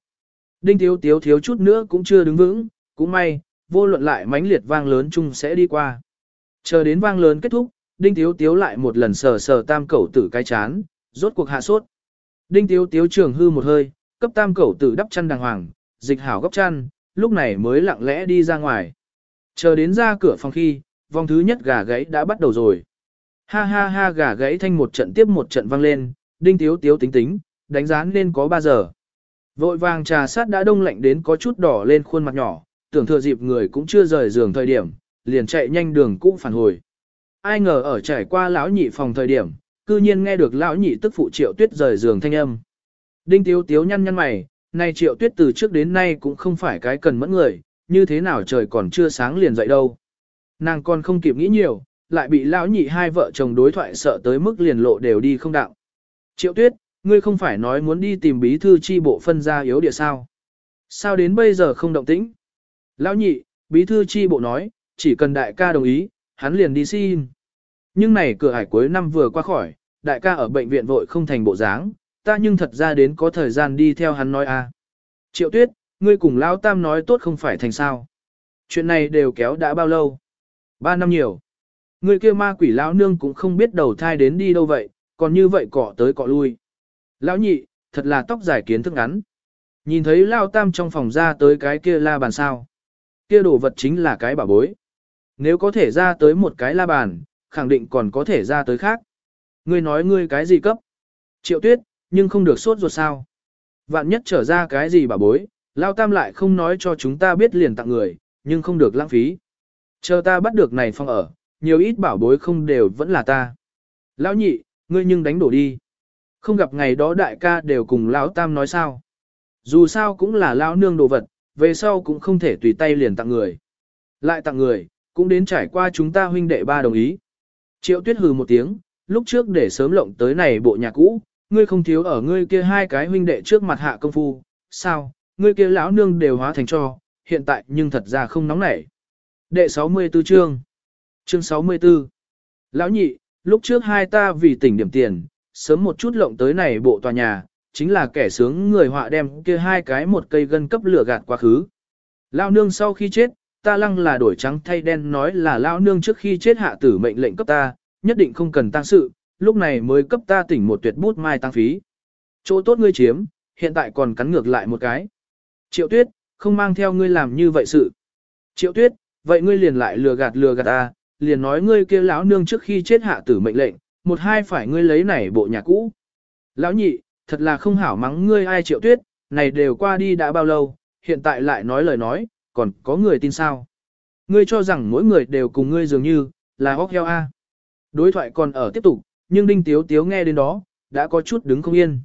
Đinh thiếu thiếu thiếu chút nữa cũng chưa đứng vững, cũng may, vô luận lại mãnh liệt vang lớn chung sẽ đi qua. Chờ đến vang lớn kết thúc, đinh thiếu thiếu lại một lần sờ sờ tam cẩu tử cái chán, rốt cuộc hạ sốt. Đinh thiếu thiếu trường hư một hơi, cấp tam cẩu tử đắp chăn đàng hoàng, dịch hảo góc chăn, lúc này mới lặng lẽ đi ra ngoài. Chờ đến ra cửa phòng khi, vòng thứ nhất gà gãy đã bắt đầu rồi. Ha ha ha gà gãy thanh một trận tiếp một trận vang lên, đinh tiếu tiếu tính tính, đánh giá nên có 3 giờ. Vội vàng trà sát đã đông lạnh đến có chút đỏ lên khuôn mặt nhỏ, tưởng thừa dịp người cũng chưa rời giường thời điểm, liền chạy nhanh đường cũ phản hồi. Ai ngờ ở trải qua lão nhị phòng thời điểm, cư nhiên nghe được lão nhị tức phụ triệu tuyết rời giường thanh âm. Đinh tiếu tiếu nhăn nhăn mày, nay triệu tuyết từ trước đến nay cũng không phải cái cần mẫn người, như thế nào trời còn chưa sáng liền dậy đâu. Nàng còn không kịp nghĩ nhiều, lại bị lão nhị hai vợ chồng đối thoại sợ tới mức liền lộ đều đi không đạo. Triệu tuyết, ngươi không phải nói muốn đi tìm bí thư chi bộ phân ra yếu địa sao? Sao đến bây giờ không động tĩnh? Lão nhị, bí thư chi bộ nói, chỉ cần đại ca đồng ý, hắn liền đi xin. Nhưng này cửa hải cuối năm vừa qua khỏi, đại ca ở bệnh viện vội không thành bộ dáng, ta nhưng thật ra đến có thời gian đi theo hắn nói a. Triệu tuyết, ngươi cùng Lão Tam nói tốt không phải thành sao. Chuyện này đều kéo đã bao lâu? Ba năm nhiều. Người kia ma quỷ lão nương cũng không biết đầu thai đến đi đâu vậy, còn như vậy cọ tới cọ lui. Lão nhị, thật là tóc dài kiến thức ngắn. Nhìn thấy lao tam trong phòng ra tới cái kia la bàn sao. Kia đồ vật chính là cái bảo bối. Nếu có thể ra tới một cái la bàn, khẳng định còn có thể ra tới khác. Ngươi nói ngươi cái gì cấp? Triệu tuyết, nhưng không được sốt ruột sao. Vạn nhất trở ra cái gì bà bối, lao tam lại không nói cho chúng ta biết liền tặng người, nhưng không được lãng phí. Chờ ta bắt được này phong ở, nhiều ít bảo bối không đều vẫn là ta. Lão nhị, ngươi nhưng đánh đổ đi. Không gặp ngày đó đại ca đều cùng lão tam nói sao. Dù sao cũng là lão nương đồ vật, về sau cũng không thể tùy tay liền tặng người. Lại tặng người, cũng đến trải qua chúng ta huynh đệ ba đồng ý. Triệu tuyết hừ một tiếng, lúc trước để sớm lộng tới này bộ nhà cũ, ngươi không thiếu ở ngươi kia hai cái huynh đệ trước mặt hạ công phu, sao, ngươi kia lão nương đều hóa thành cho, hiện tại nhưng thật ra không nóng nảy. Đệ 64 chương Chương 64 Lão nhị, lúc trước hai ta vì tỉnh điểm tiền, sớm một chút lộng tới này bộ tòa nhà, chính là kẻ sướng người họa đem kia hai cái một cây gân cấp lửa gạt quá khứ. Lão nương sau khi chết, ta lăng là đổi trắng thay đen nói là lão nương trước khi chết hạ tử mệnh lệnh cấp ta, nhất định không cần tăng sự, lúc này mới cấp ta tỉnh một tuyệt bút mai tăng phí. Chỗ tốt ngươi chiếm, hiện tại còn cắn ngược lại một cái. Triệu tuyết, không mang theo ngươi làm như vậy sự. Triệu tuyết, vậy ngươi liền lại lừa gạt lừa gạt ta, liền nói ngươi kia lão nương trước khi chết hạ tử mệnh lệnh, một hai phải ngươi lấy này bộ nhà cũ. Lão nhị, thật là không hảo mắng ngươi ai triệu tuyết, này đều qua đi đã bao lâu, hiện tại lại nói lời nói, còn có người tin sao. Ngươi cho rằng mỗi người đều cùng ngươi dường như, là hóc heo A. Đối thoại còn ở tiếp tục, nhưng Đinh Tiếu Tiếu nghe đến đó, đã có chút đứng không yên.